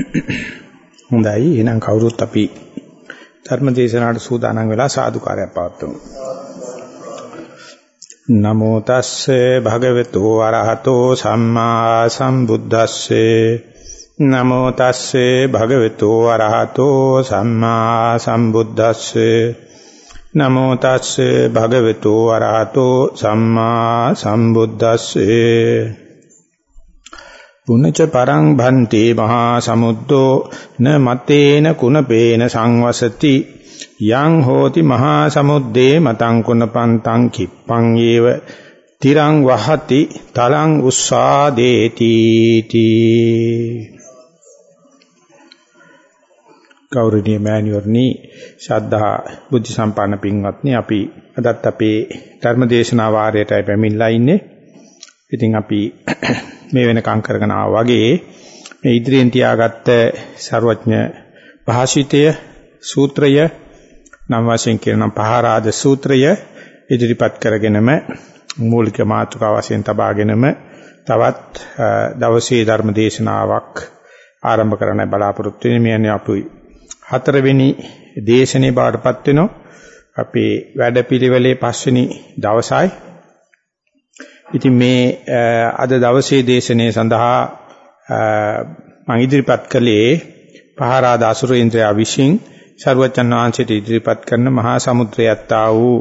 හොඳයි. එහෙනම් කවුරුත් අපි ධර්ම දේශනාවට සූදානම් වෙලා සාදුකාරයක් පවත්වමු. නමෝ තස්සේ භගවතු වරහතෝ සම්මා සම්බුද්දස්සේ. නමෝ තස්සේ භගවතු වරහතෝ සම්මා සම්බුද්දස්සේ. නමෝ තස්සේ භගවතු වරහතෝ සම්මා සම්බුද්දස්සේ. පුනච පරං භන්ති මහා සමුද්දෝ න මතේන කුණපේන සංවසති යං හෝති මහා සමුද්දේ මතං කුණපන්තං කිප්පං ඒව තිරං වහති තලං උස්සාදේති තී. ගෞරවනීය මෑණිවරණි ශ්‍රද්ධා බුද්ධ සම්පන්න පින්වත්නි අපි අදත් අපේ ධර්ම දේශනා වාරයටයි පැමිණලා ඉන්නේ. ඉතින් අපි මේ වෙනකම් කරගෙන ආවා වගේ මේ ඉදිරියෙන් තියාගත්ත ਸਰවඥ භාෂිතය සූත්‍රය නම් වශයෙන් කියනවා පහරාද සූත්‍රය ඉදිරිපත් කරගෙනම මූලික මාතෘකාව වශයෙන් තබාගෙනම තවත් දවසේ ධර්ම දේශනාවක් ආරම්භ කරන්න බලාපොරොත්තු වෙන්නේ. මේ අපි හතරවෙනි දේශනේ බාටපත් වෙනවා. අපේ වැඩපිළිවෙලේ පස්වෙනි දවසයි. ඉතින් මේ අද දවසේ දේශනේ සඳහා මම ඉදිරිපත් කළේ පහරාද අසුරේන්ද්‍රයා විසින් ਸਰුවචන් වහන්සේට ඉදිරිපත් කරන මහා සමුද්‍රයත් ආ වූ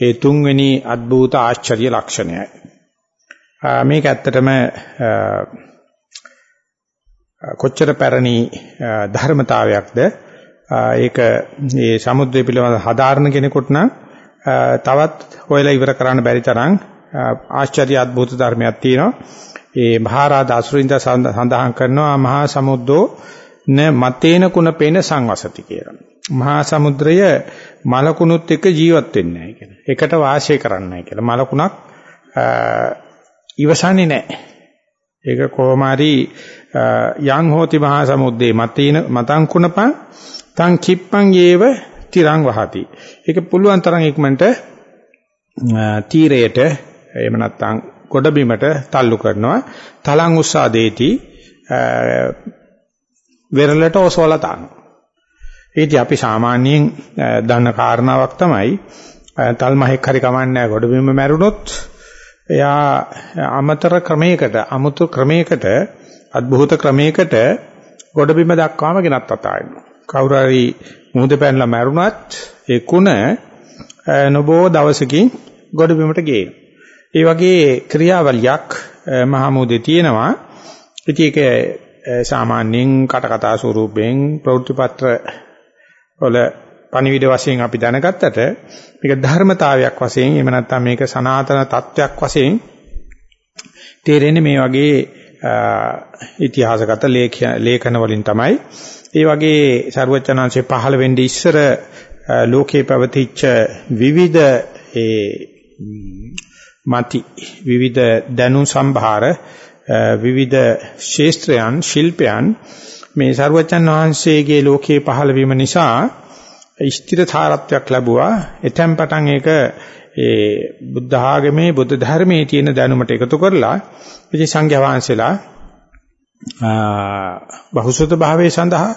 ඒ තුන්වෙනි අద్භූත ආශ්චර්ය ලක්ෂණයයි. මේක ඇත්තටම කොච්චර පැරණි ධර්මතාවයක්ද ඒක මේ සමුද්‍රය පිළිබඳ හදාාරණ කෙනෙකුට නම් තවත් හොයලා ඉවර කරන්න බැරි තරම් ආශ්චර්ය අద్భుත ධර්මයක් තියෙනවා. ඒ මහරජා අසුරින්ද සඳහන් කරනවා මහා සමුද්දෝ න මතේන කුණ පේන සංවසති කියලා. මහා සමුද්‍රය මලකුණුත් එක්ක ජීවත් වෙන්නේ නැහැ කියලා. එකට වාසය කරන්නේ නැහැ කියලා. මලකුණක් ඉවසන්නේ නැහැ. ඒක කොහොම හරි යං හෝති මහා සමුද්දේ මතේන මතං කුණපං තං කිප්පං යේව තිරං වහති. ඒක පුළුවන් තරම් ඉක්මනට තීරයට එහෙම නැත්නම් ගොඩබිමට තල්ලු කරනවා. තලං උස්සා දේති වෙරළට ඔසවලා තානවා ඒටි අපි සාමාන්‍යයෙන් දන්න කාරණාවක් තමයි තල් මහෙක් හරි කමන්නේ ගොඩබිම මැරුණොත් එයා අමතර ක්‍රමයකට අමුතු ක්‍රමයකට අద్භූත ක්‍රමයකට ගොඩබිම දක්වාම ගෙනත් අතාරිනවා. කවුරු හරි මුහුද පැනලා මැරුණත් ඒ කුණ නොබෝ දවසකින් ගොඩබිමට ගේනවා. ඒ වගේ ක්‍රියාවලියක් මහමෝදේ තියෙනවා. ඉතින් ඒක සාමාන්‍යයෙන් කටකතා ස්වරූපයෙන් ප්‍රවෘත්තිපත්‍ර වල පණිවිඩ වශයෙන් අපි දැනගත්තට මේක ධර්මතාවයක් වශයෙන් එහෙම නැත්නම් මේක සනාතන තත්වයක් වශයෙන් තේරෙන්නේ මේ වගේ ඉතිහාසගත ලේඛන වලින් තමයි. ඒ වගේ ਸਰවචනාංශේ පහළ වෙන්නේ ඉස්සර ලෝකේ පැවතිච්ච විවිධ ඒ මති. විවිධ දැනුම් සම්භාර විවිධ ශේස්ත්‍රයන් ශිල්පයන් මේ ਸਰවචන් වහන්සේගේ ලෝකයේ පහළ වීම නිසා ස්ථිරතාවත්වයක් ලැබුවා. එතෙන් පටන් ඒක ඒ බුද්ධ ආගමේ බුද්ධ ධර්මයේ තියෙන දැනුමට එකතු කරලා ඉතින් සංඝයා වහන්සේලා බහුසුත භාවයේ සඳහා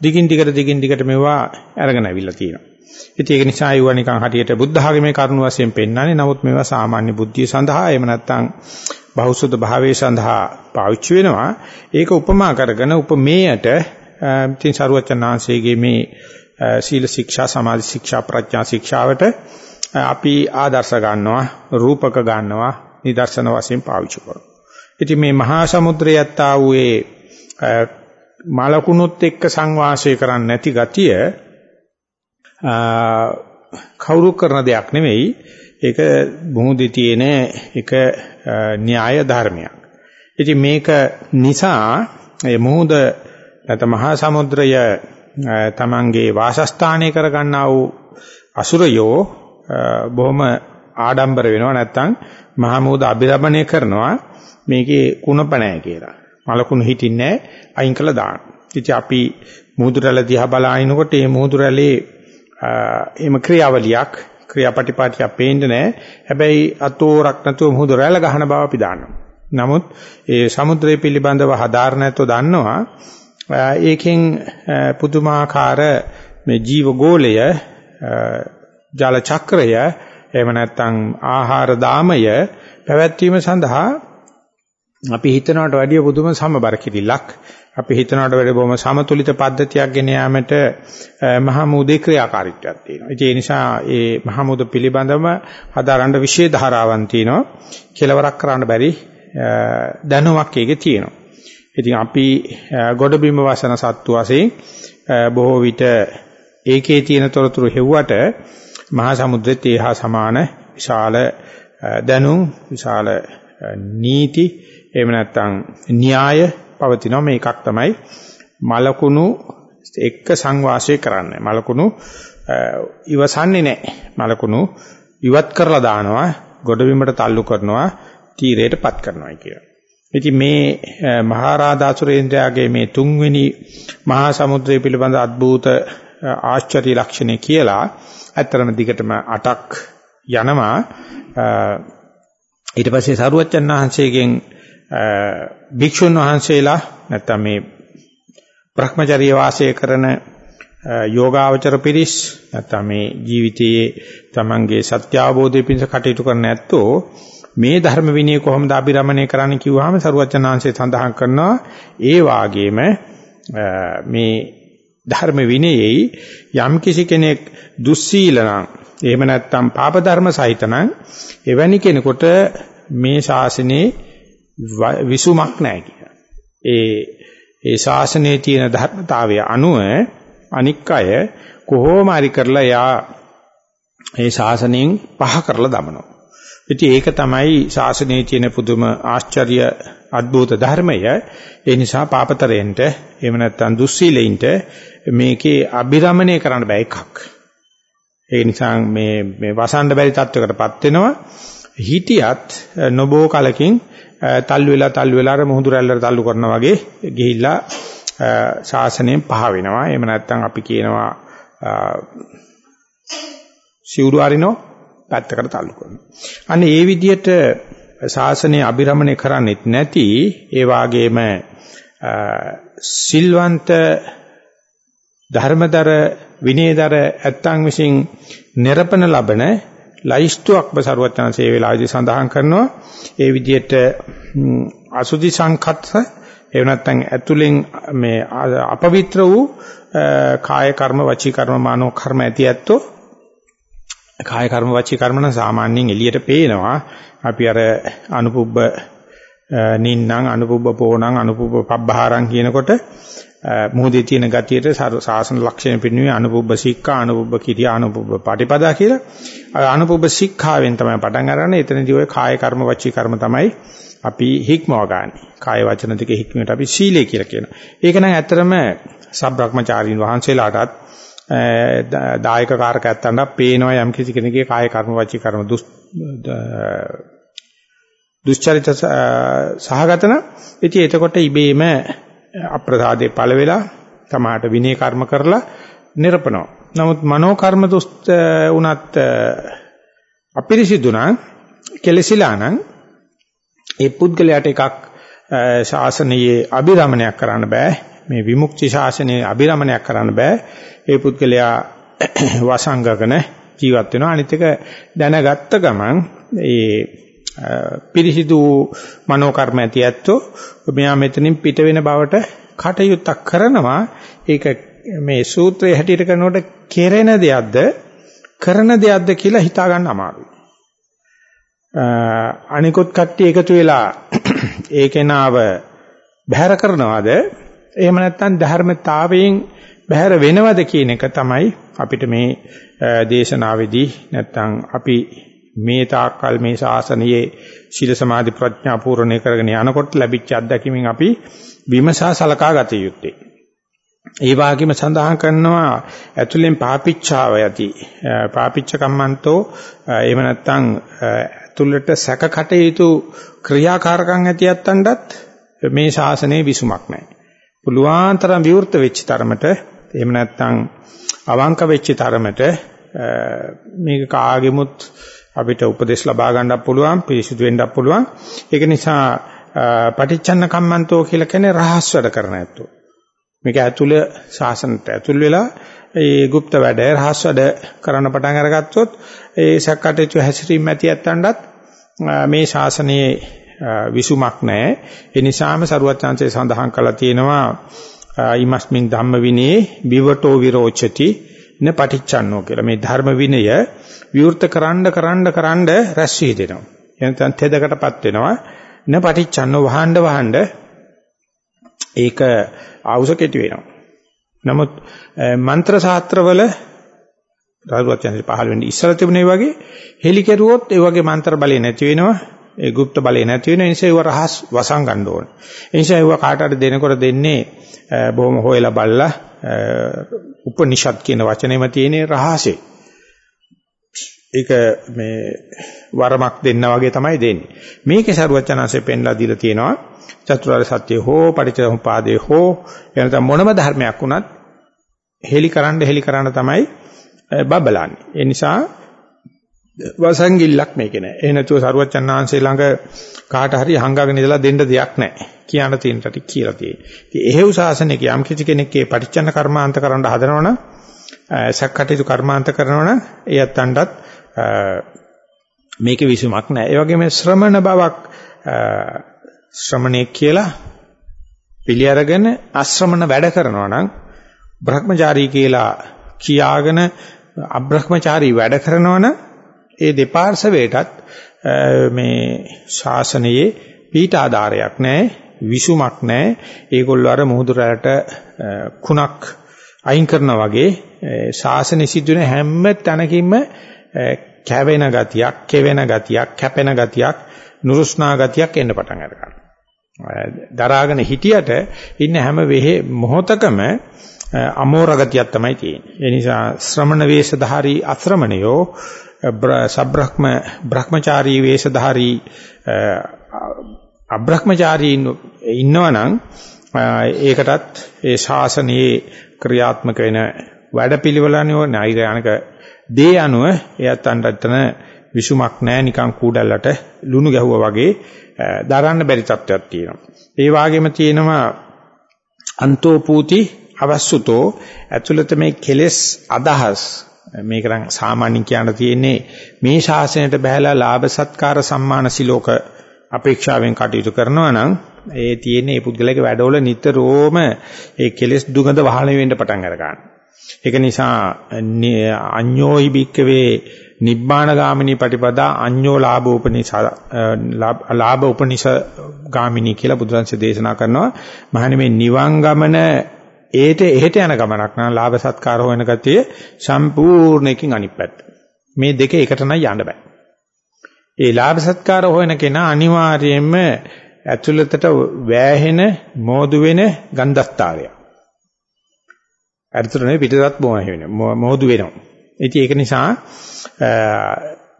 දිගින් දිගට දිගින් දිගට මෙවුවා අරගෙන අවිල්ලා තියෙනවා. ඉතින් ඒක නිසා ඒවා නිකන් හටියට බුද්ධ ආගමේ කරුණු වශයෙන් පෙන්වන්නේ. නමුත් මේවා සාමාන්‍ය බුද්ධිය සඳහා එහෙම නැත්නම් බෞද්ධ භාවයේ සඳහා පාවිච්චි වෙනවා. ඒක උපමා කරගෙන උපමේයට ඉතින් සරුවචනාංශයේ මේ සීල ශික්ෂා, සමාධි ශික්ෂා, ප්‍රඥා ශික්ෂාවට අපි ආදර්ශ ගන්නවා, රූපක ගන්නවා, නිදර්ශන වශයෙන් පාවිච්චි කරනවා. ඉතින් මේ මහා සමුද්‍රයත් ආ වූ ඒ මලකුණුත් එක්ක සංවාසය කරන්නේ නැති ගතිය කවුරු කරන දෙයක් නෙවෙයි ඒක මොහොතේ තියෙන එක න්‍යාය ධර්මයක්. ඉතින් මේක නිසා මේ මොහොත නැත්නම් මහා සමුද්‍රය තමන්ගේ වාසස්ථානය කරගන්නා වූ අසුරයෝ බොහොම ආඩම්බර වෙනවා නැත්නම් මහා මොහොත අභිරමණය කරනවා මේකේ කුණප නැහැ කියලා. මලකුණු හිටින්නේ අයින් කළා දාන්න. ඉතින් අපි මුහුදු රැළ දිහා බලාගෙනකොට මේ මුහුදු රැළේ එහෙම ක්‍රියාවලියක් ක්‍රියාපටිපාටියක් පේන්නේ නැහැ. හැබැයි අතෝරක් නැතුව මුහුද රැළ ගහන බව අපි දන්නවා. නමුත් ඒ සමුද්‍රය පිළිබඳව හදාාර නැතුව දන්නවා ඒකෙන් පුදුමාකාර මේ ජීව ගෝලය ජල චක්‍රය එහෙම නැත්නම් ආහාර දාමය පැවැත්වීම සඳහා අපි හිතනවට වැඩිය පුදුම සමබර කිරිල්ලක් අපි හිතනවට වැඩිය බොහොම සමතුලිත පද්ධතියක් ගෙන යාමට මහමූදේ ක්‍රියාකාරීත්වයක් තියෙනවා. ඒ නිසා ඒ මහමූද පිළිබඳව හදාරන්න විශේෂ ධාරාවන් තියෙනවා. කෙලවරක් කරන්න බැරි දැනුමක් ඒකේ තියෙනවා. ඉතින් අපි ගොඩබිම වසන සත්තු වශයෙන් බොහෝ විට ඒකේ තියෙන තොරතුරු හෙව්වට මහා සමුද්‍රයේ තේහා සමාන විශාල දැනුම් විශාල නීති එහෙම නැත්නම් න්‍යාය පවතිනවා. මේකක් තමයි මලකුණු එක්ක සංවාසය කරන්නේ. මලකුණු ඉවසන්නේ නැහැ. මලකුණු ඉවත් කරලා දානවා ගොඩබිමට තල්ලු කරනවා තීරයටපත් කරනවා කියලා. ඉතින් මේ මහරාදාසුරේන්ද්‍රයාගේ මේ තුන්වෙනි මහා සමුද්‍රය පිළිබඳ අద్భుත ආශ්චර්ය ලක්ෂණේ කියලා ඇත්තරම දිගටම 8ක් යනවා. ඊට පස්සේ සරුවච්චන් වහන්සේගෙන් භික්ෂුන් වහන්සේලා නැත්තම් මේ Brahmacharya වාසය කරන යෝගාවචර පිරිස් නැත්තම් මේ ජීවිතයේ තමන්ගේ සත්‍ය අවබෝධය පිණිස කටයුතු කරන ඇත්තෝ මේ ධර්ම විනය කොහොමද අභිරමණය කරන්න කිව්වහම සරුවචනාංශය සඳහන් කරනවා. ඒ වාගේම මේ ධර්ම විනයෙහි යම් කිසි කෙනෙක් දුස්සීල නම් එහෙම නැත්නම් පාප ධර්ම සහිත නම් එවැනි කෙනෙකුට මේ ශාසනයේ විසුමක් නැහැ කියලා. ඒ ඒ ශාසනයේ තියෙන ධර්මතාවය අනුව අනික් අය කොහොම හරි කරලා යා ඒ ශාසනයෙන් පහ කරලා දමනවා. ඉතින් ඒක තමයි ශාසනයේ තියෙන පුදුම ආශ්චර්ය අద్భుත ධර්මය. ඒ නිසා පාපතරෙන්ට එහෙම නැත්නම් දුස්සීලෙන්ට මේකේ අභිරමණය කරන්න බෑ එකක්. ඒ නිසා මේ මේ වසන්න බැරි තත්වයකටපත් වෙනවා. හිටියත් නොබෝ කලකින් තල්ලු වෙලා තල්ලු වෙලා අර මුහුදු රැල්ලට තල්ලු කරනවා වගේ ගිහිල්ලා ශාසනයෙන් පහ වෙනවා. එහෙම නැත්නම් අපි කියනවා සිවුරු අරිනෝ පැත්තකට තල්ලු කරනවා. අන්න ඒ විදිහට ශාසනය අභිරමණය කරන්නේත් නැති ඒ වාගේම සිල්වන්ත ධර්මදර විනයදර ඇත්තන් විසින් නිරපන ලබන ලයිස්තුවක් බසරුවචනසේ වේලාවේදී සඳහන් කරනවා. ඒ විදිහට අසුදි සංඛත්ස එහෙම නැත්නම් ඇතුලෙන් මේ අපවිත්‍ර වූ කාය කර්ම වචී කර්ම මානෝ කර්ම ඇති ඇත්තෝ. කාය කර්ම වචී කර්ම නම් සාමාන්‍යයෙන් එළියට පේනවා. අපි අර අනුපුබ්බ නින්නම් අනුපුබ්බ පෝණං අනුපුබ්බ පබ්බහාරං කියනකොට මොහොතේ තියෙන ගතියට සාසන ලක්ෂණ පින්නුවේ අනුපුබ්බ සික්ඛා අනුපුබ්බ කිරියා අනුපුබ්බ පාටිපදා කියලා. අනුපුබ්බ සික්ඛාවෙන් තමයි පටන් අරන්නේ. එතනදී ඔය කාය කර්ම වචී කර්ම තමයි අපි හික්මව ගන්න. කාය වචන දෙක හික්මීමට අපි සීලය කියලා කියනවා. ඒක නම් ඇත්තරම සබ්‍රක්‍මචාරීන් වහන්සේලාටත් දායක කාරක ඇත්තන්ට පේනවා යම් කිසි කෙනෙකුගේ කාය කර්ම වචී කර්ම දුස් දුස්චරිත සහගතන ඉතින් එතකොට ඉබේම අප්‍රසාදේ පළ වෙලා තමාට විනය කර්ම කරලා නිර්පනවා. නමුත් මනෝ කර්ම දුස්ත උනත් අපිරිසිදු නම් කෙලසිලා නම් ඒ පුද්ගලයාට එකක් ශාසනයේ අභිරමණයක් කරන්න බෑ. මේ විමුක්ති ශාසනයේ අභිරමණයක් කරන්න බෑ. ඒ පුද්ගලයා වසංගකන ජීවත් වෙනවා. අනිත් එක දැනගත්ත ගමන් ඒ පිරිසිදු මනෝ කර්ම ඇති ඇත්තෝ මෙයා මෙතනින් පිට වෙන බවට කටයුත්තක් කරනවා. ඒක මේ සූත්‍රයේ හැටියට කරනකොට කෙරෙන දෙයක්ද කරන දෙයක්ද කියලා හිතා ගන්න අමාරුයි. අනිකුත් කට්ටිය එකතු වෙලා ඒ කෙනාව බැහැර කරනවද? එහෙම නැත්නම් ධර්මතාවයෙන් බැහැර වෙනවද කියන එක තමයි අපිට මේ දේශනාවේදී නැත්නම් අපි මේ තාක්කල් මේ ශාසනයේ ශීල සමාධි ප්‍රඥා පූර්ණේ කරගෙන යනකොට ලැබිච්ච අත්දැකීමෙන් අපි විමසා සලකා ගත යුත්තේ. ඒ වාගේම සඳහන් කරනවා ඇතුලෙන් පාපිච්චාව යති. පාපිච්ච කම්මන්තෝ එහෙම නැත්නම් ඇතුළට සැක කටයුතු ක්‍රියාකාරකම් ඇති යත්තන්ටත් මේ ශාසනයේ විසුමක් නැහැ. පුළුවන් තරම් විවෘත වෙච්ච තරමට එහෙම නැත්නම් අවංක වෙච්ච තරමට මේක කාගෙමුත් අපිට උපදෙස් ලබා ගන්නත් පුළුවන් පිරිසිදු වෙන්නත් පුළුවන් ඒක නිසා පටිච්චන්න කම්මන්තෝ කියලා කියන්නේ රහස් වැඩ කරන ඇත්තෝ මේක ඇතුළ ශාසනයට ඇතුල් වෙලා ඒ গুপ্ত වැඩ රහස් වැඩ කරන්න පටන් අරගත්තොත් ඒ සක්කටේතු හැසිරීම ඇති ඇත්තන්ටත් මේ ශාසනයේ විසුමක් නැහැ. ඒ නිසාම සරුවත් සඳහන් කළා තියෙනවා ීමස්මින් ධම්ම විනේ විවටෝ විරෝචති න පටිච්චන්නෝ කියලා. මේ ධර්ම විනය විවෘත කරන්න කරන්න කරන්න රැස් වී දෙනවා. එනතන් තෙදකටපත් වෙනවා. න පටිච්චන්නෝ වහඬ වහඬ ඒක ආවුස කෙටි වෙනවා. නමුත් මන්ත්‍ර ශාස්ත්‍රවල රාජවත් යන්නේ පහළ වෙන්නේ ඉස්සර තිබුණේ වගේ හෙලි කෙරුවොත් ඒ වගේ මන්ත්‍ර බලය නැති වෙනවා. ඒ গুপ্ত බලය නැති වෙන නිසා ඒව රහස් වසන් ගන්න ඕනේ. ඒ නිසා ඒව කාට හරි දෙනකොට දෙන්නේ බොහොම හොයලා බලලා උපනිෂද් කියන වචනේම තියෙන රහසේ. ඒක මේ වරමක් දෙන්න වගේ තමයි දෙන්නේ. මේකේ සරුවචනanse පෙන්ලා දීලා තියෙනවා චතුරාර්ය සත්‍ය හෝ පටිච්චසමුපාදේ හෝ එනතම මොනම ධර්මයක් වුණත් හෙලි කරන්න හෙලි කරන්න තමයි බබලන්නේ. ඒ නිසා වසංගිල්ලක් මේකේ නෑ. ඒ නැතුව සරුවචනාංශේ ළඟ කාට හරි හංගගෙන ඉඳලා දෙන්න දෙයක් නෑ. කියන්න තියෙන ටි කියලා තියෙන්නේ. ඉතින් එහෙව් ශාසනයක යම් කිසි කෙනෙක්ගේ පටිච්චන්න කර්මාන්ත කරන්න හදනවනම් සක්කටිතු කර්මාන්ත කරනවනම් ඒ අත්තන්ටත් මේකේ විසුමක් නෑ. ඒ වගේම ශ්‍රමණ බවක් ශ්‍රමණේ කියලා පිළි අරගෙන අශ්‍රමණ වැඩ කරනවා නම් භ්‍රමචාරී කියලා කියාගෙන අබ්‍රහ්මචාරී වැඩ කරනවනම් ඒ දෙපාර්ශවයටත් මේ ශාසනයේ පීඨ ආධාරයක් නැහැ විසුමක් නැහැ ඒගොල්ලෝ අර මුහුදුරට කුණක් අයින් කරනා වගේ ශාසනය සිදුවෙන හැම තැනකින්ම කැවෙන ගතියක් කෙවෙන ගතියක් කැපෙන ගතියක් නුරුස්නා ගතියක් එන්න පටන් ගන්නවා දරාගෙන හිටියට ඉන්න හැම වෙහෙ මොහොතකම අමෝර ගතියක් තමයි තියෙන්නේ. ඒ නිසා ශ්‍රමණ වේශධාරී අශ්‍රමණයෝ සබ්‍රහ්ම බ්‍රහ්මචාරී වේශධාරී අබ්‍රහ්මචාරී ඉන්නවනම් ඒකටත් ඒ ශාසනයේ ක්‍රියාත්මක වෙන වැඩපිළිවෙලනියෝ නෛර්යානික දේ අනුව එයත් අන්ටතන විසුමක් නැහැ නිකන් කූඩල්ලට ලුණු ගැහුවා වගේ දරන්න බැරි තත්ත්වයක් තියෙනවා. ඒ වගේම තියෙනවා අන්තෝපූති අවස්සුතෝ ඇතුළත මේ කෙලෙස් අදහස් මේක නම් සාමාන්‍යයෙන් කියන්න තියෙන්නේ මේ ශාසනයට බහැලා ලාභ සත්කාර සම්මාන සිලෝක අපේක්ෂාවෙන් කටයුතු කරනවා නම් ඒ තියෙන මේ පුද්ගලයාගේ වැඩවල නිතරම ඒ කෙලෙස් දුගඳ වහල වෙන්න පටන් අර ගන්නවා. ඒක නිසා අඤ්ඤෝහි භික්කවේ නිබ්බාන ගාමිනී ප්‍රතිපදා අඤ්ඤෝ ලාභ උපනිස ලාභ උපනිස ගාමිනී කියලා බුදුරජාණන් දේශනා කරනවා. මහණෙනි මේ නිවන් ගමන ඒට එහෙට යන ගමනක් නම් ලාභ සත්කාර හොයන ගතිය සම්පූර්ණයෙන් අනිත් පැත්ත. මේ දෙක එකට නම් යන්න බෑ. ඒ ලාභ සත්කාර හොයන කෙනා අනිවාර්යයෙන්ම ඇතුළතට වෑහෙන මෝදු වෙන ගන්ධස්තරය. අර්ථරනේ පිටතත් මෝදු වෙනවා. ඉතින් ඒක නිසා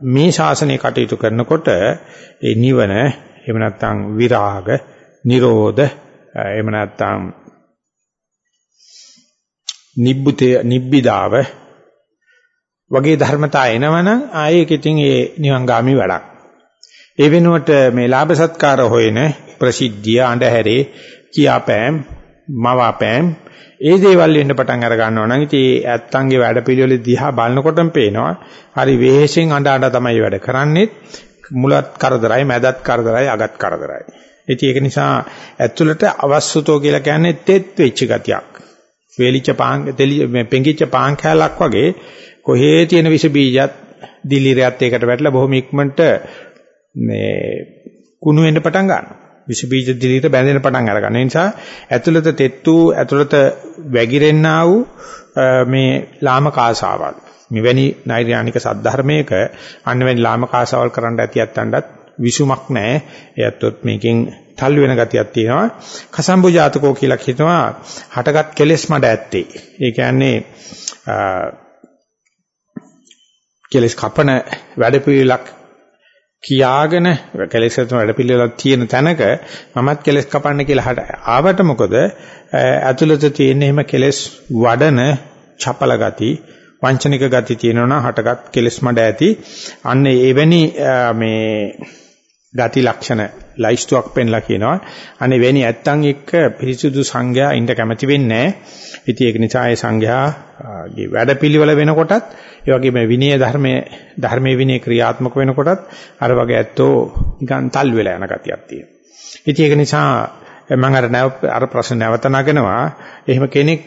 මේ ශාසනය කටයුතු කරනකොට ඒ නිවන එහෙම නැත්නම් විරාග, නිරෝධ, එහෙම නැත්නම් නිබ්බුතේ නිබ්බිදාව වගේ ධර්මතා එනවනම් ආයේ කිතින් ඒ නිවංගාමි වැඩක්. ඒ වෙනුවට මේ ලාභ සත්කාර හොයන ප්‍රසිද්ධිය අඳුරේ කියාපෑම් මවාපෑම් ඒ දේවල් වෙන්න පටන් අර ගන්නවා නම් ඉතින් ඒ ඇත්තන්ගේ වැඩ පිළිවෙල දිහා බලනකොටම පේනවා හරි වෙහෙසෙන් අඬ අඬ තමයි වැඩ කරන්නේ මුලත් කරදරයි මැදත් කරදරයි අගත් කරදරයි. ඉතින් ඒක නිසා ඇතුළට අවස්සුතෝ කියලා කියන්නේ තෙත් වෙච්ච ගතියක්. වේලිච්ච පාන් මේ පෙඟිච්ච පාන් කෑල්ලක් වගේ කොහේ තියෙන විස බීජත් දිලිරයත් ඒකට වැටලා බොහොම ඉක්මනට මේ කුණු වෙන්න පටන් ගන්නවා. විස බීජ දිලිරට බැඳෙන පටන් අර ගන්න. ඒ නිසා ඇතුළත තෙත්තු ඇතුළත වැగిරෙන්නා වූ මේ ලාමක ආසාවල්. මෙවැනි නෛර්යානික සද්ධර්මයක අන්නෙවැනි ලාමක ආසාවල් කරන්න ඇති යත්තන්ටත් විසුමක් නැහැ. එයත්ොත් මේකෙන් තල්ලු වෙන ගතියක් තියෙනවා. කසම්බු ජාතකෝ කියලා කියනවා හටගත් කෙලෙස් මඩ ඇත්තේ. ඒ කියන්නේ කෙලස් කපන වැඩපිළිවෙලක් කියාගෙන කෙලස් කරන වැඩපිළිවෙලක් තියෙන තැනක මමත් කෙලස් කපන්න කියලා ආවට මොකද ඇතුළත තියෙන එහෙම කෙලස් වඩන චපල ගති වංචනික ගති තියෙනවා නම් හටගත් කෙලස් මඩ ඇති අන්න එවැනි මේ ගති ලක්ෂණ ලයිස්තුවක් පෙන්ලා කියනවා. අනේ වෙණි ඇත්තන් එක්ක පිරිසුදු සංඝයා ඉන්න කැමති වෙන්නේ නැහැ. ඉතින් ඒක නිසා ඒ සංඝයාගේ වැඩපිළිවෙල වෙනකොටත් ඒ වගේම විනය ධර්මයේ ධර්මයේ විනය ක්‍රියාත්මක වෙනකොටත් අර වගේ ඇත්තෝ නිකන් තල් වෙලා යන ගතියක් තියෙනවා. ඉතින් ඒක නිසා මම අර නැව අර ප්‍රශ්න නැවත නගනවා. එහෙම කෙනෙක්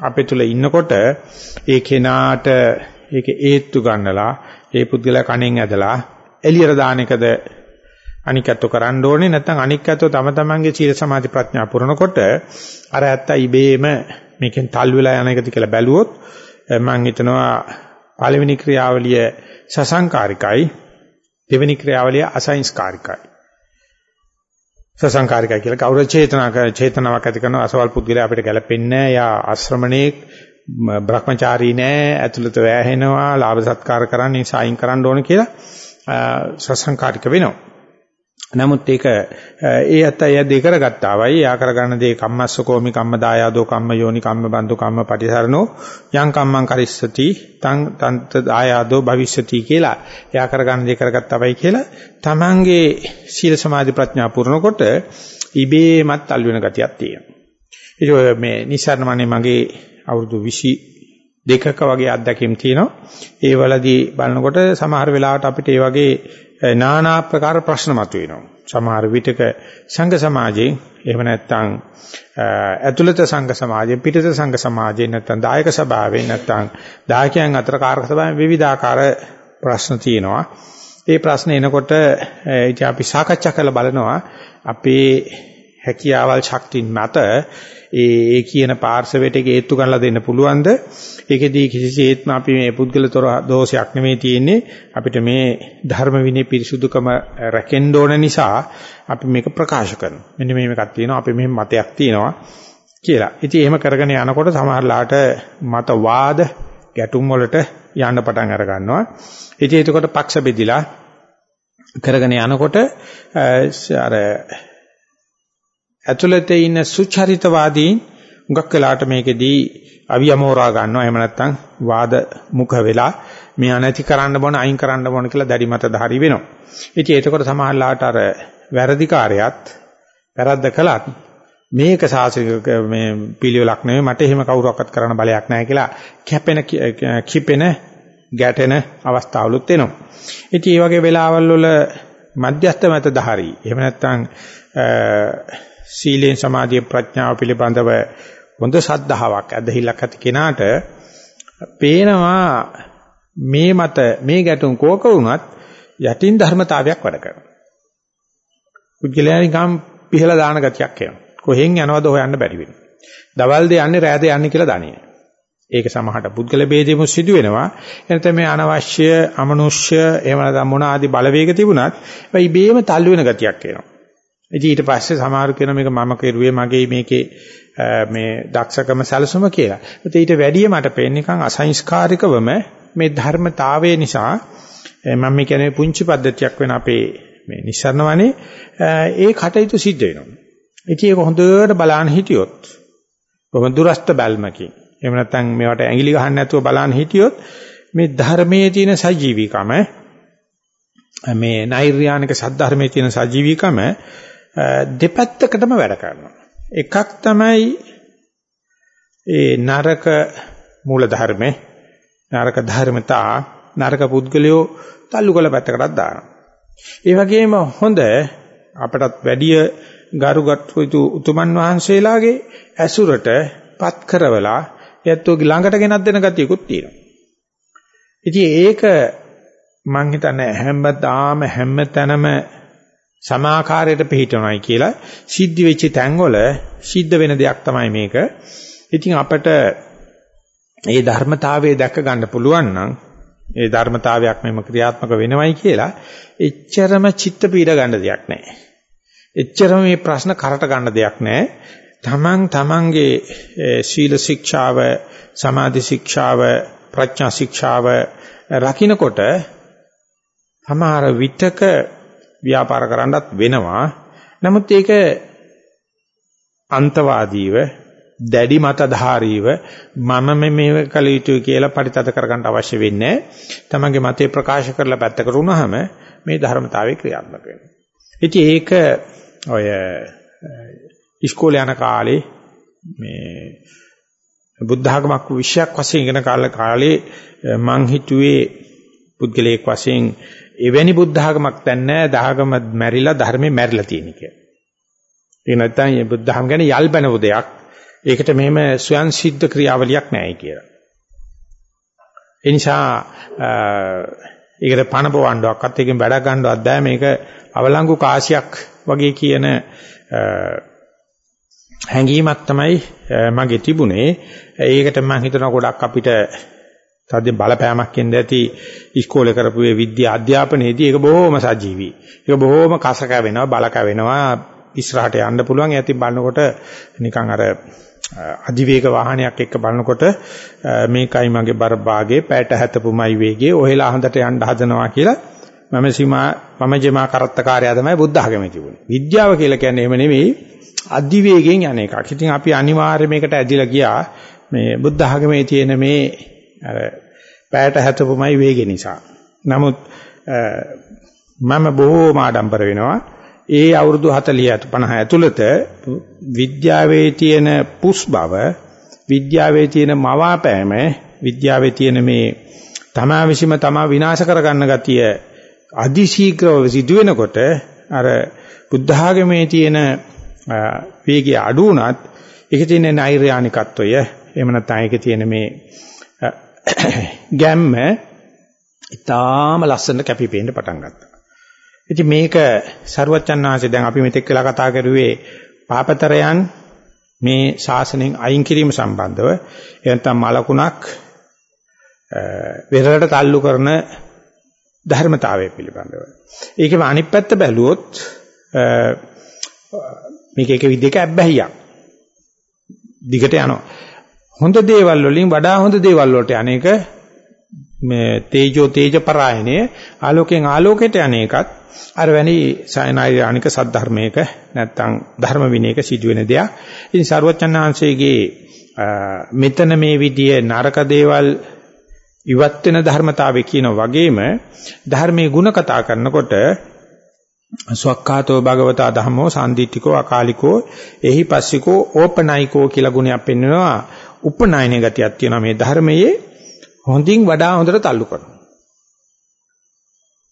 අපේ තුල ඉන්නකොට ඒ කෙනාට ඒක ඒත්තු ගන්නලා ඒ පුද්ගලයා කණෙන් ඇදලා එළියට දාන එකද අනිකත්ව කරන්න ඕනේ. නැත්නම් අනිකත්ව තම තමන්ගේ සීල සමාධි ප්‍රඥා පුරනකොට අර ඇත්ත ඉබේම මේකෙන් තල් වෙලා යන එකද කියලා බැලුවොත් මම හිතනවා පළවෙනි ක්‍රියාවලිය සසංකාරිකයි. දෙවෙනි ක්‍රියාවලිය අසංස්කාරිකයි. සසංකාරිකයි කියලා කවුරු චේතනා චේතනාවක් ඇති කරන අසවල් පුද්ගලයා අපිට ගැලපෙන්නේ නැහැ. යා ආශ්‍රමණේ භ්‍රමචාරී නෑ ඇතුළත වැහෙනවා ලාභ සත්කාර කරන්නේ සායින් කරන්න ඕන කියලා සසංකාරික වෙනවා. නමුත් ඒක ඒ අතය දෙ කරගත්තාවයි යා කරගන්න දේ කම්මස්සකෝමි කම්මදායාදෝ කම්ම යෝනි කම්ම බන්දු කම්ම පටිසරණෝ යං කම්මං කරිස්සති තං තන්ත දායාදෝ භවිෂ්‍යති කියලා. යා කරගන්න දේ කරගත්තාවයි කියලා තමන්ගේ සීල සමාධි ප්‍රඥා පුරනකොට ඉබේමත් අල් වෙන ගතියක් තියෙනවා. ඒක මේ නිසරණමනේ මගේ අවුරුදු 22ක වගේ අත්දැකීම් තියෙනවා. ඒ වලදී බලනකොට සමහර වෙලාවට අපිට ඒ වගේ নানা ආකාර ප්‍රශ්න මතුවෙනවා. සමහර විටක සංඝ සමාජයෙන් එහෙම නැත්නම් ඇතුළත සංඝ සමාජයෙන් පිටත සංඝ සමාජයෙන් නැත්නම් දායක සභාවෙන් නැත්නම් දායකයන් අතර කාර්ක සභාවෙන් විවිධාකාර ප්‍රශ්න තියෙනවා. ඒ ප්‍රශ්න එනකොට ඉතින් අපි සාකච්ඡා කරලා බලනවා අපේ හැකියාවල් ශක්තියින් මත ඒ ඒ කියන පාර්ශවයට ඒත්තු කරලා දෙන්න පුළුවන්ද? ඒකෙදී කිසිසේත්ම අපි මේ පුද්ගලතර දෝෂයක් නෙමෙයි තියෙන්නේ. අපිට මේ ධර්ම විනය පිරිසුදුකම රැකෙන්න ඕන නිසා අපි මේක ප්‍රකාශ කරනවා. මෙන්න මේ එකක් තියෙනවා. අපි මෙහෙම මතයක් තියෙනවා කියලා. ඉතින් එහෙම කරගෙන යනකොට සමහරලාට මත වාද ගැටුම් වලට යන්න පටන් අර ගන්නවා. ඉතින් එතකොට පක්ෂ බෙදිලා කරගෙන යනකොට අර ඇතුළතේ ඉන්න සුචරිතවාදීන් මුගක් වෙලාට මේකෙදී අවියමෝරා ගන්නවා එහෙම නැත්නම් වාද මුඛ වෙලා මෙයා නැති කරන්න බොන අයින් කරන්න බොන කියලා දැඩි මත ධාරි වෙනවා. ඉතින් ඒකකොට සමහරලාට අර වැරදිකාරයත් වැරද්ද කළත් මේක සාසනික මේ පිළිවෙලක් නෙවෙයි මට එහෙම කවුරක්වත් කරන්න බලයක් නැහැ කියලා කැපෙන කිපෙන ගැටෙන අවස්ථාවලුත් එනවා. ඉතින් මේ වගේ වෙලාවල් වල මධ්‍යස්ථ මත ධාරි එහෙම නැත්නම් සීලෙන් සමාධිය ප්‍රඥාව පිළිබඳව හොඳ ශද්ධාවක් ඇදහිල්ලක් ඇති කෙනාට පේනවා මේ මත මේ ගැටුම් කෝක වුණත් යටින් ධර්මතාවයක් වැඩ කරනවා. පුද්ගලයා නිකම් පිහලා දාන ගතියක් එනවා. කොහෙන් යනවද හොයන්න බැරි වෙනවා. දවල්ද යන්නේ රැද යන්නේ කියලා දන්නේ ඒක සමහරට පුද්ගල ભેදෙම සිදු වෙනවා. එනතම මේ අනවශ්‍ය අමනුෂ්‍ය එහෙම නැත්නම් මොන ආදි බලවේග තිබුණත් ඒ ඉබේම තල්ලු වෙන ගතියක් එනවා. ඉතින් ඊට පස්සේ සමහරු කියන මේක මම කෙරුවේ මගේ මේකේ මේ දක්ෂකම සැලසුම කියලා. ඒත් ඊට වැඩිය මට පේන්නේ නිකන් අසංස්කාරිකවම මේ ධර්මතාවය නිසා මම මේ කියන්නේ පුංචි පද්ධතියක් වෙන අපේ මේ නිස්සරණවනේ ඒ කටයුතු සිද්ධ වෙනවා. ඉතින් ඒක හොඳට බලන්න හිටියොත් බොහොම දුරස්ත බැල්මකින් එහෙම නැත්නම් මේවට ඇඟිලි ගහන්න නැතුව බලන්න හිටියොත් මේ ධර්මයේ තියෙන සජීවීකම මේ නෛර්යානික සද්ධර්මයේ තියෙන සජීවීකම දෙපැත්තකටම වැඩ කරනවා. එකක් තමයි ඒ නරක මූල ධර්මේ නරක ධර්මතා නරක පුද්ගලයෝ තල්ලු කළ පැත්තකටත් දානවා. ඒ වගේම හොඳ අපටත් වැඩිය ගරුගත්තු උතුමන් වහන්සේලාගේ ඇසුරට පත් කරවලා යැත්තෝගේ ළඟට ගෙනත් දෙන ගතියකුත් තියෙනවා. ඉතින් ඒක මං හිතන්නේ හැමදාම හැම තැනම සමාකාරයට පිළිටනොයි කියලා සිද්ධ වෙච්ච තැන්වල සිද්ධ වෙන දෙයක් තමයි මේක. ඉතින් අපිට මේ ධර්මතාවයේ දැක ගන්න පුළුවන් නම් ඒ ධර්මතාවයක් මෙම ක්‍රියාත්මක වෙනවයි කියලා එච්චරම චිත්ත පීඩ ගන්න දෙයක් නැහැ. එච්චරම මේ ප්‍රශ්න කරට ගන්න දෙයක් නැහැ. තමන් තමන්ගේ සීල ශික්ෂාව, සමාධි ශික්ෂාව, ප්‍රඥා ශික්ෂාව රකින්නකොට සමහර විටක ව්‍යාපාර කරන්නත් වෙනවා. නමුත් ඒක අන්තවාදීව දැඩි මතධාරීව මම මේ කල යුතුයි කියලා පරිතත කරගන්න අවශ්‍ය වෙන්නේ තමන්ගේ මතේ ප්‍රකාශ කරලා පැත්තකට වුණාම මේ ධර්මතාවය ක්‍රියාත්මක වෙනවා. ඉතින් ඒක ඔය ඉස්කෝලේ යන කාලේ මේ බුද්ධ ආගමක් විෂයක් වශයෙන් ඉගෙන කාලේ මං හිතුවේ පුද්ගලයෙක් වශයෙන් එවැනි බුද්ධ ආගමක් දැන් නැහැ දහගම මැරිලා ධර්මේ මැරිලා තියෙන කියලා. ඒ නැත්තම් මේ බුද්ධ ආගම ගැන යල් බැනව දෙයක්. ඒකට මෙහෙම ස්වයන් සිද්ධ ක්‍රියාවලියක් නැහැ කියලා. ඒ නිසා ඒකට පණ පොවන්නවක්වත් එකෙන් වැඩ ගන්නවත් බෑ මේක අවලංගු කාසියක් වගේ කියන හැඟීමක් තමයි මගේ තිබුණේ. ඒකට මම හිතනවා ගොඩක් අපිට තද බලපෑමක් එන්න ඇති ඉස්කෝලේ කරපු ඒ විද්‍යා අධ්‍යාපනයේදී ඒක බොහොම සජීවී. ඒක බොහොම කස කැවෙනවා, බල කැවෙනවා, ඉස්සරහට යන්න පුළුවන්. ඒ ඇතින් බලනකොට නිකන් අර අධිවේග වාහනයක් එක්ක බලනකොට මේකයි මගේ බර භාගේ පැයට හැතපුමයි වේගේ ඔහෙලා හඳට යන්න හදනවා කියලා මම සීමා මම ජමා කරත්තකාරයා තමයි බුද්ධ ආගමේ තිබුණේ. විද්‍යාව කියලා කියන්නේ එහෙම නෙවෙයි අධිවේගයෙන් යන එකක්. ඉතින් අපි අනිවාර්යයෙන් මේකට ඇදිලා ගියා මේ බුද්ධ ආගමේ තියෙන මේ අර පැයට හැතපුමයි වේගය නිසා. නමුත් මම බොහෝම ආඩම්බර වෙනවා. ඒ අවුරුදු 40 50 ඇතුළත විද්‍යාවේ තියෙන පුස් බව විද්‍යාවේ තියෙන මවාපෑම විද්‍යාවේ තියෙන මේ තමා විසීම තමා විනාශ කරගන්න ගතිය අධිශීඝ්‍රව සිදු වෙනකොට අර බුද්ධ ආගමේ තියෙන වේගය අඩු වුණත් ඒකේ තියෙන නෛර්යානිකත්වය එහෙම නැත්නම් ඒකේ තියෙන මේ ගැම්ම ඊටාම ලස්සන කැපිපෙන්න පටන් ගත්තා. ඉතින් මේක සරුවච්චන් ආංශේ දැන් අපි මෙතෙක් වෙලා කතා කරුවේ පාපතරයන් මේ ශාසනයෙන් අයින් කිරීම සම්බන්ධව එනතම් මලකුණක් වෙරළට තල්ලු කරන ධර්මතාවය පිළිබඳව. ඒකේ අනිත් පැත්ත බැලුවොත් මේක එක විදිහක අබ්බැහියක්. දිගට යනවා. හොඳ දේවල් වලින් වඩා හොඳ දේවල් වලට අනේක මේ තේජෝ තේජ පරායනේ ආලෝකයෙන් ආලෝකයට අනේකත් අර වැනි සයනායිනික සද්ධර්මයක නැත්තම් ධර්ම විනයක සිදුවෙන දෙයක්. ඉතින් සරුවචනාංශයේගේ මෙතන මේ විදිය නරක දේවල් ඉවත් වෙන ධර්මතාවය කියන වගේම ධර්මයේ ಗುಣ කතා කරනකොට සවක්කාතෝ භගවතා ධම්මෝ සම්දිත්තිකෝ අකාලිකෝ එහි පස්සිකෝ ඕපනයිකෝ කියලා ගුණයක් පෙන්වනවා උපනායන ගතියක් තියෙනවා මේ ධර්මයේ හොඳින් වඩා හොඳට තල්ලු කරනවා.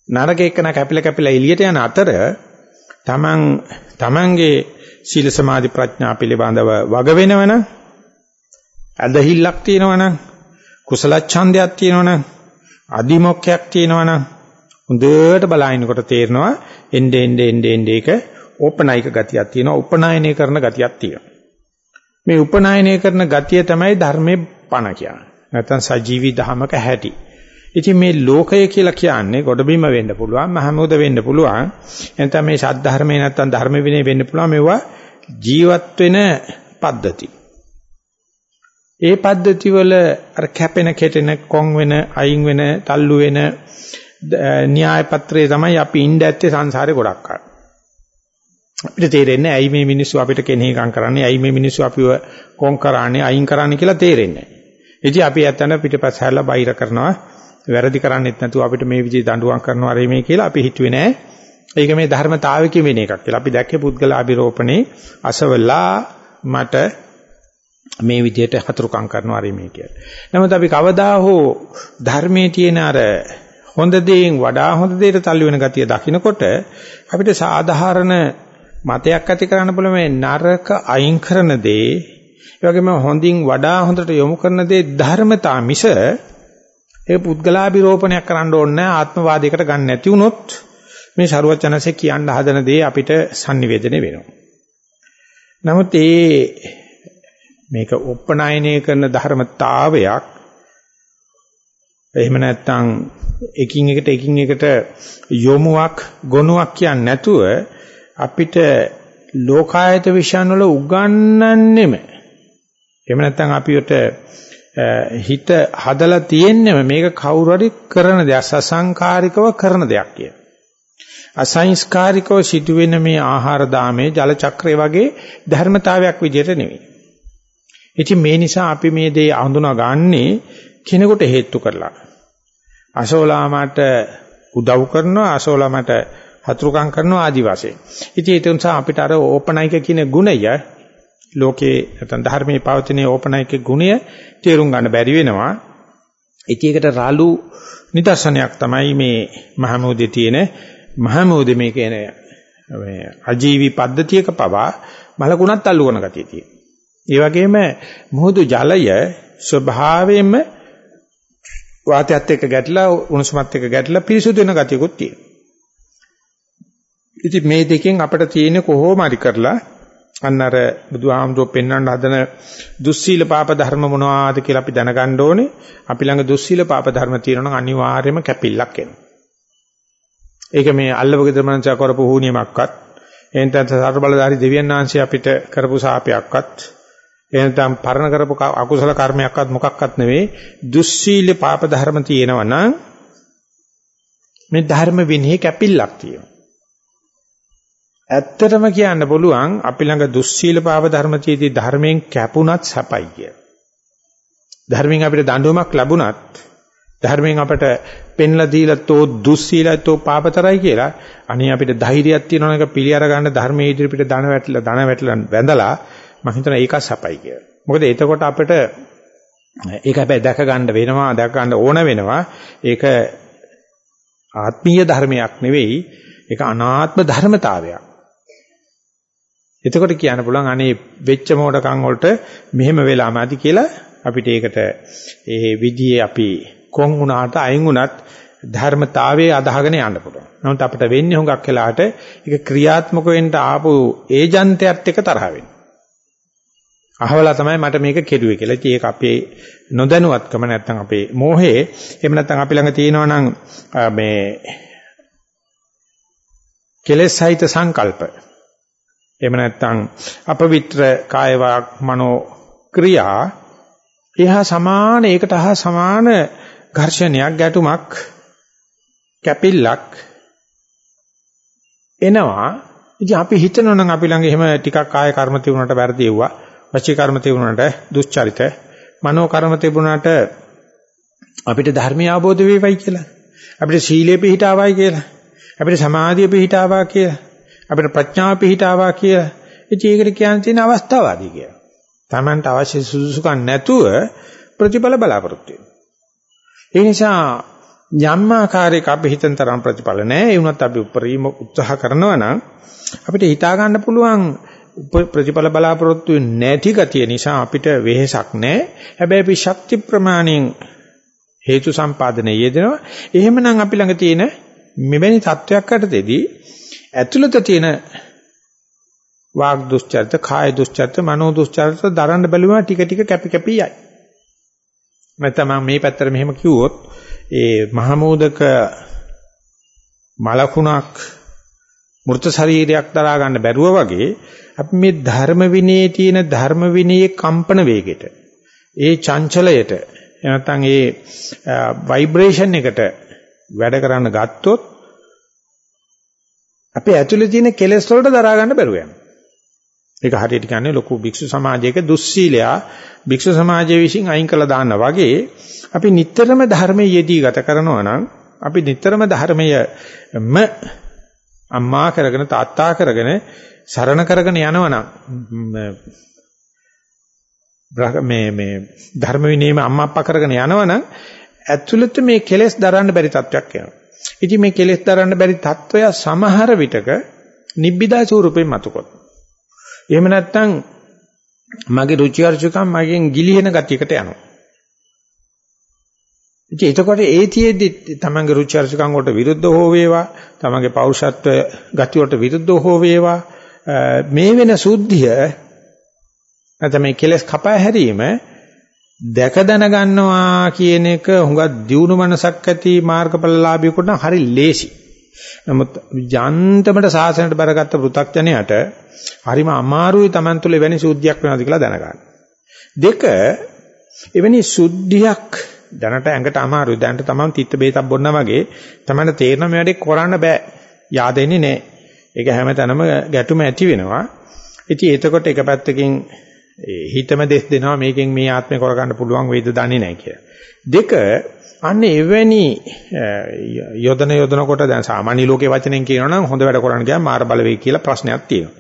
නරක එක්කන කැපිලා කැපිලා එළියට යන අතර තමන් තමන්ගේ සීල සමාධි ප්‍රඥා පිළිබඳව වග වෙනවනම් ඇදහිල්ලක් තියෙනවනම් කුසල ඡන්දයක් තියෙනවනම් අදිමොක්කයක් තියෙනවනම් හොඳට බලනකොට තේරෙනවා එnde ende ende ende එක ඕපනායක ගතියක් තියෙනවා උපනායනය කරන ගතියක් තියෙනවා. මේ උපනායනය කරන ගතිය තමයි ධර්මයේ පණ කියන්නේ. නැත්නම් සජීවී ධමක හැටි. ඉතින් මේ ලෝකය කියලා කියන්නේ ගොඩබිම වෙන්න පුළුවන් මහමෝද වෙන්න පුළුවන්. එතන මේ සද්ධර්මේ නැත්නම් ධර්ම විනය වෙන්න පුළුවන් මේවා ජීවත් වෙන පද්ධති. ඒ පද්ධති වල අර කැපෙන කෙටෙන කොන් වෙන අයින් වෙන තල්ලු වෙන න්‍යාය පත්‍රයේ තමයි අපි ඉඳ ඇත්තේ සංසාරේ ගොඩක් කාල. අපිට තේරෙන්නේ ඇයි මේ මිනිස්සු අපිට කෙනෙහිකම් කරන්නේ ඇයි මේ මිනිස්සු අපිව කොන් කරන්නේ අයින් කරන්නේ කියලා තේරෙන්නේ නැහැ. ඉතින් අපි ඇත්තන පිටපස්ස හැරලා බයිර කරනවා වැරදි කරන්නේත් නැතුව අපිට මේ විදිහේ දඬුවම් කරනවා රේ මේ කියලා අපි හිතුවේ නෑ. ඒක මේ ධර්මතාවකේ වෙන එකක් කියලා. අපි දැක්කේ පුද්ගල අභිරෝපණේ අසවලා මට මේ විදිහට හතුරුකම් කරනවා රේ මේ කියලා. නමුත් අපි කවදා හෝ ධර්මයේ තියෙන අර හොඳ දේෙන් වඩා හොඳ දෙයට තල්ලු වෙන ගතිය දකිනකොට අපිට සාධාරණ මතයක් ඇති කරන්න පුළුවන් මේ නරක අයින් කරන දේ ඒ වගේම හොඳින් වඩා හොඳට යොමු කරන දේ ධර්මතා මිස ඒ පුද්ගලාභිරෝපණයක් කරන්න ඕනේ ආත්මවාදයකට ගන්න නැති වුණොත් මේ ශරුවචනසේ කියන්න හදන දේ අපිට sannivedana වෙනවා. නමුත් ඒ මේක උපනායනය කරන ධර්මතාවයක් එහෙම නැත්නම් එකින් එකට එකින් එකට යොමුවක් ගොනුවක් කියන්නේ නැතුව අපිට ලෝකායත විශ්යන් වල උගන්වන්නෙම එහෙම නැත්නම් අපිට හිත හදලා තියෙන්නේ මේක කවුරු හරි කරන දෙයක් සසංකාරිකව කරන දෙයක් කිය. අසංස්කාරිකව සිදුවෙන මේ ආහාර දාමේ ජල චක්‍රය වගේ ධර්මතාවයක් විදිහට නෙවෙයි. ඉතින් මේ නිසා අපි මේ දේ හඳුනා ගන්නේ කෙනෙකුට හේතු කරලා. අසෝලා මට උදව් කරනවා අසෝලා මට හතුරුකම් කරනවා ආදි වශයෙන්. ඉතින් ඒ නිසා අපිට අර ඕපනයික කියන ගුණය ලෝකේ නැත්නම් ධර්මයේ පවතින ඕපනයික ගුණය තේරුම් ගන්න බැරි වෙනවා. ඉතින් ඒකට රාලු නිදර්ශනයක් තමයි මේ මහමෝදේ තියෙන මහමෝදේ මේ කියන මේ අජීවි පද්ධතියක පවා මලකුණත් අල්ලු කරන ගතිය තියෙනවා. ඒ වගේම මුහුදු ජලය ස්වභාවයෙන්ම වාතයත් එක්ක ගැටලා උණුසුමත් එක්ක ගැටලා පිරිසුදු වෙන ගතියකුත් තියෙනවා. ඉතින් මේ දෙකෙන් අපිට තියෙන කොහොම හරි කරලා අන්න අර බුදුහාමුදුරුවෝ පෙන්වන්න හදන දුස්සීල පාප ධර්ම මොනවාද කියලා අපි දැනගන්න ඕනේ. අපි ළඟ දුස්සීල පාප ධර්ම තියෙනවා නම් අනිවාර්යයෙන්ම කැපිල්ලක් එනවා. ඒක මේ අල්ලවගෙදර මනස කරපු හුනියමක්වත් එහෙනම් සතර බලධාරී දෙවියන් වහන්සේ අපිට කරපු සාපයක්වත් එහෙනම් පරණ කරපු අකුසල කර්මයක්වත් මොකක්වත් නෙවෙයි දුස්සීල පාප ධර්ම තියෙනවා නම් මේ ධර්ම විනී කැපිල්ලක් තියෙනවා. ඇත්තටම කියන්න පුළුවන් අපි ළඟ දුස්සීල පාප ධර්ම තියෙදි ධර්මයෙන් කැපුණත් සපයි කිය. ධර්මයෙන් අපිට දඬුවමක් ලැබුණත් ධර්මයෙන් අපට පෙන්ලා දීලා තෝ දුස්සීලතෝ පාපතරයි කියලා අනේ අපිට ධෛර්යයක් තියෙනවා නේද පිළි අර ගන්න ධර්මයේ ඉදිරියට දන වැටලා දන වැටලා වැඳලා මම හිතනවා ඒක සපයි කියලා. මොකද එතකොට අපිට ඒක හැබැයි දැක ගන්න වෙනවා දැක ගන්න ඕන වෙනවා ඒක ආත්මීය ධර්මයක් නෙවෙයි ඒක අනාත්ම ධර්මතාවයක්. එතකොට කියන්න පුළුවන් අනේ වෙච්ච මොඩකම් වලට මෙහෙම වෙලාමදි කියලා අපිට ඒකට ඒ විදිහේ අපි කොන් වුණාට අයින් වුණත් ධර්මතාවයේ අදහගෙන යන්න පුළුවන්. නමුත් අපිට වෙන්නේ හුඟක් වෙලාට ඒක ක්‍රියාත්මක වෙන්න ආපු ඒජන්තයත් එක්ක තරහ වෙන්නේ. අහවලා තමයි මට මේක කෙරුවේ කියලා. ඉතින් ඒක අපේ නොදැනුවත්කම නැත්නම් අපේ මෝහේ එහෙම නැත්නම් අපි ළඟ තියෙනවා නම් මේ කෙලෙස් සහිත සංකල්ප. එහෙම නැත්නම් අපවිත්‍ර කාය වාක් මනෝ ක්‍රියා එහා සමාන ඒකට හා සමාන ඝර්ෂණයක් ගැටුමක් කැපිල්ලක් එනවා. ඉතින් අපි හිතනවා නම් අපි ළඟ එහෙම ටිකක් කාය කර්ම තිබුණාට වැරදි වුණා. වචී කර්ම තිබුණාට දුස්චරිත. මනෝ කර්ම තිබුණාට අපිට ධර්මය අවබෝධ වේවයි කියලා. අපිට සීලය පිහිටාවයි කියලා. අපිට සමාධිය පිහිටාවා කියලා. අපිට ප්‍රඥාව පිහිටාවා කියලා ඉතින් ඒකට කියන්න තියෙන අවස්ථාවාදී කියලා. Tamanට අවශ්‍ය සුදුසුකම් නැතුව ප්‍රතිඵල බලාපොරොත්තු වෙනවා. ඒ නිසා යම් ආකාරයක අපි හිතන තරම් ප්‍රතිඵල නැහැ. ඒ වුණත් අපි උපරිම උත්සාහ කරනවා නම් අපිට හිතා ගන්න පුළුවන් ප්‍රතිඵල බලාපොරොත්තු නැති ගතිය නිසා අපිට වෙහෙසක් නැහැ. හැබැයි අපි ශක්ති ප්‍රමාණයෙන් හේතු සම්පාදනයේ යෙදෙනවා. එහෙමනම් අපි ළඟ තියෙන මෙවැනි තත්වයක් යටතේදී ඇතුළත තියෙන වාග් දුස්චරිත, කාය දුස්චරිත, මනෝ දුස්චරිත දරන්න බැලුවා ටික ටික කැපි කැපි යයි. නැත්නම් මම මේ පැත්තට මෙහෙම කිව්වොත් ඒ මහමෝදක මලකුණක් මෘත ශරීරයක් දරා ගන්න බැරුව වගේ අපි මේ ධර්ම විනයේ තියෙන ධර්ම විනයේ කම්පන වේගෙට ඒ චංචලයට නැත්නම් ඒ ভাইබ්‍රේෂන් එකට වැඩ කරන්න ගත්තොත් අපේ ඇතුලේ තියෙන කෙලෙස් වලට දරා ගන්න බැරුව යනවා. ඒක හරියට කියන්නේ ලොකු භික්ෂු සමාජයක දුස්සීලයා භික්ෂු සමාජය විසින් අයින් කළා දාන්න වගේ අපි නිතරම ධර්මයේ යෙදී ගත කරනවා නම් අපි නිතරම ධර්මයම අම්මා කරගෙන තාත්තා කරගෙන සරණ කරගෙන යනවනම් මේ මේ ධර්ම විනයම අම්මා අප්පා කරගෙන යනවනම් ඇතුළත මේ කෙලෙස් දරන්න බැරි තත්වයක් එනවා. ඉතින් මේ කෙලෙස් දරන්න බැරි තත්වය සමහර විටක නිබ්බිදා ස්වරූපයෙන් මතුකොත්. එහෙම නැත්නම් මගේ රුචි අරුචිකම් මගෙන් ගිලිහෙන ගතියකට යනවා. ඉතින් එතකොට ඒතියෙදි තමන්ගේ රුචි අරුචිකම් වලට විරුද්ධ හෝ වේවා, තමන්ගේ පෞරුෂත්ව ගති වලට විරුද්ධ හෝ වේවා මේ වෙන සුද්ධිය නැත්නම් මේ කෙලස් කපා හැරීම දැක දැන ගන්නවා කියන එක හුඟක් දියුණු මනසක් ඇති මාර්ගඵලලාභියෙකුට නම් හරි ලේසි. නමුත් ජාන්තමට සාසනයට බරගත්ත පෘ탁ජනයට හරිම අමාරුයි Taman තුල එවැනි සුද්ධියක් වෙනවද කියලා දැනගන්න. දෙක එවැනි සුද්ධියක් දැනට ඇඟට අමාරුයි. දැනට Taman තිත්ත බේතක් බොන්නා වගේ Taman තේරෙන මේ වැඩේ කරන්න බෑ. yaadෙන්නේ නැහැ. ඒක හැමතැනම ගැටුම ඇති වෙනවා. ඉතින් එතකොට එක පැත්තකින් හිතම දෙස් දෙනවා මේකෙන් මේ ආත්මේ කරගන්න පුළුවන් වේද දන්නේ නැහැ කියලා. දෙක අන්න එවැනි යොදන යොදනකොට දැන් සාමාන්‍ය ලෝකේ වචනෙන් කියනවා නම් හොඳ වැඩ කරන්න ගියාම මාර බලවේග කියලා ප්‍රශ්නයක් තියෙනවා.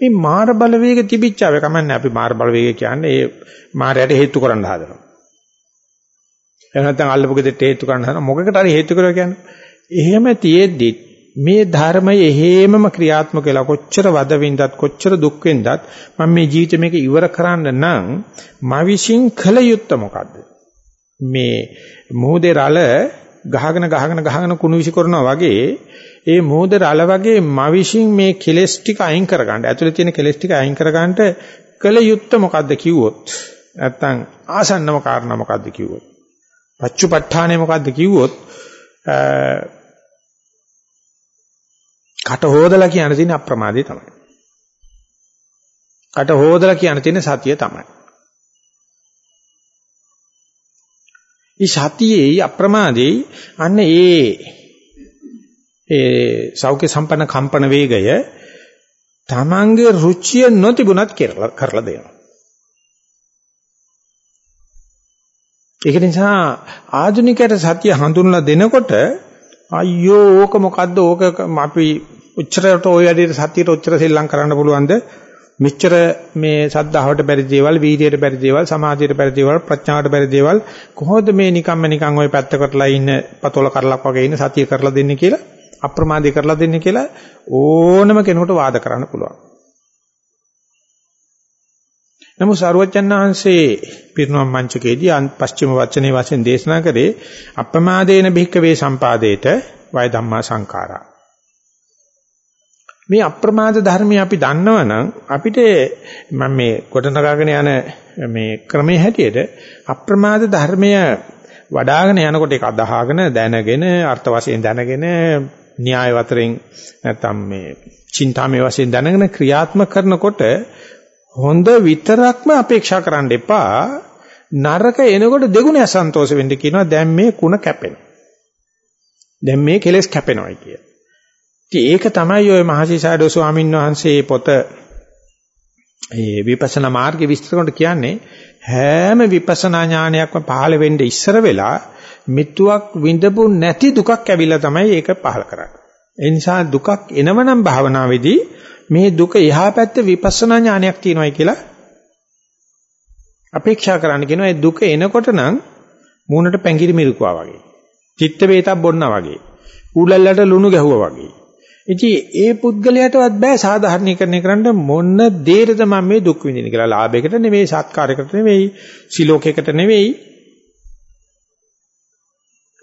මේ මාර බලවේග තිබිච්චාව කමන්නේ අපි මාර බලවේග කියන්නේ ඒ මාරයට හේතු කරන්න හදනවා. එහෙම නැත්නම් අල්ලපු ගෙදරට හේතු කරන්න හදනවා මොකකට හරි හේතු කරලා කියන්නේ. එහෙම තියෙද්දි මේ ධර්මයේ හේමම ක්‍රියාත්මක වෙලා කොච්චර වද වින්දත් කොච්චර දුක් වින්දත් මම මේ ජීවිතේ මේක ඉවර කරන්න නම් මා විශ්ින් කළ යුත්තේ මොකද්ද? මේ මොහොතේ රළ ගහගෙන ගහගෙන ගහගෙන කුණු විසි කරනවා වගේ ඒ මොහොතේ රළ වගේ මා විශ්ින් මේ කෙලස් ටික අයින් කරගන්න ඇතුලේ තියෙන කෙලස් ටික අයින් කරගන්නට කළ යුත්තේ මොකද්ද කිව්වොත් නැත්තම් ආසන්නම කාරණා මොකද්ද කිව්වොත් පච්චුපට්ඨානේ මොකද්ද කිව්වොත් කට හොදලා කියන තියෙන අප්‍රමාදේ තමයි. කට හොදලා කියන තියෙන සතිය තමයි. මේ සතියේ අප්‍රමාදේ අන්න ඒ ඒ සෞඛ්‍ය සම්පන්න කම්පන වේගය තමන්ගේ රුචිය නොතිබුණත් කරලා දෙනවා. ඒක නිසා ආධුනිකයට සතිය හඳුන්ලා දෙනකොට අයියෝ ඕක මොකද්ද ඕක අපි උච්චරයට ওই වැඩේට සතියට උච්චර සෙල්ලම් කරන්න පුළුවන්ද? මෙච්චර මේ සද්ධාවට බැරි දේවල්, වීර්යයට බැරි දේවල්, සමාධියට බැරි දේවල්, ප්‍රඥාවට බැරි දේවල් කොහොමද මේ නිකම්ම නිකන් ওই පැත්තකටලා ඉන්න පතොල කරලක් වගේ ඉන්න සතිය කරලා දෙන්නේ කියලා අප්‍රමාදී කරලා දෙන්නේ කියලා ඕනම කෙනෙකුට වාද කරන්න පුළුවන්. නමුත් සරුවචන් වහන්සේ පිරිනුවම් මංචකයේදී පස්චිම වචනේ වශයෙන් දේශනා කරේ අප්‍රමාදේන භික්කවේ සම්පාදේට වය ධම්මා සංඛාරා මේ අප්‍රමාද ධර්මය අපි දන්නවනම් අපිට මම මේ කොටනගාගෙන යන මේ ක්‍රමයේ හැටියට අප්‍රමාද ධර්මය වඩ아가න යනකොට ඒක අදහාගෙන දැනගෙන අර්ථ වශයෙන් දැනගෙන න්‍යාය වතරින් නැත්තම් මේ චින්තාමේ වශයෙන් දැනගෙන ක්‍රියාත්මක කරනකොට හොඳ විතරක්ම අපේක්ෂා කරන්න එපා. නරක එනකොට දෙගුණ අසන්තෝෂ වෙන්න කියනවා. දැන් මේ කුණ කැපෙනවා. දැන් මේ කෙලස් කැපෙනවායි කිය. ඉතින් ඒක තමයි ඔය මහසිසාරද ස්වාමීන් වහන්සේ පොත ඒ විපස්සනා මාර්ගේ විස්තර කරනකොට කියන්නේ හැම විපස්සනා ඥානයක්ම පහළ වෙන්න ඉස්සර වෙලා මිත්‍ුවක් විඳපු නැති දුකක් ඇවිල්ලා තමයි ඒක පහළ කරන්නේ. ඒ නිසා දුකක් එනවනම් භාවනාවේදී මේ දුක එහා පැත්තේ විපස්සනා ඥානයක් තියෙනවායි කියලා අපේක්ෂා කරන්න කියනවා. ඒ දුක එනකොට නම් මූණට පැංගිරි මිරිකුවා වගේ. චිත්ත වේතක් බොන්නා වගේ. ඌලල්ලට ලුණු ගැහුවා වගේ. ඉතින් ඒ පුද්ගලයාටවත් බෑ සාධාරණීකරණය කරන්න මොන දේරද මම මේ දුක් විඳින කියලා. ලාභයකට නෙවෙයි, සත්කාරයකට නෙවෙයි, සිලෝකයකට නෙවෙයි.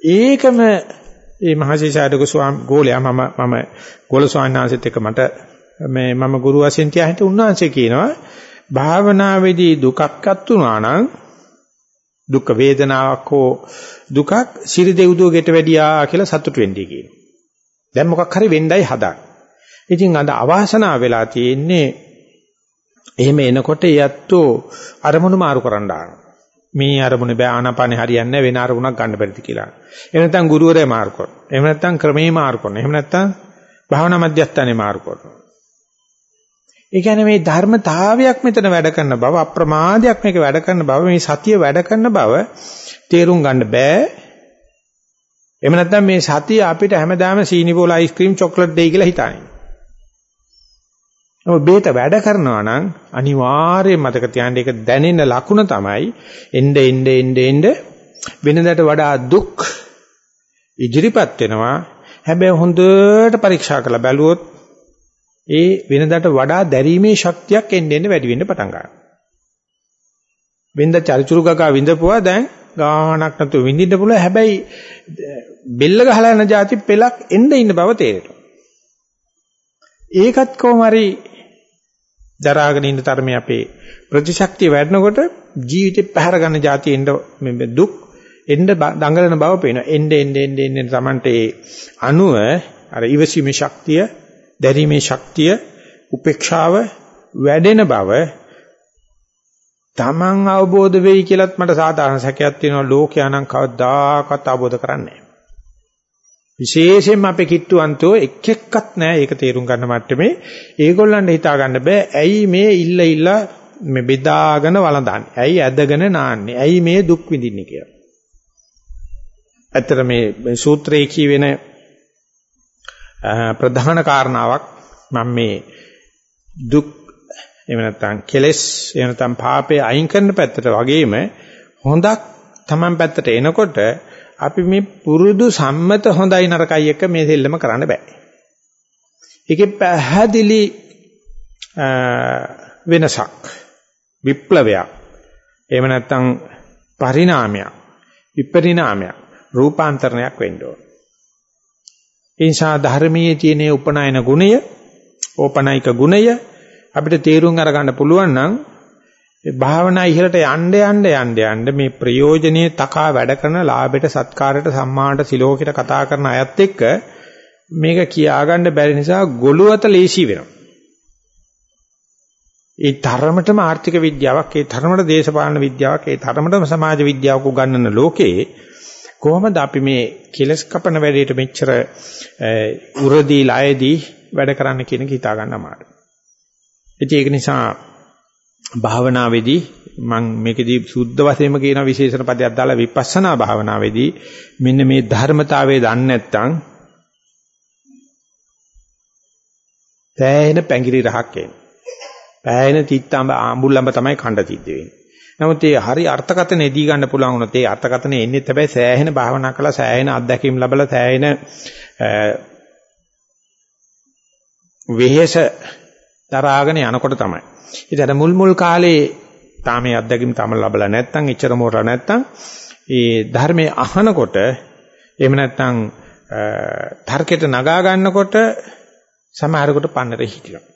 ඒකම මේ මහසිසාරක ස්වාම ගෝලයා මම මම ගෝල ස්වාමීන් වහන්සේත් එක්ක මට මේ මම ගුරු වශයෙන් තියාහිට උන්වහන්සේ කියනවා භාවනාවේදී දුකක් අත්ුණා නම් දුක් වේදනාවක් හෝ දුකක් සිරි දෙව්දුව ගෙට වැඩියා කියලා සතුට වෙන්නේ කියනවා. දැන් මොකක් හරි වෙන්නයි හදන්නේ. ඉතින් අද අවාසනාව වෙලා තියෙන්නේ එහෙම එනකොට යැත්තෝ අරමුණු මාරු කරන්න මේ අරමුණ බෑ ආනාපානේ හරියන්නේ වෙන අරමුණක් ගන්න බැරිද කියලා. එහෙම නැත්නම් ගුරුවරයා මාරු කරනවා. එහෙම නැත්නම් ක්‍රමේ මාරු කරනවා. එහෙම නැත්නම් භාවනා මධ්‍යස්ථානේ මාරු කරනවා. ඒ කියන්නේ මේ ධර්මතාවයක් මෙතන වැඩ කරන බව අප්‍රමාදයක් මේක වැඩ කරන බව මේ සතිය වැඩ කරන බව තේරුම් ගන්න බෑ එහෙම නැත්නම් මේ සතිය අපිට හැමදාම සීනි බෝල අයිස්ක්‍රීම් චොක්ලට් දෙයි කියලා හිතන්නේ. ඔබ බේත වැඩ කරනවා නම් අනිවාර්යයෙන් මතක තියාගන්න ඒක දැනෙන ලකුණ තමයි එnde එnde එnde එnde වෙනදාට වඩා දුක් ඉදිරිපත් වෙනවා. හැබැයි හොඳට පරීක්ෂා කරලා බැලුවොත් ඒ වෙනදාට වඩා දැරීමේ ශක්තියක් එන්න එන්න වැඩි වෙන්න පටන් ගන්නවා. වෙනදා චරිචුරු ගගා විඳපුවා දැන් ගානක් නැතුව විඳින්න පුළුවන්. හැබැයි බෙල්ල ගහලා යන જાති පෙලක් එන්න ඉන්න බව තේරෙනවා. ඒකත් කොහොම හරි දරාගෙන ඉන්න තරමේ අපේ ප්‍රතිශක්තිය වැඩනකොට ජීවිතේ පැහැර ගන්න જાති එන්න මේ දුක් එන්න දඟලන බව පේනවා. එන්න එන්න එන්න එන්න තමන්ට ඒ අණුව අර ඉවසීමේ ශක්තිය, දැරීමේ ශක්තිය, උපේක්ෂාව වැඩෙන බව Taman අවබෝධ වෙයි කියලත් මට සාධාරණ සැකයක් තියෙනවා. ලෝකයා නම් කවදාකවත් අවබෝධ කරන්නේ විශේෂයෙන්ම අපේ කිට්ටුවන්තෝ එක් එක්කත් නැහැ. ඒක තේරුම් ගන්න මට්ටමේ. ඒගොල්ලන්ට හිතා ගන්න බෑ. ඇයි මේ ඉල්ල ඉල්ල මේ බෙදාගෙන වළඳන්නේ? ඇයි ඇදගෙන නාන්නේ? ඇයි මේ දුක් විඳින්නේ කියලා? ඇත්තට මේ සූත්‍රයේ කියවෙන ප්‍රධාන කාරණාවක් මම මේ දුක් එහෙම නැත්නම් කෙලෙස් එහෙම නැත්නම් පාපේ අයින් කරන පැත්තට වගේම හොඳක් Taman පැත්තට එනකොට අපි මේ පුරුදු සම්මත හොඳයි නරකයි එක මේ දෙල්ලම කරන්න බෑ. ඒකේ පැහැදිලි වෙනසක් විප්ලවයක් එහෙම නැත්නම් පරිණාමයක් විපරිණාමයක් රූපාන්තරණයක් වෙන්න ඕන. ඒ නිසා ධර්මයේ තියෙන උපනායන ගුණය, ඕපනායික ගුණය අපිට තේරුම් අරගන්න පුළුවන් නම් භාවනා ඉහළට යන්න යන්න යන්න යන්න මේ ප්‍රයෝජනේ තකා වැඩ කරන ලාභයට සත්කාරයට සම්මානට සිලෝකයට කතා කරන අයත් එක්ක මේක කියාගන්න බැරි නිසා ගොළුවත ලේසි වෙනවා. ඒ තරමටම ආර්ථික විද්‍යාවක්, ඒ තරමට දේශපාලන විද්‍යාවක්, ඒ තරමටම සමාජ විද්‍යාවක් උගන්වන ලෝකේ කොහොමද අපි මේ කෙලස් කපන වැඩේට මෙච්චර උරදී ලයේදී වැඩ කරන්න කියන එක හිතා ගන්න අමාරුයි. ඒක නිසා භාවනාවේදී මම මේකෙදී සුද්ධ වශයෙන්ම කියන විශේෂණ පදයක් දාලා විපස්සනා භාවනාවේදී මෙන්න මේ ධර්මතාවය දන්නේ නැත්නම් පෑහෙන පැංගිරි රහක් එන්නේ. පෑහෙන තිත්තඹ ආඹුල්ලඹ තමයි කණ්ඩ තිද්ද වෙන්නේ. නමුත් ඒ හරි අර්ථකතනෙ දී ගන්න පුළුවන් වුණොත් ඒ අර්ථකතනෙ එන්නේ හැබැයි සෑහෙන භාවනා කළා සෑහෙන අත්දැකීම් ලැබලා සෑහෙන වෙහෙස දරාගෙන යනකොට තමයි. ඉතින් අර මුල් මුල් කාලේ තාමේ අත්දැකීම් තම ලැබලා නැත්නම් එච්චර මෝරලා නැත්නම් ඒ ධර්මයේ අහනකොට එහෙම නැත්නම් තර්කයට නගා ගන්නකොට සමහරකට පන්නරේ හිටිනවා.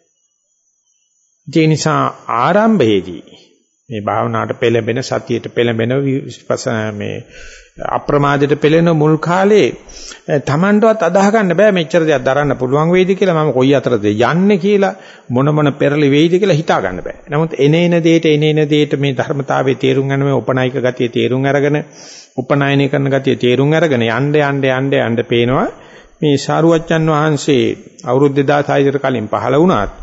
ඒ නිසා ආරම්භයේදී මේ භාවනාවට පෙළඹෙන සතියට පෙළඹෙන මේ අප්‍රමාදයට පෙළෙන මුල් කාලේ Tamanටවත් අදාහ ගන්න බෑ මෙච්චර දෙයක් දරන්න පුළුවන් වෙයිද කියලා මම කොයි අතරද යන්නේ කියලා මොන මොන පෙරලි වෙයිද කියලා හිතා ගන්න බෑ. නමුත් එනේන දෙයට එනේන දෙයට මේ ධර්මතාවයේ තේරුම් ගන්න මේ උපනායික ගතිය තේරුම් අරගෙන උපනායනය කරන ගතිය තේරුම් අරගෙන යන්න යන්න යන්න යන්න පේනවා මේ ශාරුවච්චන් වහන්සේ අවුරුදු 2600 කට කලින් පහළ වුණාත්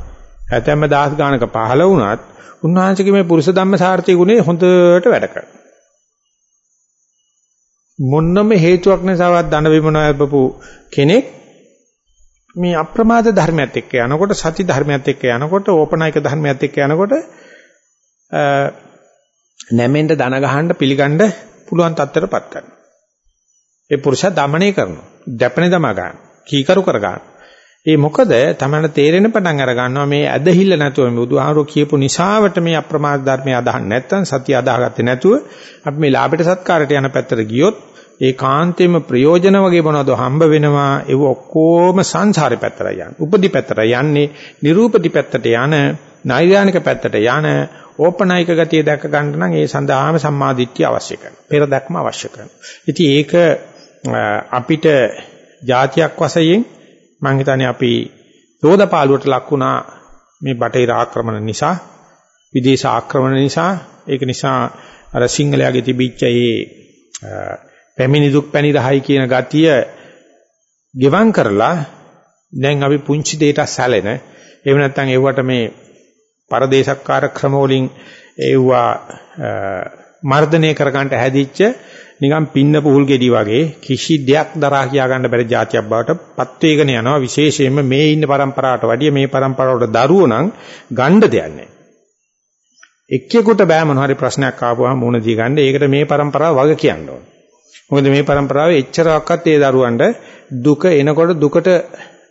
හැතැම්ම දහස් ගානක පහළ වුණාත් උන්වහන්සේගේ මේ පුරුෂ ධම්ම සාර්ථි ගුණේ හොඳට වැඩ කරනවා. මොන්නම හේතුවක් නිසාවත් දඬ විමන ලැබපු කෙනෙක් මේ අප්‍රමාද ධර්මයත් එක්ක යනකොට සති ධර්මයත් එක්ක යනකොට ඕපනායක ධර්මයත් එක්ක යනකොට නැමෙන්න දන ගහන්න පිළිගන්න පුළුවන් තත්ත්වයටපත් කරනවා. ඒ පුරුෂයා দমনය කරනවා. දැපෙන දමා ගන්න. කීකරු කර ගන්න. ඒ මොකද තමයි තේරෙන පටන් අර ගන්නවා මේ ඇදහිල්ල නැතුව මේ බුදුහාරෝ කියපු නිසාවට මේ අප්‍රමාද ධර්මය අදහන්න නැත්නම් සතිය අදාහගත්තේ නැතුව අපි මේ ලාභයට සත්කාරයට යන පැත්තට ගියොත් ඒ කාන්තේම ප්‍රයෝජන වගේ මොනවද හම්බ වෙනවා ඒව ඔක්කොම සංසාරේ පැත්තට යන්නේ. උපදි පැත්තට යන්නේ, නිරූපදි පැත්තට යන, නෛර්යානික පැත්තට යන ඕපනායක ගතිය දැක ගන්න නම් ඒ සඳහාම සම්මාදිට්ඨිය අවශ්‍ය කරනවා. පෙර දැක්ම අවශ්‍ය කරනවා. ඉතින් ඒක අපිට જાතියක් වශයෙන් මම හිතන්නේ අපි රෝදපාලුවට ලක් වුණා මේ බටහිර ආක්‍රමණ නිසා විදේශ ආක්‍රමණ නිසා. ඒක නිසා අර සිංහලයාගේ තිබිච්ච ඒ පැමිණි දුක් පැණි රහයි කියන ගතිය ගෙවම් කරලා දැන් අපි පුංචි දෙයට සැලෙන. එහෙම නැත්නම් ඒවට මේ පරදේශක්කාර ක්‍රම වලින් ඒවා මර්ධනය කර ගන්නට හැදිච්ච නිකන් පින්න පුහුල් ගෙඩි වගේ කිසි දෙයක් දරා කියා ගන්න බැරි જાතියක් බවට පත් වේගන යනවා විශේෂයෙන්ම මේ ඉන්න પરම්පරාවට වැඩිය මේ પરම්පරාවට දරුවෝ නම් ගණ්ඩ දෙයක් නැහැ. එක්කෙකුට බෑ මොන හරි ප්‍රශ්නයක් ආවම මුණ දී ගන්න. ඒකට මේ પરම්පරාව වග කියන්න ඕනේ. මොකද මේ પરම්පරාවේ එච්චරවක්වත් ඒ දරුවන්ට දුක එනකොට දුකට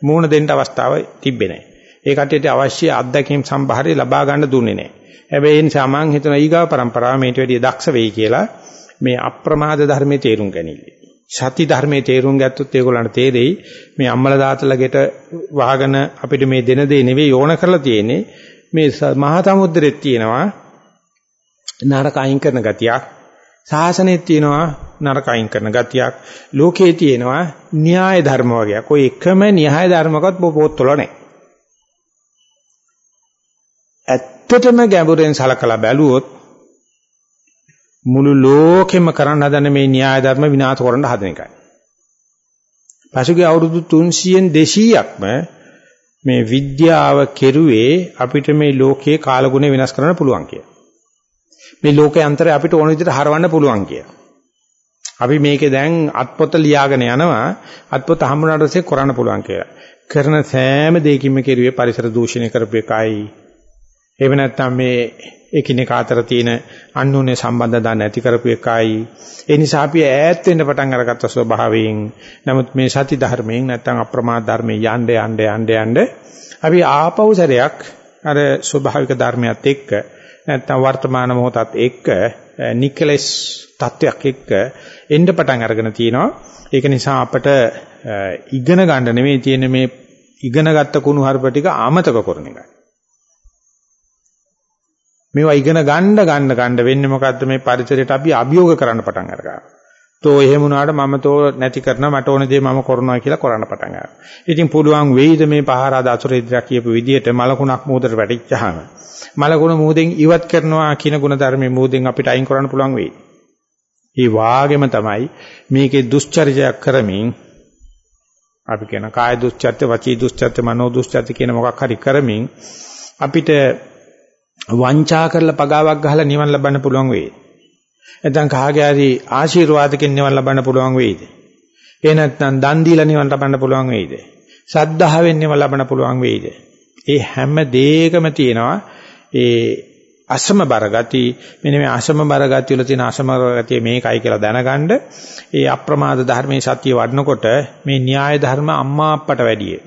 මුණ දෙන්න අවස්ථාව තිබ්බේ නැහැ. ඒ කට්ටියට අවශ්‍ය අත්දැකීම් සම්භාරය ලබා ගන්න දුන්නේ නැහැ. හැබැයි ඒ නිසා මම හිතනවා ඊගා પરම්පරාව මේට වැඩිය දක්ෂ වෙයි කියලා. මේ අප්‍රමාද ධර්මයේ තේරුම් ගැනීම. සති ධර්මයේ තේරුම් ගත්තොත් ඒගොල්ලන්ට තේරෙයි මේ අම්මලා දාතලගෙට වහගෙන අපිට මේ දෙන දේ නෙවෙයි ඕන කරලා තියෙන්නේ මේ මහා සමුද්‍රෙත් තියෙනවා නරක අයින් කරන ගතියක් සාසනෙත් තියෙනවා නරක අයින් කරන ගතියක් ලෝකේ තියෙනවා න්‍යාය ධර්ම වගේක්. ඔය එකම න්‍යාය ධර්මකවත් පොත්වල නැහැ. ඇත්තටම ගැඹුරෙන් සලකලා බැලුවොත් මුළු ලෝකෙම කරන්න හදන මේ න්‍යාය ධර්ම විනාශ කරන්න හදන එකයි. පසුගිය අවුරුදු 300න් 200ක්ම මේ විද්‍යාව කෙරුවේ අපිට මේ ලෝකයේ කාලගුණය වෙනස් කරන්න පුළුවන් කියලා. මේ ලෝකයේ අන්තරය අපිට ඕන විදිහට හරවන්න පුළුවන් කියලා. අපි මේකේ දැන් අත්පොත ලියාගෙන යනවා අත්පොත හම්බුනාට පස්සේ කරන්න පුළුවන් කියලා. කරන සෑම දෙයකින්ම කෙරුවේ පරිසර දූෂණය කරපු එකයි. එහෙම නැත්නම් මේ එකිනෙකා අතර තියෙන අන්‍යෝන්‍ය සම්බන්ධතා නැති කරපු එකයි. ඒ නිසා අපි ඈත් වෙන්න පටන් අරගත්ත ස්වභාවයෙන්. නමුත් මේ සති ධර්මයෙන් නැත්නම් අප්‍රමාද ධර්මයෙන් යන්න යන්න යන්න යන්න අපි ආපහු සැරයක් අර ස්වභාවික ධර්මයත් එක්ක නැත්නම් වර්තමාන මොහොතත් එක්ක නිකලස් තත්වයක් එක්ක එන්න පටන් අරගෙන තිනවා. ඒක නිසා අපට ඉගෙන ගන්න නෙමෙයි තියෙන්නේ මේ ඉගෙනගත්ත කුණු හarp ටික ආමතක කරන එකයි. මේවා ඉගෙන ගන්න ගන්න ගන්න වෙන්නේ මොකද්ද මේ පරිසරයට අපි අභියෝග කරන්න පටන් අරගන්නවා. තෝ එහෙම වුණාට මම තෝ නැති කරනවා මට ඕන දේ මම කරනවා කියලා කරන්න පටන් ගන්නවා. ඉතින් පුළුවන් වෙයිද මේ පහරාද අසුරේදා කියපු විදිහට මලකුණක් මූදට වැටිච්චාම මලකුණ මූදෙන් ඉවත් කරනවා කියන ගුණ ධර්මයේ මූදෙන් අපිට අයින් කරන්න පුළුවන් වෙයි. ඒ වාගෙම තමයි මේකේ දුස්චරිතයක් කරමින් අපි කියන කාය දුස්චරිත, වචී දුස්චරිත, මනෝ දුස්චරිත කියන මොකක් හරි කරමින් අපිට වංචා කරලා පගාවක් ගහලා නිවන් ලබන්න පුළුවන් වෙයි. නැත්නම් කාගේ හරි ආශිර්වාදකින් නිවන් ලබන්න පුළුවන් වෙයිද? ඒ නැත්නම් දන් දීලා නිවන් ලබන්න පුළුවන් වෙයිද? සද්ධාවෙන් නිවන් ලබන්න පුළුවන් වෙයිද? ඒ හැම දෙයකම තියෙනවා ඒ අසම බරගති මෙන්න මේ අසම බරගති වල තියෙන අසම බරගතිය මේකයි කියලා දැනගන්න ඒ අප්‍රමාද ධර්මයේ සත්‍ය වඩනකොට මේ න්‍යාය ධර්ම අම්මා අප්පට වැඩිය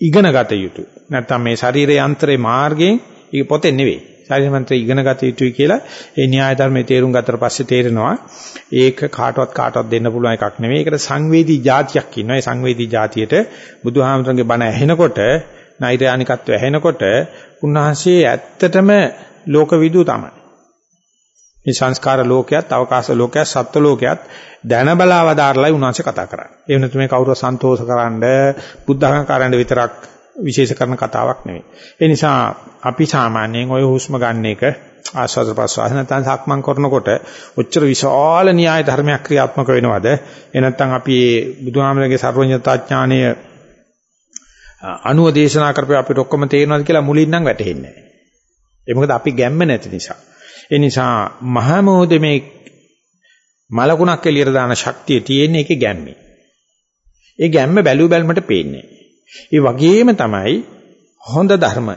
ඉගෙන ගත යුතු. නැත්තම් මේ ශරීර යන්ත්‍රයේ මාර්ගයෙන් ඒක පොතේ නෙවෙයි. ශරීර යන්ත්‍රය ඉගෙන ගත යුතුයි කියලා ඒ න්‍යාය ධර්මයේ තේරුම් ගත්තට පස්සේ තේරෙනවා ඒක කාටවත් කාටවත් දෙන්න පුළුවන් එකක් නෙවෙයි. ඒකට සංවේදී જાතියක් ඉන්නවා. ඒ සංවේදී જાතියට බුදුහාමරගේ බණ ඇහෙනකොට නෛර්යානිකත්වය ඇහෙනකොට උන්වහන්සේ ඇත්තටම ලෝකවිදු තමයි. මේ සංස්කාර ලෝකයක්, අවකාශ ලෝකයක්, සත්ත්ව ලෝකයක් දැන බලවදාරලයි උන්වහන්සේ කතා කරන්නේ. ඒ වෙනතු මේ කවුරු සන්තෝෂ කරන්න, බුද්ධඝංකාරයන්ට විතරක් විශේෂ කරන කතාවක් නෙවෙයි. ඒ නිසා අපි සාමාන්‍යයෙන් ওই හුස්ම ගන්න එක ආස්වාද ප්‍රසවාස නැත්නම් සක්මන් කරනකොට ඔච්චර විශාල න්‍යාය ධර්මයක් ක්‍රියාත්මක වෙනවද? ඒ නැත්නම් අපි බුදුහාමරගේ සර්වඥතා ඥානය අනුව දේශනා කරපේ අපිට ඔක්කොම තේරෙනවද කියලා මුලින් නම් වැටහෙන්නේ නැහැ. ඒ මොකද අපි ගැම්ම නැති නිසා. ඒ නිසා මහා මොහොතේ මේ මලකුණක් එළියට දාන ශක්තිය තියෙන එකේ ගැම්මේ. ඒ ගැම්ම බැලු බැලමට පේන්නේ. ඒ වගේම තමයි හොඳ ධර්ම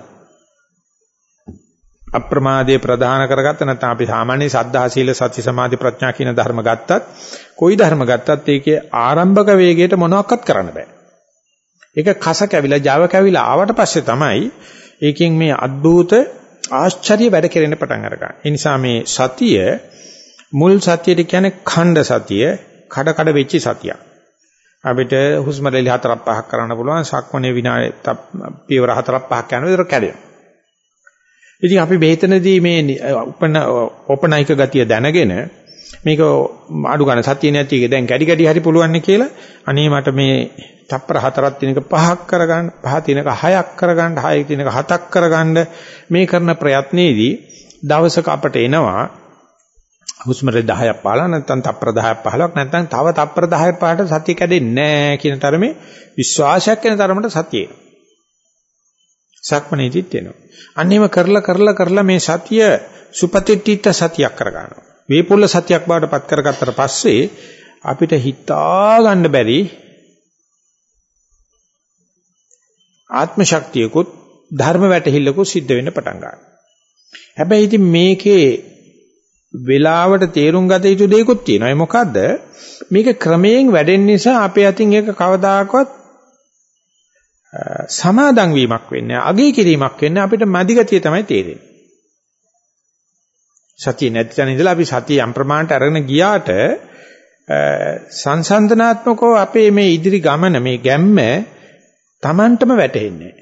අප්‍රමාදයේ ප්‍රධාන කරගත්ත නැත්නම් අපි සාමාන්‍ය සද්ධා සීල සති සමාධි ප්‍රඥා කියන ධර්ම ගත්තත් කොයි ධර්ම ගත්තත් ඒකේ ආරම්භක වේගයට මොනවත් කරන්න බෑ. ඒක කස කැවිලා Java කැවිලා ආවට පස්සේ තමයි ඒකෙන් මේ අද්භූත ආශ්චර්ය වැඩ කෙරෙන්න පටන් අරගන්නේ. ඒ නිසා මේ සතිය මුල් සතියට කියන්නේ ඛණ්ඩ සතිය, කඩ කඩ වෙච්ච සතියක්. අපිට හුස්ම රැලි හතරක් පහක් කරන්න පුළුවන් සක්මනේ විනාඩි පියවර හතරක් පහක් යනවා විතර කැඩෙනවා. ඉතින් අපි මෙතනදී මේ උපන ඕපනයික ගතිය දැනගෙන මේක අඩු ගන්න සතිය නැති එක දැන් කැඩි කැඩි හරි පුළුවන් කියලා අනේ මට මේ තප්පර හතරක් තිනක පහක් කරගන්න පහ තිනක හයක් කරගන්න හය තිනක හතක් කරගන්න මේ කරන ප්‍රයත්නයේදී දවසක අපට එනවා හුස්ම රේ 10ක් පාලා නැත්නම් තප්පර 10ක් 15ක් නැත්නම් තව තප්පර 10ක් පාට සතිය කැඩෙන්නේ නැහැ කියන තරමේ විශ්වාසයක් වෙන තරමට සතියේ. සක්මනේදිත් එනවා. අන්නේම කරලා කරලා කරලා මේ සතිය සුපතිට්ඨිත සතියක් කරගන්නවා. වේපුල්ල සතියක් බවට පත් කරගත්තට පස්සේ අපිට හිතා ගන්න බැරි ආත්ම ශක්තියකුත් ධර්ම වැටහිල්ලකුත් සිද්ධ වෙන්න පටන් ගන්නවා. හැබැයි ඉතින් මේකේ වෙලාවට තේරුම් ගත යුතු දේකුත් තියෙනවා. ඒ මොකද්ද? මේක ක්‍රමයෙන් වැඩෙන නිසා අපේ අතින් ඒක කවදාකවත් සමාදන් වීමක් වෙන්නේ අගය කිරීමක් වෙන්නේ අපිට මදිගතිය තමයි තේරෙන්නේ. සතිය නැති තැන ඉඳලා අපි සතිය යම් ප්‍රමාණයට අරගෙන ගියාට සංසන්දනාත්මකව අපේ මේ ඉදිරි ගමන මේ ගැම්ම Tamanටම වැටෙන්නේ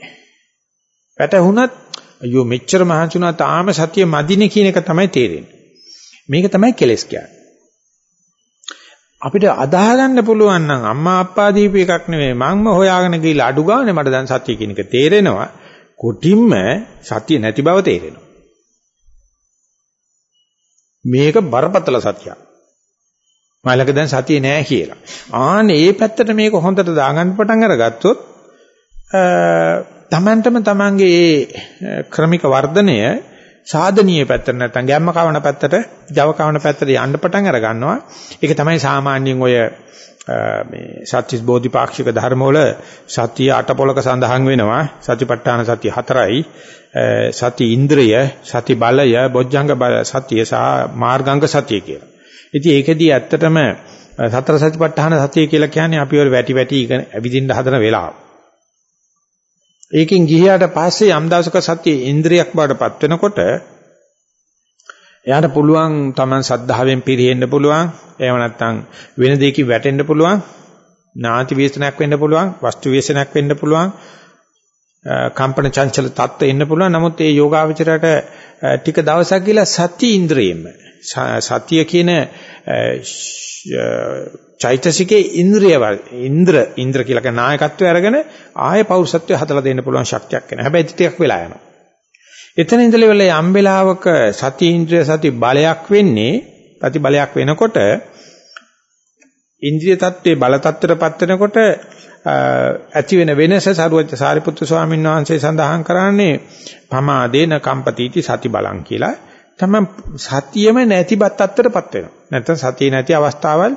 වැටුණත් අයියෝ මෙච්චර මහන්සිුණා තාම සතිය මදිනේ කියන එක තමයි තේරෙන්නේ. මේක තමයි කෙලස් කියන්නේ. අපිට අදාහ ගන්න පුළුවන් නම් අම්මා අප්පා දීපු එකක් නෙමෙයි මම්ම හොයාගෙන ගිහලා අඩු ගානේ මට දැන් සත්‍ය කියන එක තේරෙනවා. කොටින්ම සත්‍ය නැති බව තේරෙනවා. මේක බරපතල සත්‍යයක්. මලක දැන් සතිය නෑ කියලා. ආනේ මේ පැත්තට මේක හොඳට දාගන්න පටන් අරගත්තොත් තමන්ටම තමන්ගේ ක්‍රමික වර්ධනය සාධනීය පැත්තට නැත්නම් ගැම්ම කවන පැත්තට, Java කවන පැත්තට යන්න පටන් අර ගන්නවා. ඒක තමයි සාමාන්‍යයෙන් ඔය මේ සත්‍විස් බෝධිපාක්ෂික ධර්ම වල සතිය අටපොලක සඳහන් වෙනවා. සතිපට්ඨාන සතිය හතරයි. සති ඉන්ද්‍රිය, සති බලය, බොජ්ජංග බල සතිය සහ මාර්ගාංග සතිය කියලා. ඉතින් ඒකෙදී ඇත්තටම සතර සතිපට්ඨාන සතිය කියලා කියන්නේ අපි වල වැටි වැටි ඇවිදින්න හදන වෙලාව. ඒකෙන් ගිහියාට පස්සේ යම් දවසක සත්‍ය ඉන්ද්‍රියක් බවටපත් වෙනකොට එයාට පුළුවන් Taman සද්ධාවෙන් පිරෙන්න පුළුවන් එහෙම නැත්නම් වෙන දෙයකින් වැටෙන්න පුළුවන් නාති වේසනයක් වෙන්න පුළුවන් වස්තු වේසනයක් වෙන්න පුළුවන් කම්පන චංචල තත්ත්වෙ ඉන්න පුළුවන්. නමුත් ඒ යෝගාවචරයට ටික දවසක් ගිහලා සති ඉන්ද්‍රියෙම සතිය කියන චෛතසිකේ ඉන්ද්‍රිය ඉන්ද්‍ර ඉන්ද්‍ර කියලා කියන නායකත්වය අරගෙන ආය පෞරුෂත්වය හදලා දෙන්න පුළුවන් ශක්තියක් එනවා. හැබැයි ටිකක් වෙලා යනවා. එතන ඉඳලා වෙල යම් වෙලාවක සති ඉන්ද්‍රිය සති බලයක් වෙන්නේ ප්‍රති බලයක් වෙනකොට ඉන්ද්‍රිය தත්ත්වේ බල தත්ත්වයටපත් වෙනකොට ඇති වෙන වෙනස සරුවච සාරිපුත්තු ස්වාමීන් වහන්සේ සඳහන් කරන්නේ පමාදේන කම්පතිටි සති බලං කියලා. තමයි සතියෙම නැතිපත් තත්ත්වයටපත් වෙනවා. නැත්නම් සතිය නැති අවස්ථාවල්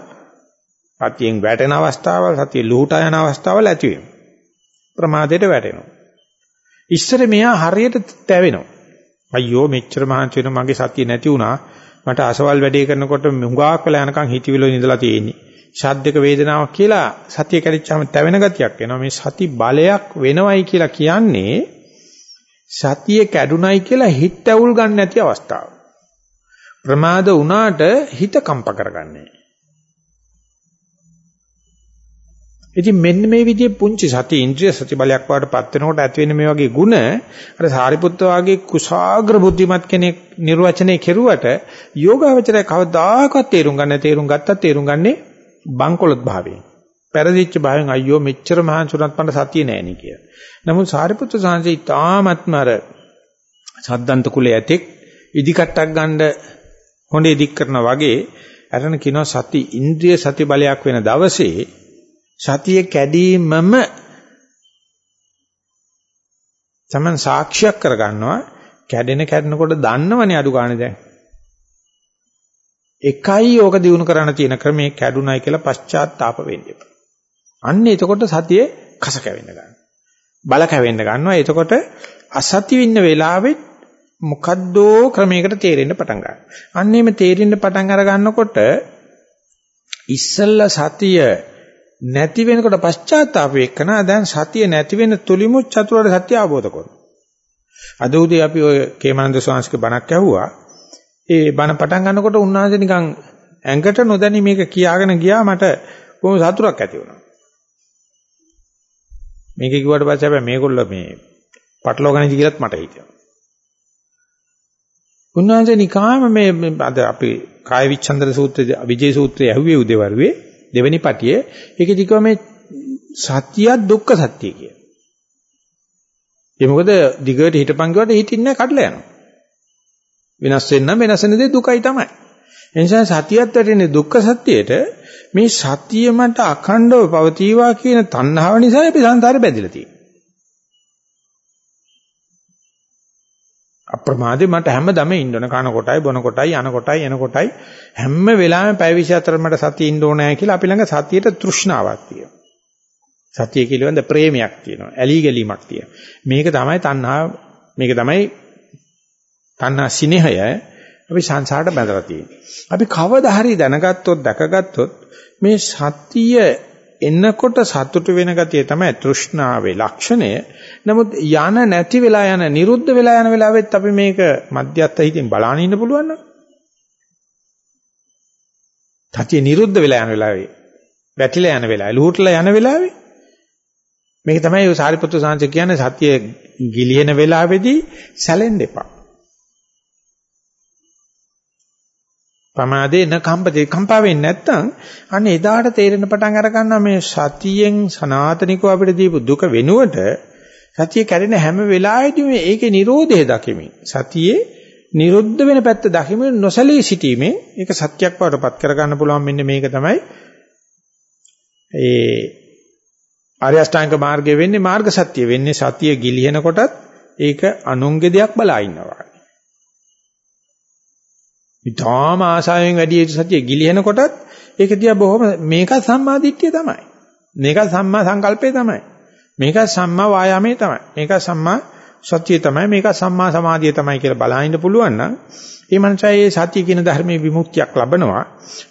සතියෙන් වැටෙන අවස්ථාවල් සතිය ලුහුට යන අවස්ථාවල් ඇති වෙනවා. ප්‍රමාදයට වැටෙනවා. ඉස්සර මෙයා හරියට තැවෙනවා. අයියෝ මෙච්චර මහන්සි වෙන මගේ සතිය නැති වුණා. මට අසවල් වැඩේ කරනකොට හුඟාක් වෙලා යනකම් හිතවිලෝ ඉඳලා තියෙන්නේ. ශාද්දක වේදනාවක් කියලා සතිය කැඩිච්චාම තැවෙන ගතියක් එනවා. මේ සති බලයක් වෙනවයි කියලා කියන්නේ සතිය කැඩුනයි කියලා හිත ඇවුල් ගන්න නැති අවස්ථාව. ප්‍රමාද වුණාට හිත කම්ප කරගන්නේ. ඉතින් මෙන්න මේ විදිහේ පුංචි සති ඉන්ද්‍රිය සති බලයක් වඩපත් වෙනකොට ඇති වෙන මේ වගේ ಗುಣ අර සාරිපුත්ත වගේ කුසాగ්‍ර බුද්ධිමත් කෙනෙක් නිර්වචනය කෙරුවට යෝගාවචරය කවදාකවත් තේරුම් ගන්න තේරුම් ගත්තා තේරුම් ගන්නේ බංකොලොත් භාවයෙන්. පෙරදිච්ච භාවයෙන් අයියෝ මෙච්චර මහාන් සුරත් පන්න සතිය නෑනේ කියලා. නමුත් සාරිපුත්‍ර සාංශේ ඊටාත්ම අර සද්දන්ත කුලයේ ඇතෙක් ඉදිකට්ටක් ගන්න හොඬේ දික් කරනා වගේ අරන කියනවා සති ඉන්ද්‍රිය සති බලයක් වෙන දවසේ සතිය කැඩීමම තමන් සාක්ෂියක් කරගන්නවා කැඩෙන කැඩෙනකොට දන්නවනේ අඩු ගන්න දැන් එකයි ඕක දිනු කරන්න තියෙන ක්‍රමේ කැඩුනයි කියලා පශ්චාත්තාප වෙන්න එපා. අන්න එතකොට සතියේ කස කැවෙන්න ගන්නවා. බල කැවෙන්න ගන්නවා. එතකොට අසති වෙන්න වෙලාවෙත් මොකද්දෝ ක්‍රමයකට තේරෙන්න පටන් ගන්නවා. අන්න එimhe තේරෙන්න පටන් අර ගන්නකොට ඉස්සල්ලා සතිය නැති වෙනකොට පශ්චාත්තාප වෙකන දැන් සතිය නැති වෙන තුලිමුත් චතුරාර්ය සත්‍ය අවබෝධ කරනවා. අද උදේ අපි ඔය කේමනන්ද ස්වාමීන්ගේ බණක් ඇහුවා. ඒ බණ පටන් ගන්නකොට උන්වහන්සේ නිකන් ඇඟට නොදැනි මේක කියාගෙන ගියා මට කොහොම සතුටක් ඇති වුණා. මේක කිව්වට පස්සේ හැබැයි මේගොල්ලෝ මේ පටලවාගන්නද කියලාත් මට හිතෙනවා. උන්වහන්සේ නිකාම මේ අද අපි කාය විච්ඡන්දන සූත්‍රයේ විජේ සූත්‍රයේ ඇහුවේ උදේවරුේ දෙවෙනි පටියේ ඒකෙදි කිව්වා මේ සත්‍ය දුක්ඛ සත්‍ය කිය. ඒ මොකද දිගට හිටපන් කිව්වට හිටින්නේ කඩලා යනවා. වෙනස් වෙන්න වෙනස් වෙන දේ දුකයි තමයි. ඒ නිසා සතියත් වැටෙන්නේ දුක්ඛ සත්‍යයට මේ සතිය මට අඛණ්ඩව පවතිවා කියන තණ්හාව නිසා අපි සංසාරේ බැඳිලා තියෙන්නේ. අප්‍රමාදේ මට හැමදම ඉන්න ඕන කන කොටයි බොන කොටයි යන කොටයි එන කොටයි හැම වෙලාවෙම පැය 24 මට සතිය ඉන්න ඕනෑ කියලා අපි ළඟ සතියට තෘෂ්ණාවක් තියෙනවා. සතිය කියලවඳ ප්‍රේමයක් තියෙනවා. ඇලි ගැලීමක් තියෙනවා. මේක තමයි තණ්හා මේක තමයි තණ්හා සිනහය අපි සංසාරට බැඳලා තියෙන්නේ. අපි කවදා හරි දැනගත්තොත් දැකගත්තොත් මේ සතිය එන්නකොට සතුට වෙන ගතිය තමයි තෘෂ්ණාවේ ලක්ෂණය. නමුත් යන නැති වෙලා යන නිරුද්ධ වෙලා යන වෙලාවෙත් අපි මේක මධ්‍යස්ථ හිතින් බලාගෙන ඉන්න පුළුවන් නේද? සතිය නිරුද්ධ වෙලා යන වෙලාවේ වැටිලා යන වෙලාවේ ලුහුටලා යන වෙලාවේ මේක තමයි සාරිපුත්‍ර සාංශ කියන්නේ සතිය ගිලිහෙන වෙලාවේදී සැලෙන්න එපා. ප්‍රමාදේ න කම්පති කම්පා වෙන්නේ නැත්නම් අන්න එදාට තේරෙන පටන් අර ගන්නවා මේ සතියෙන් සනාතනිකව අපිට දීපු දුක වෙනුවට සතිය කැඩෙන හැම වෙලාවෙදිම ඒකේ Nirodhe දකිමින් සතියේ නිරුද්ධ වෙන පැත්ත දකිමින් නොසලී සිටීමේ ඒක සත්‍යක් බවටපත් කරගන්න පුළුවන් මෙන්න මේක තමයි ඒ ආර්ය අෂ්ටාංග මාර්ගය වෙන්නේ මාර්ග සත්‍ය වෙන්නේ සතිය ගිලිහෙන කොටත් ඒක අනුන්ගේ දෙයක් බලා ඉන්නවා. ඊටාම ආසාවෙන් වැඩි යුතු සතිය ගිලිහෙනකොටත් ඒක දිහා බොහොම මේක සම්මා දිට්ඨිය තමයි. මේක සම්මා සංකල්පය තමයි. මේක සම්මා වායාමයේ තමයි. මේක සම්මා සත්‍යය තමයි. මේක සම්මා සමාධිය තමයි කියලා බලහින්න පුළුවන් නම් ඒ මනසයි සතිය කියන ධර්මයේ විමුක්තියක් ලබනවා.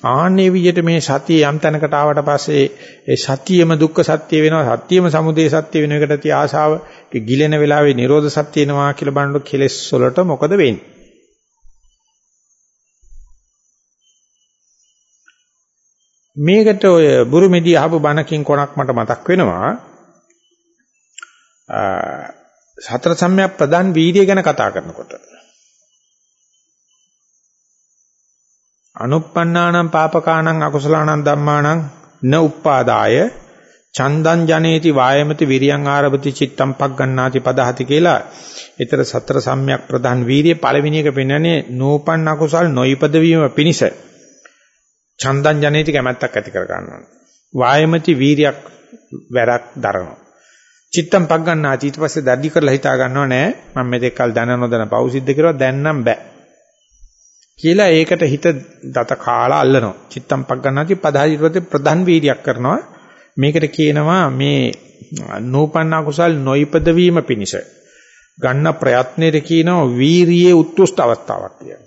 ආන්නේ විදිහට මේ සතිය යම් තැනකට ආවට පස්සේ ඒ සතියෙම දුක්ඛ සත්‍ය වෙනවා. සත්‍යෙම සමුදය සත්‍ය වෙන එකට තිය ආශාව ගිලෙන වෙලාවේ නිරෝධ සත්‍ය වෙනවා කියලා බලනකොට කෙලෙස් වලට මොකද වෙන්නේ? මේකට ඔය බුරුමෙදී අහපු බණකින් කොනක් මට මතක් වෙනවා. සතර සම්‍යක් ප්‍රදාන් වීර්ය ගැන කතා කරනකොට අනුප්පන්නානම් පාපකානම් අකුසලානම් ධම්මානම් න උප්පාදාය චන්දං ජනේති වායමති විරියං ආරභති චිත්තම් පග්ගණ්ණාති පදහති කියලා. ඊතර සතර සම්‍යක් ප්‍රධාන වීර්ය පළවෙනි එක පෙන්වන්නේ නූපන් අකුසල් නොයිපද වීම පිණිස චන්දං ජනේති කැමැත්තක් ඇති කර ගන්නවා. වායමති වීරියක් වැරක් දරනවා. චිත්තම් පග්ගණ්ණාති ඊට පස්සේ දඩි කරලා හිතා ගන්නව නෑ මම මෙතෙක් කල දැන නොදැන පව් සිද්ධ කරුවා දැන් නම් බෑ. කියලා ඒකට හිත දත කාලා අල්ලනවා. චිත්තම් පග්ගණ්ණාති පදහයි ප්‍රධාන වීරියක් කරනවා. මේකට කියනවා මේ නූපන්න කුසල් නොයිපද වීම පිණිස ගන්න ප්‍රයත්නෙට කියනවා වීරියේ උත්කෘෂ්ඨ අවස්ථාවක් කියලා.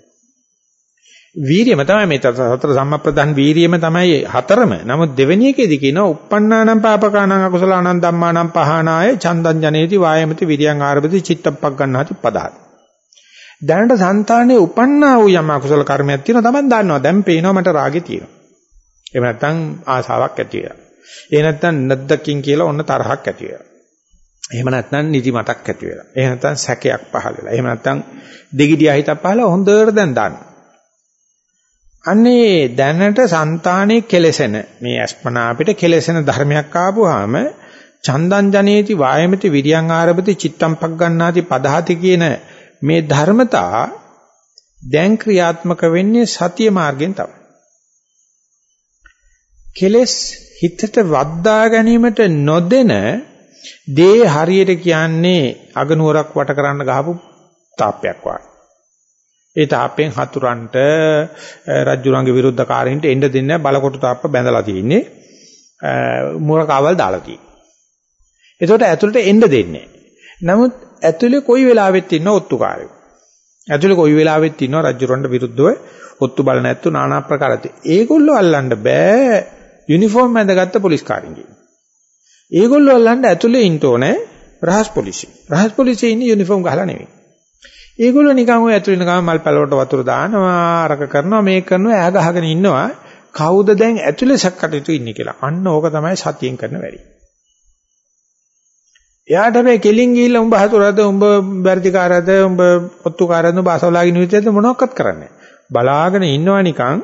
වීරියම තමයි මේ සතර සම්මප්‍රදාන් වීරියම තමයි හතරම. නමුත් දෙවෙනි එකේදී කියනවා uppannānaṁ pāpakānaṁ akusalaṇaṁ dhammānaṁ pahānāya චන්දං ජනේති වායමති විරියං ආරභති චිත්තප්පක් ගන්නාති පදාති. දැනට సంతානයේ උපන්නා වූ යම් අකුසල කර්මයක් තියෙනවා තමයි දන්නවා. දැන් පේනවා මට රාගෙ තියෙනවා. එහෙම නැත්නම් ආසාවක් ඇති වෙනවා. එහෙ නැත්නම් නැද්දකින් කියලා ඔන්න තරහක් ඇති වෙනවා. එහෙම නැත්නම් නිදිමතක් ඇති වෙලා. එහෙම නැත්නම් සැකයක් පහළ වෙලා. එහෙම නැත්නම් දෙගිඩියා හිතක් පහළ හොඳට දැන් දාන්න. අන්නේ දැනට సంతානේ කෙලසෙන මේ අස්පනා අපිට කෙලසෙන ධර්මයක් ආපුවාම චන්දං ජනේති වායමති විරියං ආරභති චිත්තම් පග්ගණ්ණාති පදහති කියන මේ ධර්මතා දැන් ක්‍රියාත්මක වෙන්නේ සතිය මාර්ගයෙන් තමයි. කෙලස් හිතට වද්දා ගැනීමට නොදෙන දේ හරියට කියන්නේ අගනුවරක් වට කරන්න ගහපු තාප්පයක් වගේ. ඒ තාප්පෙන් හතුරන්ට රජුරන්ගේ විරුද්ධකාරයින්ට එන්න දෙන්නේ බලකොටු තාප්ප බැඳලා තියෙන්නේ. මුරකවල් දාලා තියෙන්නේ. ඒකට ඇතුළට එන්න දෙන්නේ නමුත් ඇතුලේ කොයි වෙලාවෙත් ඉන්න ඔත්තුකාරයෝ. ඇතුලේ කොයි වෙලාවෙත් ඉන්න රජුරන්ට විරුද්ධව ඔත්තු බලන ඇත්තු নানা ප්‍රකාරති. ඒගොල්ලෝ අල්ලන්න බෑ යුනිෆෝම් ඇඳගත්ත පොලිස් කාරින්ගේ. ඒගොල්ලෝ අල්ලන්න ඇතුලේ ඉන්න ඕනේ රහස් පොලිසිය. රහස් පොලිසිය ඉන්නේ යුනිෆෝම් ගහලා නෙවෙයි. ඒගොල්ලෝ නිකන් ඔය ඇතුලේ නිකන් මල් පැලවට වතුර දානවා, අරක කරනවා, මේක කරනවා, ඈ ගහගෙන ඉන්නවා. කවුද දැන් ඇතුලේ සක්කටයුතු ඉන්නේ කියලා. අන්න ඕක තමයි සතියෙන් කරන වැඩි. එයාට මේ කෙලින් ගිහිල්ලා උඹ හතුරද උඹ බර්ධිකාරද උඹ ඔත්තුකාරද උඹ අසවලාගේ නිවිතද මොනවක්වත් කරන්නේ බලාගෙන ඉන්නවා නිකන්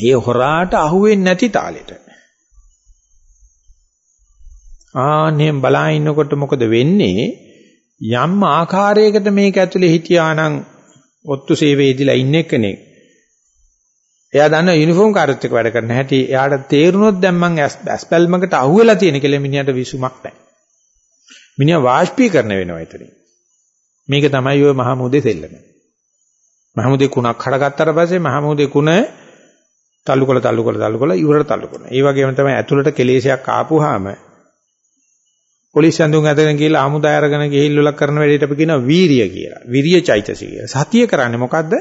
ඒ හොරාට අහුවෙන්නේ නැති තාලෙට ආනේ බලා ඉන්නකොට මොකද වෙන්නේ යම් ආකාරයකට මේක ඇතුලේ හිටියානම් ඔත්තු සේවයේදීලා ඉන්න කෙනෙක් එයා දන්න යුනිෆෝම් කාර්යත් එක්ක වැඩ කරන හැටි එයාට තේරුනොත් දැන් මං ඇස්පල්මකට අහුවෙලා තියෙන කියලා මිනිහට විසුමක් නැහැ මිනිහා වාෂ්පීකරණ වෙනවා එතනින්. මේක තමයි ඔය මහමුදේ සෙල්ලම. මහමුදේ කුණක් හඩගත්තට පස්සේ මහමුදේ කුණ තල්ලු කළ තල්ලු කළ තල්ලු කළ ඉවරට තල්ලු කරනවා. ඒ වගේම තමයි ඇතුළට කෙලෙසයක් ආපුවාම පොලිස් යඳුන් ඇදගෙන ගිහලා ආමුදාය අරගෙන ගිහිල්ලා කරන වැඩේට අපි කියනවා වීරිය කියලා. විරිය චෛතසිකය. සතිය කරන්නේ මොකද්ද?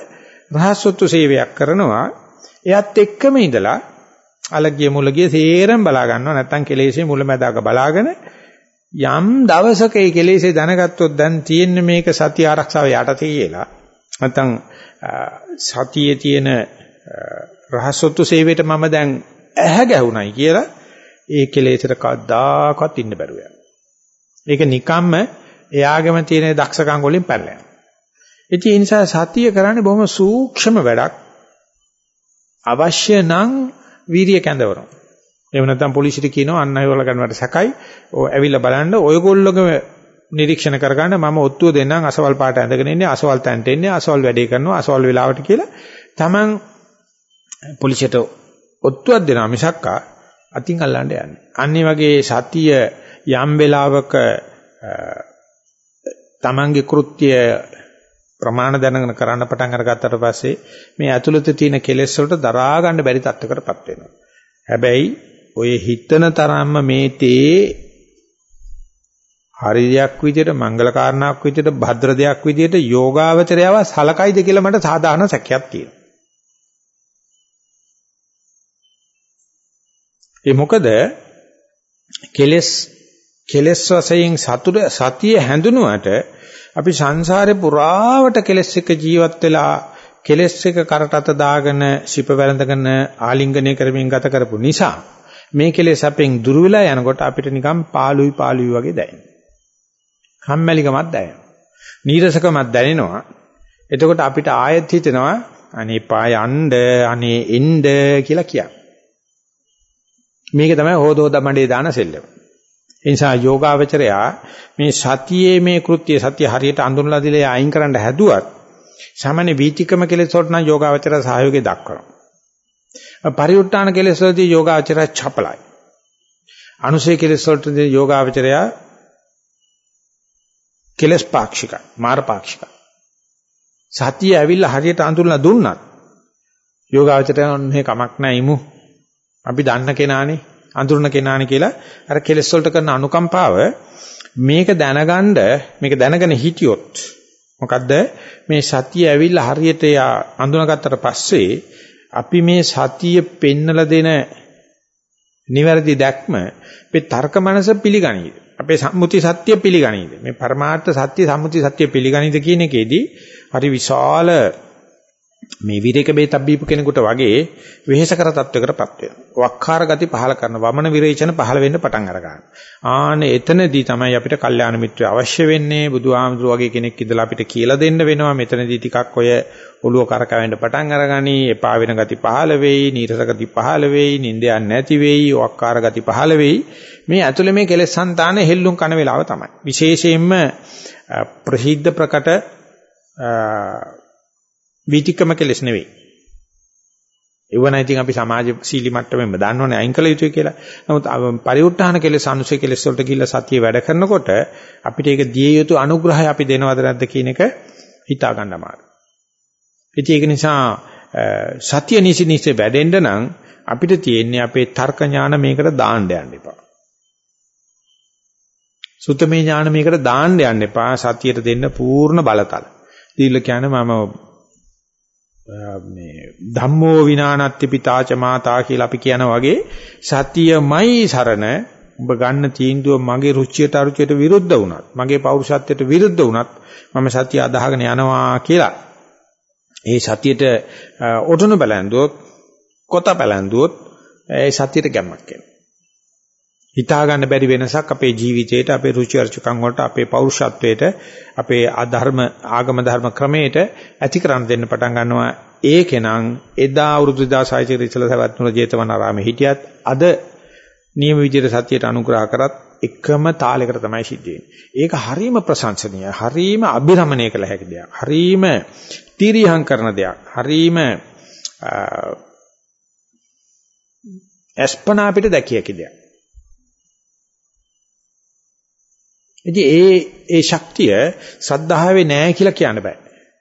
රහස්සොත්තු සේවයක් කරනවා. එයත් එක්කම ඉඳලා අලගිය මුලගිය සේරම බලා ගන්නවා. නැත්තම් කෙලෙසේ මුලැමැදාක බලාගෙන යම් දවසක ඒ කෙලෙසේ දැනගත්තොත් දැන් තියෙන්නේ මේක සතිය ආරක්ෂාව යටතේ කියලා. නැත්තම් සතියේ තියෙන රහසොත්තු සේවයට මම දැන් ඇහැ ගැහුණයි කියලා ඒ කෙලෙසට කවදාකවත් ඉන්න බැරුව යනවා. ඒක නිකම්ම එයාගම තියෙන දක්ෂකම් වලින් පැනලා යනවා. ඒ නිසා සතිය කරන්නේ බොහොම සූක්ෂම වැඩක්. අවශ්‍ය නම් වීරිය කැඳවනවා. එහෙම නැත්නම් පොලිසියට කියනවා අන්න අය වල ගන්නවට සැකයි. ඔය ඇවිල්ලා බලන්න ඔයගොල්ලෝගම නිරීක්ෂණ කරගන්න මම ඔත්තුව දෙන්නම් අසවල් පාට ඇඳගෙන ඉන්නේ අසවල් තැනට එන්නේ අසවල් වැඩේ කරනවා අසවල් වෙලාවට කියලා Taman පොලිසියට ඔත්තුවක් දෙනවා මිසක්කා අතින් අල්ලන්න යන්නේ. අනිත් වගේ සතිය යම් වෙලාවක Tamanගේ කෘත්‍ය ප්‍රමාණ දැනගෙන කරන්න පටන් අරගත්තට පස්සේ මේ ඇතුළත තියෙන කෙලෙස් වලට දරා ගන්න බැරි තත්ත්වයකටපත් වෙනවා. හැබැයි ඔය හිතන තරම්ම මේ තේ හරි දෙයක් විදියට මංගල කාරණාවක් විදියට භද්‍ර දෙයක් විදියට යෝගාවචරයව සලකයිද කියලා මට සාධාරණ සැකයක් තියෙනවා. ඒ මොකද කෙලස් කෙලස් වශයෙන් සතුට සතිය හැඳුනුවට අපි සංසාරේ පුරාවට කෙලස් එක ජීවත් වෙලා කෙලස් එක කරට අත දාගෙන ශිප වැළඳගෙන ආලිංගනය කරමින් ගත කරපු නිසා මේ කෙලෙස් අපෙන් දුර වෙලා යනකොට අපිට නිකන් පාළුයි පාළුයි වගේ දැනෙනවා. කම්මැලිකමක් දැනෙනවා. නීරසකමක් දැනෙනවා. එතකොට අපිට ආයෙත් හිතෙනවා අනේ පා යන්න අනේ එන්න කියලා කියන්නේ. මේක තමයි හොදෝද මණ්ඩේ දාන සෙල්ලම. ඒ නිසා යෝගාවචරයා මේ සතියේ මේ කෘත්‍ය සතිය හරියට අඳුනලා දිලා අයින් කරන්න හැදුවත් සාමාන්‍ය වීතිකම කෙලෙස් වලට නම් යෝගාවචර සහයෝගය දක්වනවා. පරිඋත් ทาน කෙලෙස් වලදී යෝගාවචරය චපලයි. අනුසය කෙලෙස් වලදී යෝගාවචරය කෙලස් පාක්ෂිකයි, මාර පාක්ෂිකයි. සතිය ඇවිල්ලා හරියට අඳුරලා දුන්නත් යෝගාවචරය ඔන්නේ කමක් නැහැ ඉමු. අපි දන්න කෙනානේ, අඳුරන කෙනානේ කියලා අර කෙලස් වලට කරන අනුකම්පාව මේක දැනගන්න මේක දැනගෙන හිටියොත් මොකද්ද මේ සතිය ඇවිල්ලා හරියට අඳුනගත්තට පස්සේ අපි මේ සතිය පෙන්නලා දෙන නිවැරදි දැක්ම අපේ තර්ක මනස පිළිගනීද? අපේ සම්මුති සත්‍ය පිළිගනීද? මේ පරමාර්ථ සත්‍ය සම්මුති සත්‍ය පිළිගනීද කියන එකේදී හරි විශාල මේ විරේක බේතබ්බීපු කෙනෙකුට වගේ වෙහෙසකර තත්වයකටපත් වෙනවා. වක්කාර ගති පහල කරන වමන විරේචන පහල වෙන්න පටන් අර ගන්නවා. ආනේ එතනදී තමයි අපිට කල්යාණ මිත්‍රය අවශ්‍ය වෙන්නේ. බුදුහාමුදුරු වගේ කෙනෙක් ඉඳලා අපිට කියලා දෙන්න වෙනවා. මෙතනදී ටිකක් ඔය ඔළුව කරකවෙන්න පටන් අරගනි. එපා වෙන ගති පහල වෙයි, නීරස ගති පහල වෙයි, නිින්දයන් නැති වෙයි, වක්කාර ගති පහල වෙයි. මේ ඇතුළේ මේ කෙලෙස් సంతාන හෙල්ලුම් කන වෙලාව තමයි. විශේෂයෙන්ම ප්‍රසිද්ධ ප්‍රකට වීතික්‍රම කෙලෙස් නෙවෙයි. ඒවනම් ඉතින් අපි සමාජ සීලි මට්ටමෙන්ම දන්නෝනේ අයින් කළ යුතුයි කියලා. නමුත් පරිඋත්ථාන කෙලෙස් අනුසය කෙලෙස් වලට ගිහිල්ලා සතිය වැඩ කරනකොට අපිට ඒක දිය යුතු අනුග්‍රහය අපි දෙනවද නැද්ද කියන එක හිතා ගන්න අමාරුයි. ඉතින් ඒක නිසා සතිය නිසිනිසේ වැඩෙන්න නම් අපිට තියෙන්නේ අපේ තර්ක ඥාන මේකට දාන්න යන්න එපා. සුතමේ ඥාන මේකට දාන්න යන්න එපා. සතියට දෙන්න පූර්ණ බලතල. දීල කියන්නේ මම මේ ධම්මෝ විනානත්ති පිතාච මාතා කියලා අපි කියන වගේ සතියමයි සරණ. ඔබ ගන්න තීන්දුව මගේ රුචියට අරුචියට විරුද්ධ වුණත් මගේ පෞරුෂත්වයට විරුද්ධ වුණත් මම සතිය අදහගෙන යනවා කියලා. ඒ සතියට ඔටුනු බලන්දුවොත් කොත බලන්දුවොත් ඒ සතියට ගැම්මක් එනවා. හිතා ගන්න බැරි වෙනසක් අපේ ජීවිතේට අපේ රුචි අරුචිකම් වලට අපේ පෞරුෂත්වයට අපේ ආධර්ම ආගම ධර්ම ක්‍රමයට ඇති කරන් දෙන්න පටන් ගන්නවා ඒකෙනම් එදා අවුරුදු 2600 කට ඉස්සලා සවැත්නුර ජේතවනාරාමේ හිටියත් අද නියම විදිහට සතියට අනුග්‍රහ කරත් එකම තාලයකට තමයි සිද්ධ වෙන්නේ. ඒක හරීම ප්‍රශංසනීය, හරීම අභිරමණය කළ හැකි දෙයක්. හරීම තීරියම් කරන දෙයක්. හරීම අස්පනා අපිට දැකිය හැකි දෙයක්. ඉතින් ඒ ඒ ශක්තිය සද්ධාවේ නැහැ කියලා කියන්න බෑ.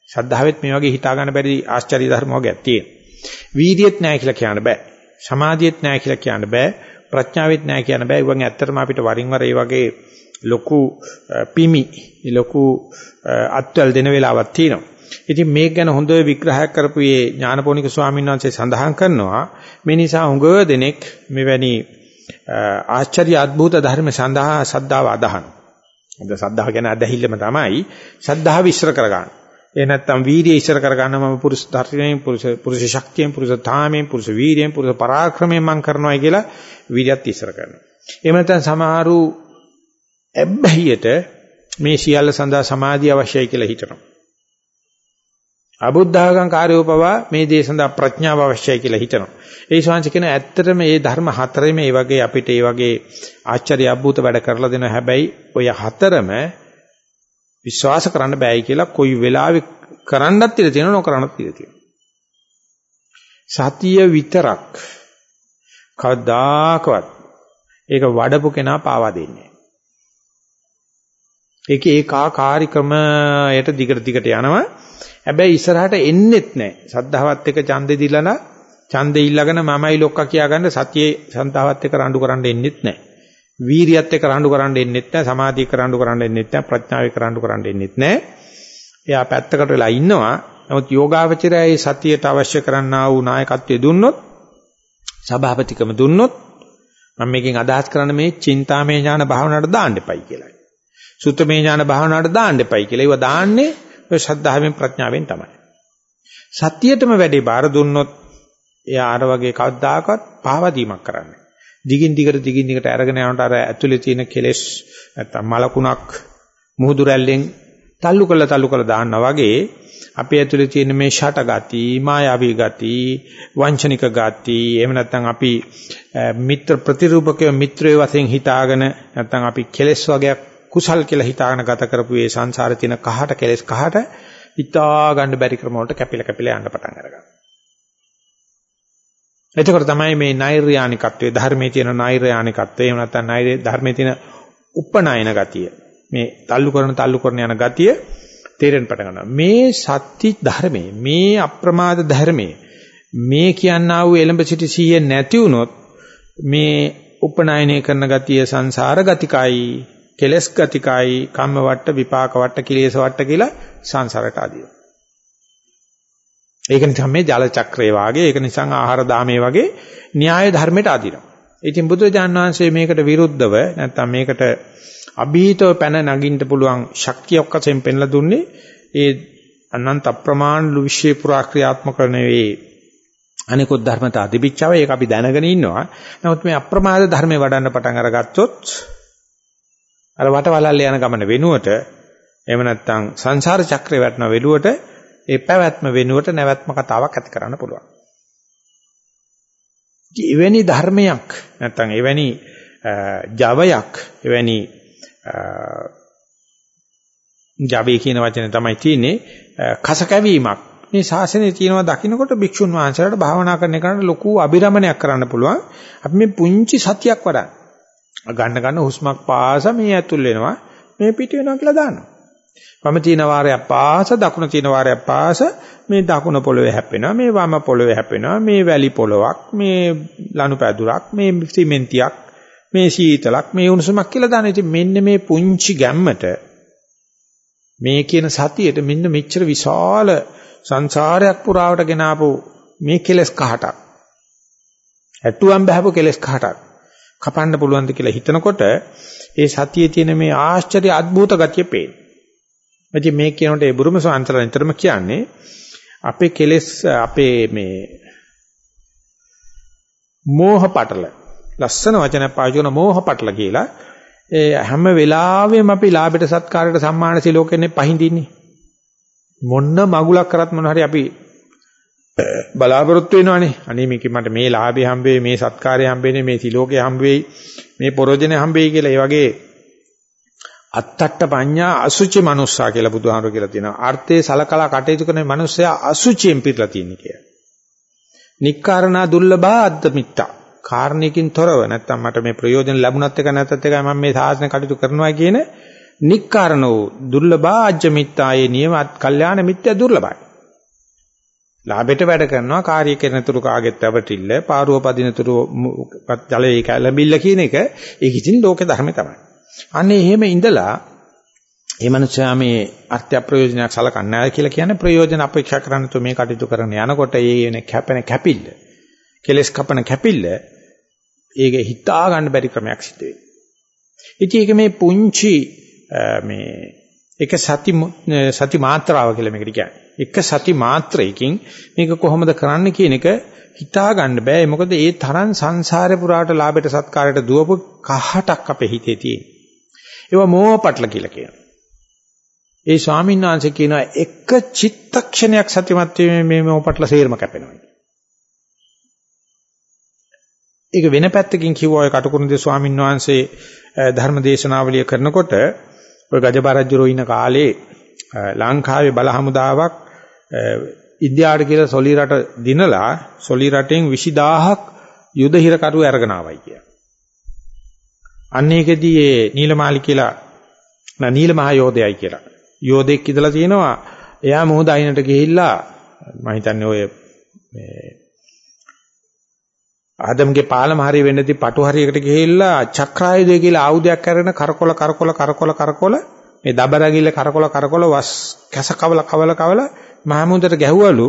සද්ධාවෙත් මේ වගේ හිතා ගන්න බැරි ආශ්චර්ය ධර්ම වර්ගයක් තියෙනවා. වීර්යයත් නැහැ කියලා කියන්න බෑ. සමාධියත් නැහැ කියලා කියන්න බෑ. ප්‍රඥාවෙත් නැහැ කියන්න බෑ. ඒ වගේ ඇත්තටම අපිට වරින් වර මේ වගේ ලොකු පිමි ලොකු අත්වල දෙන වෙලාවක් තියෙනවා. ඉතින් මේක ගැන හොඳ විග්‍රහයක් කරපු මේ ඥානපෝනික ස්වාමීන් වහන්සේ සඳහන් කරනවා මේ නිසා හුඟ දෙනෙක් මෙවැනි ආශ්චර්ය අద్భుත ධර්ම සඳහා සද්ධාව අදහනවා. මොකද සද්ධාව ගැන අදහිල්ලම තමයි සද්ධාව ඉස්සර කරගන්න. ඒ නැත්තම් වීර්යය ඉස්සර කරගන්න මම පුරුෂ ධර්මයෙන් පුරුෂ පුරුෂ ශක්තියෙන් පුරුෂ තාමයෙන් පුරුෂ වීර්යයෙන් පුරුෂ පරාක්‍රමයෙන් මම කරනවායි කියලා වීර්යයත් ඉස්සර කරනවා. එහෙම නැත්නම් සමහරු ඇබ්බැහියට මේ සියල්ල සඳහා සමාධිය අවශ්‍යයි කියලා හිතනවා. අබුද්ධාගම් කාර්යෝපවා මේ දේ සඳහා ප්‍රඥාව අවශ්‍යයි කියලා හිතනවා. ඒ ශාංශ කියන ඇත්තටම මේ ධර්ම හතරෙම මේ වගේ අපිට මේ වගේ ආශ්චර්ය අద్భుත වැඩ කරලා දෙනවා. හැබැයි ඔය හතරම විශ්වාස කරන්න බෑයි කියලා කොයි වෙලාවෙ කරන්නත් ඉඩ තියෙනවා නොකරන්නත් ඉඩ තියෙනවා. සතිය විතරක් කවදාකවත් ඒක වඩපු කෙනා පාවා දෙන්නේ ඒක ඒකාකාරී ක්‍රමයට දිගට දිගට යනවා. හැබැයි ඉස්සරහට එන්නෙත් නැහැ. සද්ධාවත් එක්ක ඡන්දෙ දිලලා ඡන්දෙ ඉල්ලගෙන මමයි ලොක්කා කියාගන්න සතියේ සන්තාවත් එක්ක රණ්ඩු කරන්න එන්නෙත් නැහැ. වීරියත් එක්ක රණ්ඩු කරන්න එන්නෙත් නැහැ. සමාධිය එක්ක රණ්ඩු කරන්න එන්නෙත් නැහැ. ප්‍රඥාව එක්ක රණ්ඩු කරන්න එන්නෙත් නැහැ. එයා පැත්තකට වෙලා ඉන්නවා. නමුත් යෝගාවචරයයි සතියට අවශ්‍ය කරන්නා වූ නායකත්වය දුන්නොත් සභාපතිකම දුන්නොත් මම මේකෙන් අදහස් කරන්නේ මේ චින්තාමය ඥාන භාවනාවට දාන්න එපයි කියලායි. සුත්තමේ ඥාන භාවනාවට දාන්න එපයි කියලා. ඒව දාන්නේ ඔය ශ්‍රද්ධාවෙන් ප්‍රඥාවෙන් තමයි. සතියේටම වැඩේ බාර දුන්නොත් එයා අර වගේ කවදාකවත් පාවදීමක් කරන්නේ. දිගින් දිගට දිගින් දිගට අරගෙන යනකොට අර ඇතුලේ තියෙන කෙලෙස් නැත්තම් මලකුණක් මුහුදු රැල්ලෙන් තල්ලු කරලා තල්ලු කරලා දාන්නා වගේ අපේ ඇතුලේ තියෙන මේ ෂට ගති, මායාවී ගති, වංචනික ගති, එහෙම නැත්නම් අපි මිත්‍ර ප්‍රතිරූපකය මිත්‍රයෝ වශයෙන් හිතාගෙන නැත්නම් අපි කෙලෙස් වගේක් කුසල් කියලා හිතාගෙන ගත කරපු මේ සංසාරේ තියෙන කහට කෙලෙස් කහට හිතා ගන්න බැරි ක්‍රම වලට කැපිලා කැපිලා යන්න පටන් අරගන්නවා. එතකොට තමයි මේ නෛර්යානිකත්වයේ ධර්මයේ තියෙන නෛර්යානිකත්වය එහෙම නැත්නම් නෛර්ය ධර්මයේ තියෙන උපනායන ගතිය මේ තල්ලු කරන තල්ලු කරන යන ගතිය තේරෙන්න පටන් ගන්නවා. මේ සත්‍ය ධර්මයේ මේ අප්‍රමාද ධර්මයේ මේ කියන්නා වූ එලඹ සිටි සීයේ නැති වුනොත් මේ උපනායනය කරන ගතිය සංසාර ගතිකයි කෙලස් ගතිකයි කම්ම වට විපාක වට කිලේශ වට කියලා සංසාරට ආදිය. ඒක නිසා මේ ජල චක්‍රය වාගේ ඒක නිසා ආහාර දාමේ වගේ න්‍යාය ධර්මයට ආදිනවා. ඉතින් බුදුරජාණන් වහන්සේ මේකට විරුද්ධව නැත්නම් මේකට අභීතව පැන නගින්න පුළුවන් ශක්තියක් වශයෙන් පෙන්ලා දුන්නේ ඒ අනන්ත අප්‍රමාණ විශ්ේ පුරා ක්‍රියාත්මක නෙවෙයි අනිකුත් ධර්මතා තිබිච්චව ඒක අපි දැනගෙන ඉන්නවා. නමුත් මේ අප්‍රමාද ධර්මේ වඩන්න පටන් අරගත්තොත් අර වටවලල්ල යන ගමන වෙනුවට එහෙම නැත්නම් සංසාර චක්‍රේ වැටෙන වෙලුවට ඒ පැවැත්ම වෙනුවට නැවැත්ම කතාවක් ඇති කරන්න පුළුවන්. එවැනි ධර්මයක් නැත්නම් එවැනි ජවයක් එවැනි ජවයේ කියන වචනේ තමයි තියෙන්නේ. කස කැවීමක්. මේ ශාසනයේ තියෙනවා දකින්නකොට භික්ෂුන් වහන්සේලාට භාවනා කරන එකට ලොකු අභිරමණයක් කරන්න පුළුවන්. අපි මේ පුංචි සතියක් වඩා ගන්න ගන්න හුස්මක් පාස මේ ඇතුල් වෙනවා මේ පිට වෙනවා කියලා දානවා. වම තියෙන වාරයක් පාස දකුණ තියෙන වාරයක් පාස මේ දකුණ පොළවේ හැප්පෙනවා මේ වම පොළවේ හැප්පෙනවා මේ වැලි පොළවක් මේ ලනුපැදුරක් මේ සිමෙන්තියක් මේ සීතලක් මේ උණුසුමක් කියලා දාන ඉතින් මෙන්න මේ පුංචි ගැම්මට මේ කියන සතියේට මෙන්න මෙච්චර විශාල සංසාරයක් පුරාවට ගෙන ආපු මේ කෙලස් කහටක් ඇටුවම් බහපු කෙලස් කහටක් කපන්න පුළුවන්ද කියලා හිතනකොට ඒ සතියේ තියෙන මේ ආශ්චර්ය අద్భుත ගතිය පේන. ඉතින් මේ කියනකොට ඒ බුරුම සාන්තර නිතරම කියන්නේ අපේ කෙලෙස් අපේ මේ මෝහ පටල ලස්සන වචන පාවිච්චි කරන මෝහ පටල කියලා ඒ හැම වෙලාවෙම අපි ලාභයට සත්කාරයට සම්මාන සිලෝකෙන්නේ පහඳින්නේ මොන්න මගුලක් කරත් මොන හරි අපි බලාපොරොත්තු වෙනවනේ. අනේ මේක මට මේ ලාභය හම්බෙයි, මේ සත්කාරය හම්බෙන්නේ, මේ සිලෝකය හම්බෙයි, මේ පරෝජනේ හම්බෙයි කියලා. ඒ වගේ අත්තට්ට පඤ්ඤා අසුචි මනුස්සා කියලා බුදුහාමුදුරු කියලා තියෙනවා. අර්ථයේ සලකලා කටයුතු කරන මනුස්සයා අසුචියෙන් පිරලා තියෙන කියලා. නික්කාරණා දුර්ලභා අද්දමිත්තා. කාරණයකින් තොරව නැත්තම් මට මේ ප්‍රයෝජන ලැබුණත් එක නැත්ත් එකයි මම මේ සාසන කටයුතු කරනවා කියන නික්කාරණෝ දුර්ලභා අජ්ජමිත්තායේ නියම කල්යාණ මිත්‍ය දුර්ලභයි. ලාභයට වැඩ කරනවා කාර්ය කරනතුරු කාගෙත් අවටිල්ල පාරුව පදිනතුරු ජලයේ කැළඹිල්ල කියන එක ඒක ඉතින් ලෝක ධර්මේ තමයි. අනේ එහෙම ඉඳලා මේ මනුස්සයා මේ අර්ථ ප්‍රයෝජනයක් සලකන්නේ නැහැ කියලා කියන්නේ ප්‍රයෝජන අපේක්ෂා කරන්න තු මේ කටයුතු කරන යනකොට ඒ වෙන කැපෙන කැපිල්ල කෙලස් කපන කැපිල්ල ඒක හිතා ගන්න බැරි ක්‍රමයක් සිද්ධ වෙනවා. ඉතින් ඒක මේ පුංචි මේ ඒක සති සති මාත්‍රාව කියලා මේකට කියන්නේ. එක සති මාත්‍රයකින් මේක කොහොමද කරන්න කියන එක හිතා ගන්න බෑ. මොකද ඒ තරම් සංසාරේ පුරාට ලාභයට සත්කාරයට දුවපු කහටක් අපේ හිතේ තියෙන. ඒවා මෝහපටල කියලා කියනවා. ඒ ස්වාමීන් වහන්සේ කියනවා එක චිත්තක්ෂණයක් සතිමත් වීමේ මේ මෝහපටල සේරම කැපෙනවා. ඒක වෙන පැත්තකින් කිව්වා ඔය කටුකුරුන්දේ ස්වාමීන් වහන්සේ ධර්ම දේශනාවලිය කරනකොට ඔය ගජබරජුරෝ ඉන්න කාලේ ලංකාවේ බල හමුදාවක් ඉන්දියාවට කියලා සොලි රට දිනලා සොලි රටෙන් 20000ක් යුද හිරකරු අරගෙන ආවයි කිය. අන්න ඒකෙදී ඒ නීලමාලි කියලා නා නීල මහ යෝධයයි කියලා. යෝධෙක් ඉඳලා තියෙනවා එයා මොහොත අයිනට ගිහිල්ලා මම හිතන්නේ ඔය මේ ආදම්ගේ පාලම හරිය වෙන්නදී පටු හරියකට ගිහිල්ලා චක්‍රායුධය කියලා ආයුධයක් අරගෙන කරකොල කරකොල කරකොල කරකොල මේ දබරගිල්ල කරකොල කරකොල වස් කැස කවල කවල කවල මහමුදට ගැහුවලු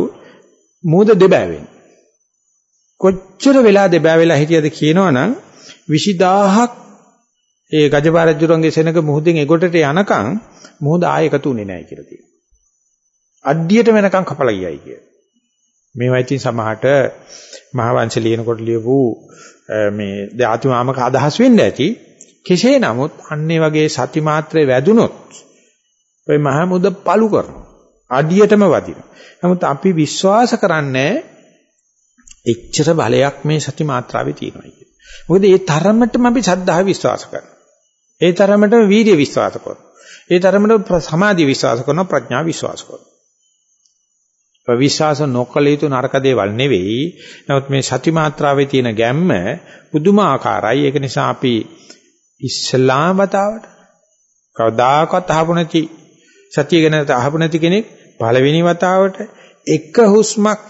මූද දෙබෑවෙන් කොච්චර වෙලා දෙබෑ වෙලා හිටියද කියනවනම් 20000ක් ඒ ගජපාරජුරන්ගේ සෙනඟ මුහුදෙන් එගොඩට යනකම් මුහුද ආයෙ එකතු වෙන්නේ නැහැ කියලා තියෙනවා. අඩියට වෙනකම් කපලා ගියයි කිය. මේවා ඉතින් සමහරට මහවංශ ලියනකොට ලියපු මේ ධාතුමාමක අදහස් වෙන්න ඇති. කෙසේ නමුත් අන්නේ වගේ සති මාත්‍රේ වැදුනොත් ඔය මහමුද පළු කරනවා. අඩියටම වදිනවා. නමුත් අපි විශ්වාස කරන්නේ එච්චර බලයක් මේ සති මාත්‍රාවේ තියෙනවා කියන්නේ. මොකද ඒ තරමටම අපි ශ්‍රද්ධාව විශ්වාස කරනවා. ඒ තරමටම වීර්ය විශ්වාස කරනවා. ඒ තරමට සමාධි විශ්වාස කරනවා ප්‍රඥා විශ්වාස කරනවා. විශ්වාස නොකළ යුතු නරක දේවල් නෙවෙයි. නමුත් මේ සති මාත්‍රාවේ තියෙන ගැම්ම පුදුමාකාරයි. ඒක නිසා අපි ඉස්ලාම වතාවට කවදාකවත් අහපු නැති සතිය ගැන අහපු නැති කෙනෙක් පළවෙනි වතාවට එක හුස්මක්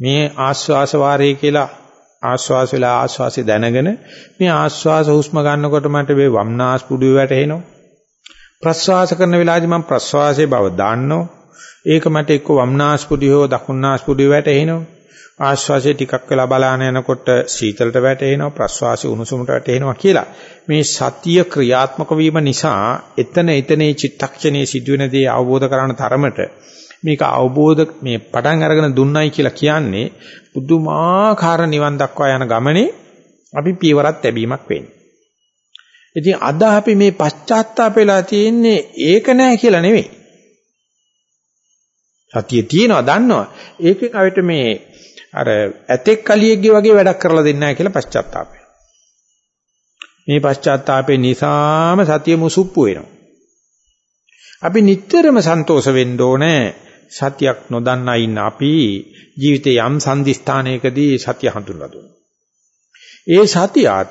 මේ ආස්වාස වාරය කියලා ආස්වාස වෙලා ආස්වාසය දැනගෙන මේ ආස්වාස හුස්ම ගන්නකොට මට මේ වම්නාස් පුඩුවේ වැටෙනවා ප්‍රස්වාස කරන වෙලාවදී මම ප්‍රස්වාසයේ බව දාන්නවා ඒක මට එක්ක වම්නාස් පුඩුවේ හෝ දකුණාස් පුඩුවේ වැටෙනවා ආශ්වාසය ටිකක් වෙලා බලාන යනකොට සීතලට වැටෙනවා ප්‍රශ්වාසය උණුසුමට වැටෙනවා කියලා. මේ සතිය ක්‍රියාත්මක වීම නිසා එතන එතනේ චිත්තක්ෂණයේ සිදුවෙන දේ අවබෝධ කරගන්න තරමට මේක අවබෝධ මේ පටන් අරගෙන දුන්නයි කියලා කියන්නේ පුදුමාකාර නිවන් දක්වා යන ගමනේ අපි පියවරක් ලැබීමක් වෙන්නේ. ඉතින් අද අපි මේ පශ්චාත්තාපෙලා තියෙන්නේ ඒක නෑ කියලා නෙවෙයි. සතිය තියෙනවා දන්නවා. ඒකෙන් අවිත මේ අර ඇතෙක් කලියෙක්ගේ වගේ වැඩක් කරලා දෙන්නේ නැහැ කියලා පශ්චාත්තාපය. මේ පශ්චාත්තාපේ නිසාම සතිය මුසුප්පු වෙනවා. අපි නිටතරම සන්තෝෂ වෙන්න ඕනේ සතියක් නොදන්නා ඉන්න අපි ජීවිතේ යම් සංදිස්ථානයකදී සතිය හඳුන්වා දුන්නා. ඒ සතියත්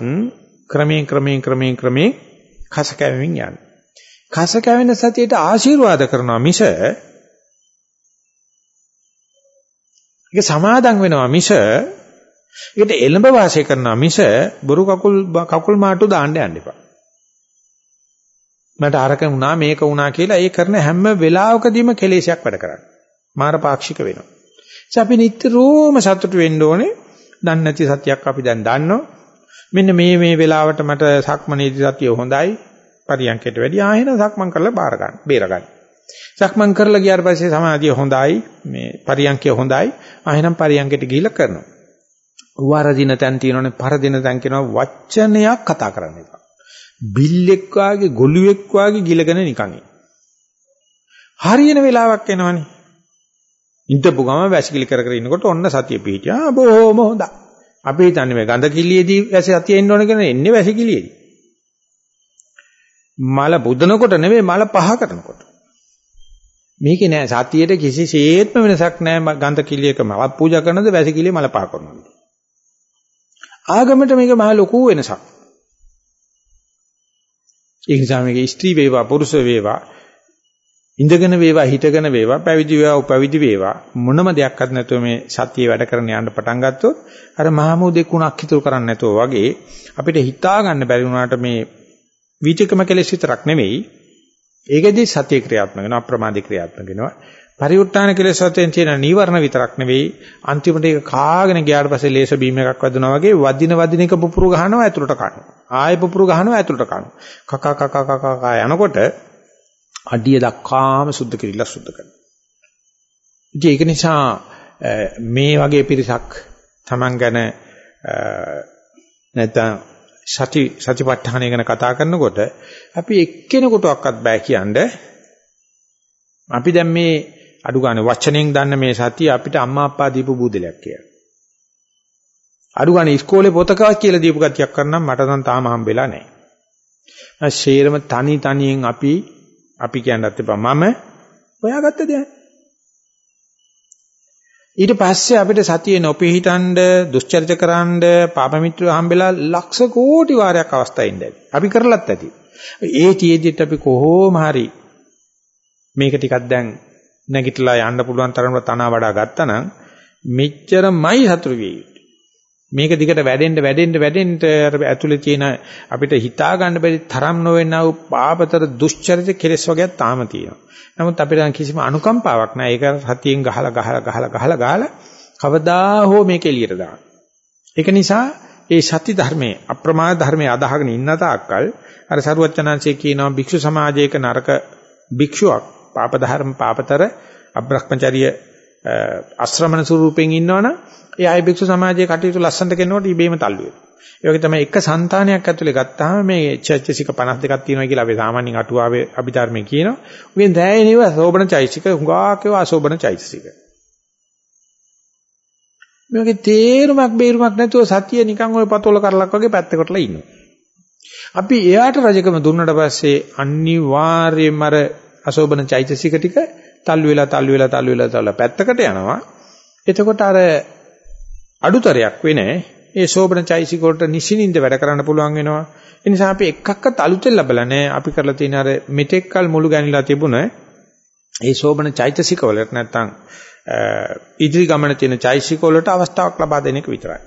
ක්‍රමයෙන් ක්‍රමයෙන් ක්‍රමයෙන් ක්‍රමයෙන් කස කැවෙමින් යනවා. කස කැවෙන සතියට ආශිර්වාද කරනවා මිස ඒක සමාදම් වෙනවා මිස ඒකට එළඹ වාසය කරනවා මිස බොරු කකුල් කකුල් මාට්ටු දාන්න යන්න එපා. මට අරක වුණා මේක වුණා කියලා ඒ කරන හැම වෙලාවකදීම කෙලෙසයක් වැඩ කරන්නේ. මාර පාක්ෂික වෙනවා. ඉතින් අපි නිතරම සතුටු වෙන්න ඕනේ. දන්නේ නැති සතියක් අපි දැන් දන්නවා. මෙන්න මේ මේ වෙලාවට මට සක්මනේදී සතිය හොඳයි. පරියන්කයට වැඩි ආයෙන සක්මන් කරලා බාර ගන්න. බේර ගන්න. සක්මන් කරලා ගියාට පස්සේ සමාධිය හොඳයි. මේ පරියන්කය හොඳයි. ආයෙනම් පරියන්කයට ගිහිල්ලා කරනවා. වරදින තැන් තියෙනවනේ පරදින තැන් කියනවා වචනයක් කතා කරන්න එපා. බිල්ලෙක් වාගේ ගොළුෙක් වාගේ ගිලගෙන නිකන් හරියන වෙලාවක් එනවනේ. ඉඳපු ගම වැසිකිලි කර කර ඉන්නකොට ඔන්න සතිය පිහිටියා. බොහොම හොඳයි. අපි හිතන්නේ මේ ගඳ කිලියේදී වැසි සතිය එන්න ඕන කියලා එන්නේ වැසිකිලියේදී මල බුදනකොට නෙමෙයි මල පහ කරනකොට. මේකේ නෑ සතියේට කිසිසේත්ම වෙනසක් නෑ ගන්ධ කිලියක මල පූජා කරනද වැසි කිලිය මල පහ කරනවද? ආගමට මේක මහ ලොකු වෙනසක්. ඒ නිසා මේක ස්ත්‍රී වේවා පුරුෂ වේවා. ඉඳගෙන වේවා හිටගෙන වේවා පැවිදි වේවා උපවිදි වේවා මොනම දෙයක්වත් නැතුව මේ සතියේ වැඩ කරන්න යන්න පටන් ගත්තොත් අර මහමෝදේ කුණක් හිතුව කරන්නේ නැතුව වගේ අපිට හිතා ගන්න බැරි වුණාට මේ විචකම කෙලෙස් විතරක් නෙමෙයි ඒකෙදී සතිය ක්‍රියාත්මක වෙනවා අප්‍රමාදී ක්‍රියාත්මක වෙනවා. පරිඋත්තාන කෙලෙස් වතෙන් තියෙන නීවරණ විතරක් නෙවෙයි අන්තිමට ඒක කාගෙන ගියාට පස්සේ ලේස බීම එකක් වදිනවා වගේ වදින වදින එක පුපුරු ගහනවා ඇතුළට කනවා. ආයෙ පුපුරු ගහනවා ඇතුළට කනවා. කක කක කක කක යනකොට අඩිය දක්වාම සුද්ධ කිරිලා සුද්ධ කරනවා. ඉතින් ඒක නිසා මේ වගේ පිරිසක් Taman ගැන නැත්නම් සති සතිපට්ඨානය ගැන කතා කරනකොට අපි එක්කෙනෙකුටවත් බෑ කියන්නේ අපි දැන් මේ අඩු ගන්න වචනෙන් දන්න මේ සතිය අපිට අම්මා අප්පා දීපු බුදලයක් කියලා. අඩු ගන්න ඉස්කෝලේ පොතකවත් කියලා දීපු ගතියක් කරනම් මට නම් තාම හම්බෙලා නැහැ. ශේරම තනි තනියෙන් අපි අපි කියන්නත් එපා මම හොයාගත්ත දෙයක්. ඊට පස්සේ අපිට සතියේ නොපිහිටන්ඩ දුස්චරිත කරන්න පාප මිත්‍රව හම්බෙලා ලක්ෂ කෝටි වාරයක් අවස්ථා ඉඳී. අපි කරලත් ඇති. ඒ තියේදිත් අපි කොහොම හරි මේක ටිකක් දැන් නැගිටලා යන්න පුළුවන් තරමට තනවා වඩා ගත්තා නම් මෙච්චරමයි හතුරු වෙයි. මේක දිගට වැඩෙන්න වැඩෙන්න වැඩෙන්න අර ඇතුලේ තියෙන අපිට හිතා ගන්න බැරි තරම් නොවෙනා වූ පාපතර දුෂ්චරිත කෙලස් වර්ගයක් තාම තියෙනවා. නමුත් අපිට කිසිම අනුකම්පාවක් නැහැ. ඒක සතියෙන් ගහලා ගහලා ගහලා ගහලා ගහලා කවදා හෝ මේක එළියට දාන්න. ඒක නිසා ඒ සති ධර්මයේ අප්‍රමාද ධර්මයේ අදහගෙන ඉන්න තාක්කල් අර සරුවචනංශයේ කියනවා භික්ෂු සමාජයක නරක භික්ෂුවක් පාප ධර්ම පාපතර අබ්‍රහ්මචර්ය අශ්‍රමණ ස්වරූපෙන් ඉන්නවනම් එයා භික්ෂු සමාජයේ කටයුතු ලස්සනට කරනකොට ඉබේම තල්ලු වෙනවා. තමයි එක సంతානයක් ඇතුලේ ගත්තාම මේ චෛතසික 52ක් තියෙනවා කියලා අපි සාමාන්‍යයෙන් අටුවාවේ අභිධර්මයේ කියනවා. උගෙන් දැයෙනව සෝබන චෛතසික හුඟාකේව අසෝබන චෛතසික. මේකේ තේරුමක් බේරුමක් නැතුව සතිය නිකන් ওই පතෝල කරලක් වගේ පැත්තකටලා ඉන්නවා. අපි එයාට රජකම දුන්නට පස්සේ අනිවාර්යයෙන්ම අර අසෝබන චෛතසික ටික තල්ලු වෙලා තල්ලු වෙලා තල්ලු වෙලා තල්ලු පැත්තකට යනවා. එතකොට අර අඩුතරයක් වෙන්නේ ඒ සෝබන චෛතසික වලට නිසින්ින්ද වැඩ කරන්න පුළුවන් වෙනවා. ඒ නිසා අපි එකක්වත් අලුතෙන් ලැබලා නැහැ. අපි කරලා තියෙන අර මෙතෙක්කල් මුළු ගැනිලා තිබුණ ඒ සෝබන චෛතසික වලට නැත්තම් ඉදිරි ගමන තියෙන චෛතසික වලට අවස්ථාවක් ලබා දෙන එක විතරයි.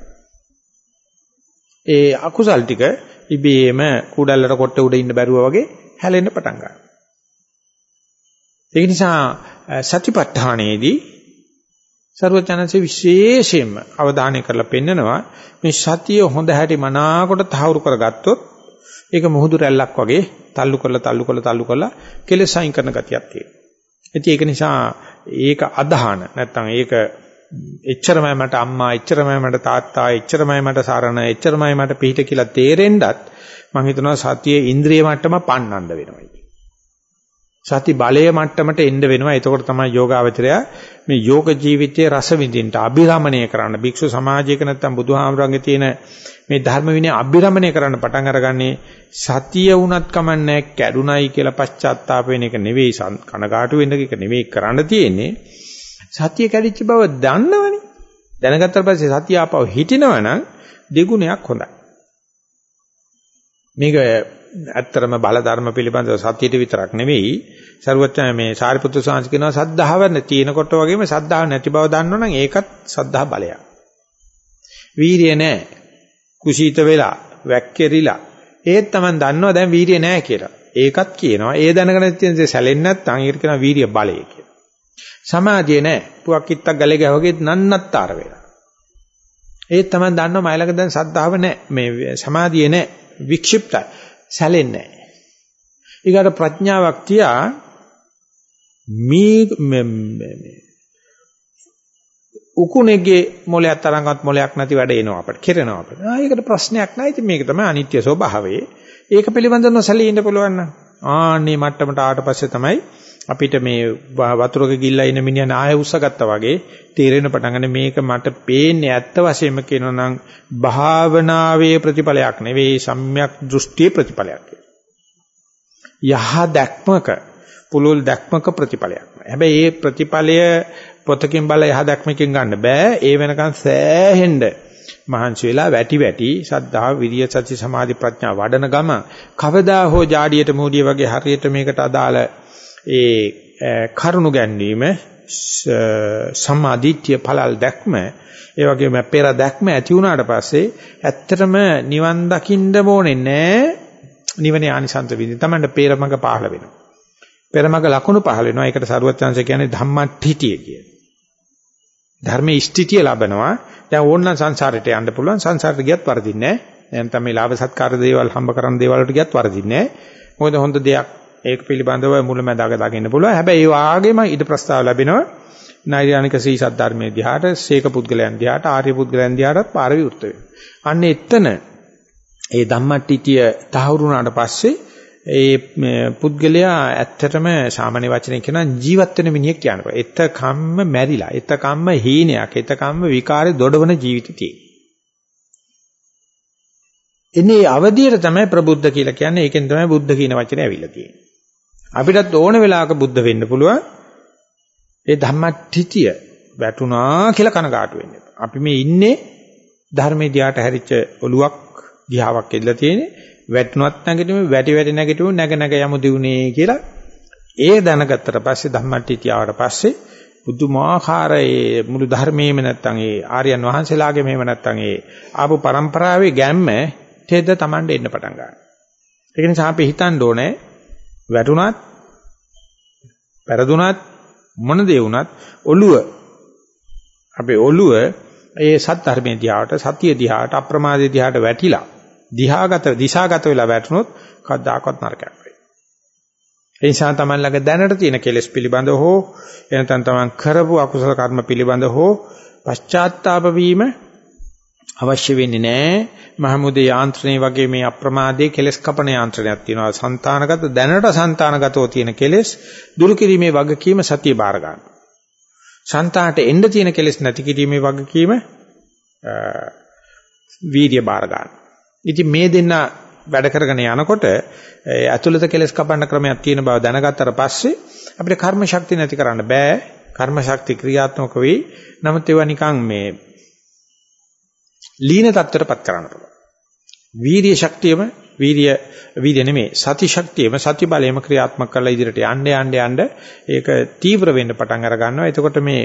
ඒ අකුසල් ටික ඉබේම කුඩල්ලට කොට උඩ ඉන්න බැරුව වගේ හැලෙන්න පටන් ගන්නවා. ඒ නිසා සතිපට්ඨානයේදී ਸਰවඥාන්සේ විශේෂයෙන්ම අවධානය කරලා පෙන්නනවා මේ සතිය හොඳ හැටි මනාකොට තහවුරු කරගත්තොත් ඒක මුහුදු රැල්ලක් වගේ තල්ලු කරලා තල්ලු කරලා තල්ලු කරලා කෙලෙස් අයින් කරන ගතියක් තියෙනවා. ඉතින් ඒක නිසා ඒක අදහන නැත්තම් ඒක එච්චරමයි මට අම්මා එච්චරමයි මට තාත්තා එච්චරමයි මට සරණ එච්චරමයි මට පිහිට කියලා තේරෙන්නත් මම හිතනවා සතියේ ඉන්ද්‍රිය මට්ටම පන්නන්න වෙනවා. සති බලයේ මට්ටමට එන්න වෙනවා. එතකොට තමයි යෝගාවචරය මේ යෝග ජීවිතයේ රස විඳින්න අභිරමණය කරන්න. භික්ෂු සමාජයක නැත්තම් බුදුහාමරංගේ තියෙන මේ ධර්ම විනය අභිරමණය කරන්න පටන් අරගන්නේ සතිය වුණත් කමන්නේ කැඩුනයි කියලා පශ්චාත්තාප වෙන එක නෙවෙයි කනගාටු වෙන එක නෙවෙයි කරන්න තියෙන්නේ. සතිය කැඩිච්ච බව දන්නවනේ. දැනගත්තට පස්සේ සතිය ආපහු හිටිනවනම් දෙගුණයක් හොඳයි. මේක ඇත්තරම බල ධර්ම පිළිබඳව සත්‍යයට විතරක් නෙවෙයි සරුවචන මේ සාරිපුත්‍ර සාංශ කියනවා සද්ධාව තියෙනකොට වගේම සද්ධාව නැති බව දන්නවනම් ඒකත් සද්ධා බලයක්. වීරිය නැහැ. කුසීත වෙලා, වැක්කිරිලා. ඒත් Taman දන්නවා දැන් වීරිය නැහැ කියලා. ඒකත් කියනවා. ඒ දැනගෙන තියෙන සැලෙන්නේ නැත්නම් ඒකට කියනවා වීරිය බලය කියලා. සමාධිය නැහැ. පුවක් කිත්තක් ගලේ ගහවගේ නන්නත්තර වෙලා. ඒත් Taman දන්නවා මයිලක දැන් සද්ධාව නැහැ. මේ සමාධිය නැහැ. වික්ෂිප්තයි. සැලෙන්නේ නැහැ. ඊගාට ප්‍රඥාවක් තියා මේ උකුණේගේ මොලයක් තරංගවත් මොලයක් නැති වැඩ එනවා අපිට කෙරෙනවා අපිට. ආ ඒකට ප්‍රශ්නයක් නැහැ. ඉතින් මේක තමයි අනිත්‍ය ස්වභාවය. ඒක පිළිබඳව නොසැලී ඉන්න පුළුවන් නම් ආන්නේ මට්ටමට ආවට පස්සේ තමයි අපිට මේ වතුරක ගිල්ලා ඉන මිනිහා නාය උස්සගත්තා වගේ තීරෙන පටන් ගන්න මේක මට පේන්නේ ඇත්ත වශයෙන්ම කියනවා නම් භාවනාවේ ප්‍රතිඵලයක් නෙවෙයි සම්‍යක් දෘෂ්ටියේ ප්‍රතිඵලයක් යහ දැක්මක පුලුල් දැක්මක ප්‍රතිඵලයක්. හැබැයි මේ ප්‍රතිඵලය පොතකින් බලලා යහ දැක්මකින් ගන්න බෑ. ඒ වෙනකන් සෑහෙන්න මහන්සි වෙලා වැටි වැටි සද්ධා විරිය සති සමාධි ප්‍රඥා වඩන ගම කවදා හෝ ජාඩියට මූඩිය වගේ හරියට මේකට අදාළ ඒ කරුණු ගැන්වීම සම්මාදිට්ඨිය පළල් දැක්ම ඒ වගේම පෙර දැක්ම ඇති වුණාට පස්සේ ඇත්තටම නිවන් දකින්න ඕනේ නෑ නිවනේ ආනිසංස විදිහ තමයි පෙරමග පහළ වෙනවා පෙරමග ලකුණු පහළ වෙනවා. ඒකට සරුවත් chance කියන්නේ ධම්මට්ඨිතිය කිය. ධර්මයේ ස්ථිතිය ලබනවා. දැන් ඕනනම් සංසාරයට යන්න පුළුවන්. සංසාරයට ගියත් වරදින්නේ නෑ දැන් තමයි ලාභ සත්කාර දේවල් හම්බ කරන දේවල් වලට ගියත් වරදින්නේ නෑ මොකද හොඳ දෙයක්. ඒක පිළිබඳව මුලැමැදාක දකින්න පුළුවන්. හැබැයි ඒ වාගේම ඊට ප්‍රස්තාව ලැබෙනවා. නෛර්යානික සීසත් ධර්මයේ දිහාට, ශේක පුද්ගලයන් දිහාට, ආර්ය පුද්ගලයන් දිහාටත් පාර විවෘත වෙනවා. අන්න එතන ඒ ධම්මට්ටිතිය තහවුරු වුණාට පස්සේ ඒ පුද්ගලයා ඇත්තටම සාමාන්‍ය වචනෙන් කියනවා ජීවත් වෙන මිනිහෙක් කියනවා. එතකම්ම මැරිලා, එතකම්ම හීනයක්, එතකම්ම විකාරේ දොඩවන ජීවිතය එන්නේ අවදියට තමයි ප්‍රබුද්ධ කියලා කියන්නේ. ඒකෙන් තමයි බුද්ධ කියන වචනේ ඇවිල්ලා තියෙන්නේ. අපිටත් ඕන වෙලාවක බුද්ධ වෙන්න පුළුවන්. ඒ ධම්මටිතිය වැටුණා කියලා කනගාටු වෙන්න. අපි මේ ඉන්නේ ධර්මයේ දිහාට හැරිච්ච ඔලුවක් දිහාවක් එල්ල තියෙන්නේ. වැටුණත් නැගිටිමු වැටි වැටි නැගිටිමු නැග නැග යමු දිනුනේ කියලා ඒ දැනගත්තට පස්සේ ධම්මට්ටි ආවට පස්සේ බුදුමාහාර ඒ මුළු ධර්මයේම නැත්තම් ඒ ආර්යයන් වහන්සේලාගේ මේව නැත්තම් ඒ ආපු પરම්පරාවේ ගැම්ම තෙද Tamande එන්න පටන් ගන්නවා. ඒක නිසා අපි හිතන්න ඕනේ වැටුණත් පෙරදුනත් මොන දේ වුණත් ඔළුව අපේ ඔළුව ඒ සත් ධර්මයේ දිහාට සතිය දිහාට අප්‍රමාදයේ දිහාට වැටිලා දිහාගත දිශාගත වෙලා වැටුනොත් කවදාකවත් නරකයක් වෙයි. ඒ නිසා තමයි ළඟ දැනට තියෙන කෙලෙස් පිළිබඳව හෝ එනතන් තමන් කරපු අකුසල කර්ම පිළිබඳව හෝ පශ්චාත්තාප වීම අවශ්‍ය වෙන්නේ නැහැ. මහමුදේ යාන්ත්‍රණය වගේ මේ අප්‍රමාදයේ කෙලස් කපන යාන්ත්‍රණයක් තියෙනවා. సంతానගත දැනට సంతానගතව තියෙන කෙලස් දුරු කිරීමේ වගකීම සතිය බාර ගන්න. సంతාට එන්න තියෙන කෙලස් නැති කිරීමේ වගකීම වීර්ය බාර ගන්න. ඉතින් මේ දෙන්න වැඩ කරගෙන යනකොට ඇතුළත කෙලස් කපන්න ක්‍රමයක් තියෙන බව දැනගත්තට පස්සේ අපිට කර්ම ශක්තිය නැති කරන්න බෑ. කර්ම ශක්තිය ක්‍රියාත්මක වෙයි. නමුත් ඒවා නිකන් මේ ලීන තත්ත්වයටපත් කරන්න පුළුවන්. වීර්ය ශක්තියම වීර්ය වීර්ය නෙමෙයි සති ශක්තියම සති බලයම ක්‍රියාත්මක කරලා ඉදිරියට යන්න යන්න යන්න ඒක තීව්‍ර වෙන්න පටන් අර ගන්නවා. එතකොට මේ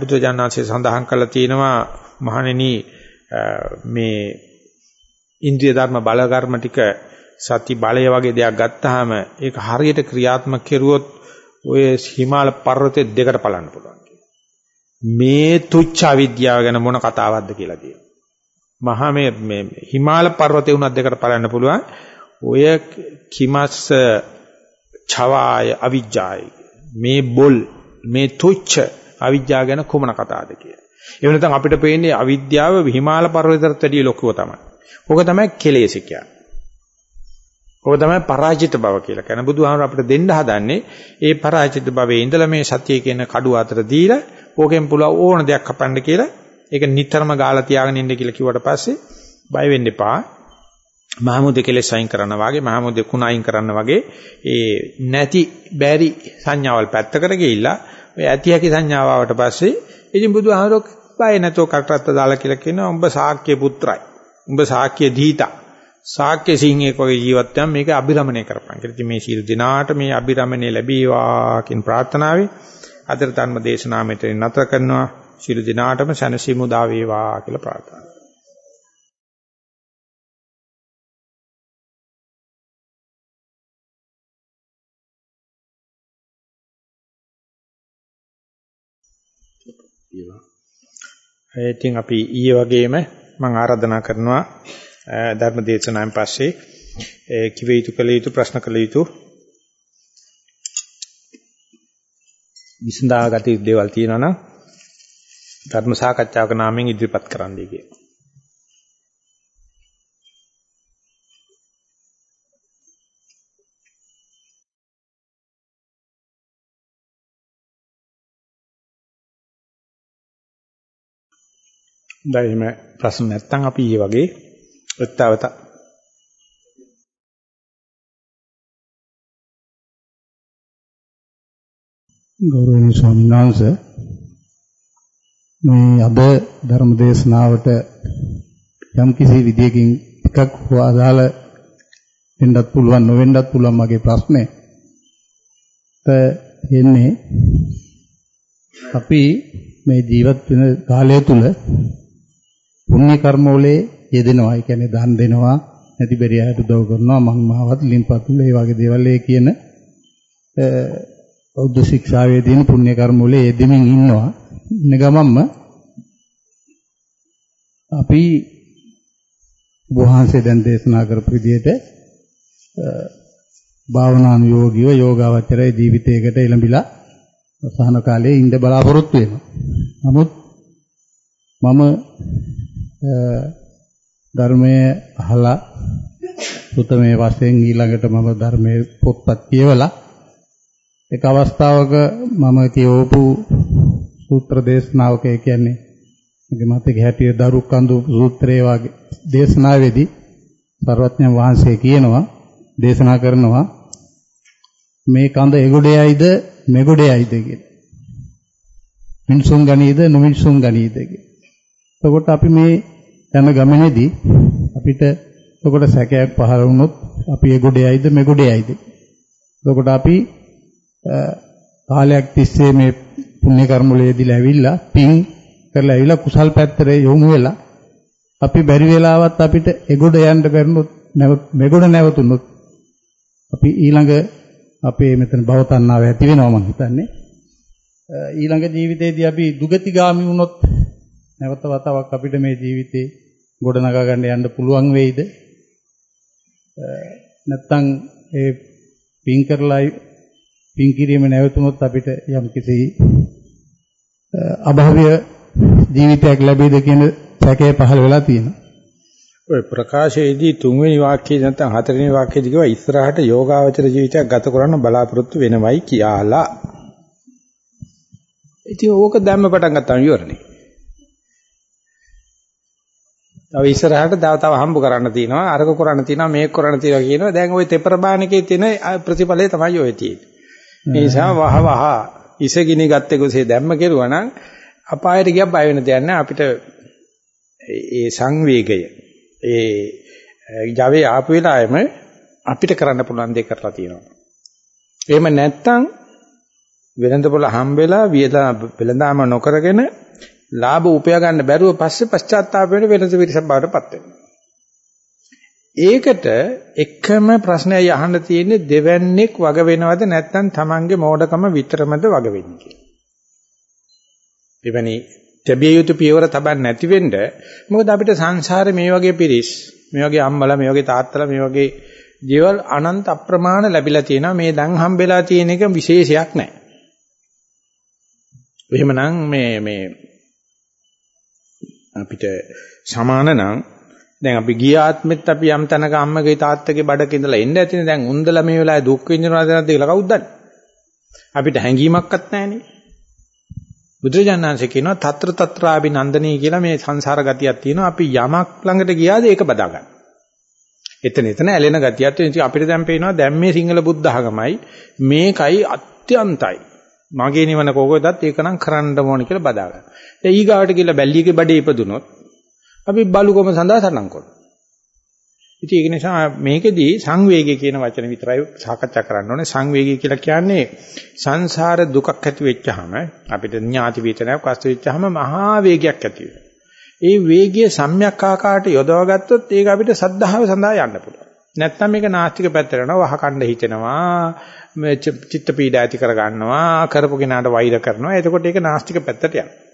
බුදුජානනාංශය සඳහන් කරලා තියෙනවා මහණෙනි මේ ඉන්ද්‍රිය ධර්ම බල කර්ම ටික සති බලය වගේ දෙයක් ගත්තාම ඒක හරියට ක්‍රියාත්මක කෙරුවොත් ඔය හිමාල පර්වතයේ දෙකට පලන්න පුළුවන්. මේ තුච්ච අවිද්‍යාව ගැන මොන කතාවක්ද කියලා කියනවා. මහා මේ මේ හිමාල පර්වතේ උනත් දෙකට බලන්න පුළුවන්. ඔය කිමස්ස චවාය අවිජ්ජාය මේ බොල් මේ තුච්ච අවිජ්ජා ගැන කොමන කතාවද කියලා. ඒ වෙනතන් අපිට පේන්නේ අවිද්‍යාව හිමාල පර්වතයට වැඩිය ලොකුව තමයි. ඕක තමයි කෙලෙස් කියන්නේ. ඕක තමයි පරාජිත බව කියලා. කියන බුදුහාමර අපිට දෙන්න හදන්නේ ඒ පරාජිත භවයේ ඉඳලා මේ සත්‍ය කියන කඩුව අතර දීලා ඕකෙන් පුළුවන් ඕන දෙයක් කපන්න කියලා ඒක නිතරම ගාලා තියාගෙන ඉන්න කියලා කිව්වට පස්සේ බය වෙන්න එපා. මහමුද කෙලෙස් අයින් කරනවා වගේ මහමුද කුණ අයින් කරනවා වගේ ඒ නැති බැරි සංඥාවල් පැත්තකට ගිහිල්ලා ඔය ඇති හැකි සංඥාව ආවට පස්සේ ඉතින් බුදුහාමරෝ බය නැතෝ කටරත්ත දාලා කියලා කියනවා උඹ ශාක්‍ය පුත්‍රයි. උඹ ශාක්‍ය දීතා. ශාක්‍ය සිංහෙක් වගේ ජීවත් වෙන මේක අභිරමණය කරපන් කියලා. මේ සීල දිනාට මේ අභිරමණය ලැබීවා කියන ප්‍රාර්ථනාවේ අදට ධර්ම දේශනාව මෙතන නතර කරනවා. සියලු දිනාටම සැනසීම උදා වේවා කියලා ප්‍රාර්ථනා ඉතින් අපි ඊයේ වගේම මම ආරාධනා කරනවා ධර්ම දේශනාවෙන් පස්සේ කිව යුතු කළ යුතු ප්‍රශ්න කළ යුතු විසඳාගත යුතු දේවල් තියෙනවා නම් ධර්ම සාකච්ඡාවක නාමයෙන් ඉදිරිපත් කරන්නයි කියේ. දැන් මේ ප්‍රශ්න නැත්තම් අපි ඊයේ වගේ උත්තාවත ගෞරවනීය ස්වාමීන් වහන්සේ මේ අද ධර්ම දේශනාවට යම් කිසි විදියකින් එකක් හෝ අදාළ වෙන්නත් පුළුවන් නොවෙන්නත් පුළුවන් මගේ ප්‍රශ්නේ. එන්නේ අපි මේ ජීවත් වෙන කාලය තුල පුණ්‍ය කර්ම වලේ යෙදෙනවා. ඒ කියන්නේ දන් දෙනවා, නැති බැරි අයට උදව් කරනවා, මං මාවත් ලින්පත්තුල ඒ වගේ දේවල් ඒ කියන බෞද්ධ ශික්ෂාවේ තියෙන පුණ්‍ය කර්ම වල යෙදෙමින් ඉන්නවා. ඉන්න ගමන්ම අපි වහන්සේ දැන් දේශනා කරපු විදිහට භාවනානුයෝගීව යෝගාවචරයේ ජීවිතයකට එළඹිලා සහන කාලයේ ඉඳ බලාපොරොත්තු වෙනවා. නමුත් මම ධර්මයේ අහලා සුතමේ වශයෙන් ඊළඟට මම ධර්මයේ පොත්පත් කියවලා එක අවස්ථාවක මම කියවපු සූත්‍ර දේශනාවක ඒ කියන්නේ මගේ මතක හැටියට දරුකන්දු සූත්‍රයේ වගේ දේශනාවේදී සර්වඥ වහන්සේ කියනවා දේශනා කරනවා මේ කඳ එගොඩේයිද මෙගොඩේයිද කියලා. මිනිසුන් ගනීද නොමිනිසුන් ගනීද කියලා. එතකොට අපි මේ යන ගමනේදී අපිට එතකොට සැකයක් පහළ වුණොත් අපි ඒ ගොඩේයිද මේ ගොඩේයිද? එතකොට අපි කාලයක් තිස්සේ මේ පුණ්‍ය කර්ම වලදීලා ඇවිල්ලා පින් කරලා ඇවිල්ලා කුසල් පැත්තට යොමු වෙලා අපි බැරි වෙලාවත් අපිට එගොඩ යන්න බැරිනොත් මෙගොඩ නැවතුනොත් අපි ඊළඟ අපේ මෙතන භව තණ්හාව ඇති වෙනවා මම හිතන්නේ ඊළඟ ජීවිතේදී අපි දුගතිගාමි වුණොත් නැවත වතාවක් අපිට මේ ජීවිතේ ගොඩ නගා ගන්න යන්න පුළුවන් වෙයිද නැත්තම් ඒ පින් කරලා පින් කිරීම නැවතුනොත් අපිට යම් කිසි අභාව්‍ය ජීවිතයක් ලැබෙයිද කියන සැකය පහළ වෙලා තියෙනවා. ඔය ප්‍රකාශයේදී තුන්වෙනි වාක්‍යයේ නැත්නම් හතරවෙනි වාක්‍යයේදී කිව්වා ඉස්සරහට යෝගාවචර ජීවිතයක් ගත කරන්න බලාපොරොත්තු වෙනවයි කියලා. ඉතින් ඕක දැම්ම පටන් ගත්තාම ඉවරනේ. තව ඉස්සරහට තව තව හම්බ කරන්න තියෙනවා අරක කරන්න තියෙනවා මේක කරන්න තියෙනවා කියනවා දැන් ওই තෙපරබානකේ තියෙන ප්‍රතිඵලය තමයි ඔය තියෙන්නේ. ඒ නිසා වහ වහ ඉසගිනි ගත්තේ කොසේ දැම්ම කෙරුවා නම් අපායට ගියා බය වෙන දෙයක් නැහැ අපිට ඒ සංවේගය ඒ Java ආපු වෙලාවෙම අපිට කරන්න පුළුවන් දේ කරලා තියෙනවා. එහෙම නැත්තම් වෙළඳපොළ හම්බෙලා වියදා වෙළඳාම නොකරගෙන ලාභ උපය ගන්න බැරුව පස්සේ පශ්චාත්තාප වෙන වෙනස විරසක් බවටපත් වෙනවා. ඒකට එකම ප්‍රශ්නය අහන්න තියෙන්නේ දෙවන්නේක් වග වෙනවද නැත්නම් Tamange මෝඩකම විතරමද වග වෙන්නේ කියලා. එවැනි තැබිය යුතු පියවර තබන්න නැති වෙන්න මොකද අපිට සංසාරේ මේ වගේ පිරිස් මේ වගේ අම්මලා මේ වගේ තාත්තලා මේ වගේ දේවල් අනන්ත අප්‍රමාණ ලැබිලා තියෙනවා මේ දැන් හම්බෙලා තියෙන එක විශේෂයක් නැහැ. එහෙමනම් මේ මේ අපිට සමාන නම් දැන් අපි ගිය ආත්මෙත් අපි යම් තැනක අම්මගේ තාත්තගේ බඩක ඉඳලා එන්න ඇතිනේ දැන් උන්දලා මේ වෙලාවේ දුක් විඳිනවද නැද්ද කියලා කවුද දන්නේ අපිට හැඟීමක්වත් නැහනේ බුදුරජාණන්සේ කියනවා తත්‍ර తත්‍රාභි නන්දනී කියලා මේ සංසාර ගතියක් තියෙනවා අපි යමක් ළඟට ගියාද ඒක බදා ගන්න. එතන එතන ඇලෙන ගතියක් තියෙනවා අපිට දැන් පේනවා දැන් මේ සිංහල බුද්ධ ආගමයි මේකයි අත්‍යන්තයි. මගේ නිවන කෝකෙදත් ඒක නම් කරන්න ඕන කියලා බදා ගන්න. දැන් ඊගාවට ගිහලා බැල්ලියගේ බඩේ ඉපදුනොත් අපි බලුකොම සඳහා සටන් කරනවා. ඉතින් ඒක නිසා මේකෙදී සංවේගය කියන වචන විතරයි සාකච්ඡා කරන්න ඕනේ. සංවේගය කියලා කියන්නේ සංසාර දුකක් ඇති වෙච්චාම අපිට ඥාති වේතනාවක් අස්ත වෙච්චාම මහා වේගයක් ඇති ඒ වේගය සම්‍යක් ආකාරයට යොදවා ගත්තොත් ඒක අපිට සද්ධාව සඳහා යන්න පුළුවන්. නැත්තම් මේක නාස්තික පැත්තට යනවා, වහකණ්ඩ හිතෙනවා, චිත්ත පීඩා ඇති කර ගන්නවා, කරපු කෙනාට වෛර කරනවා. එතකොට ඒක නාස්තික පැත්තට යනවා.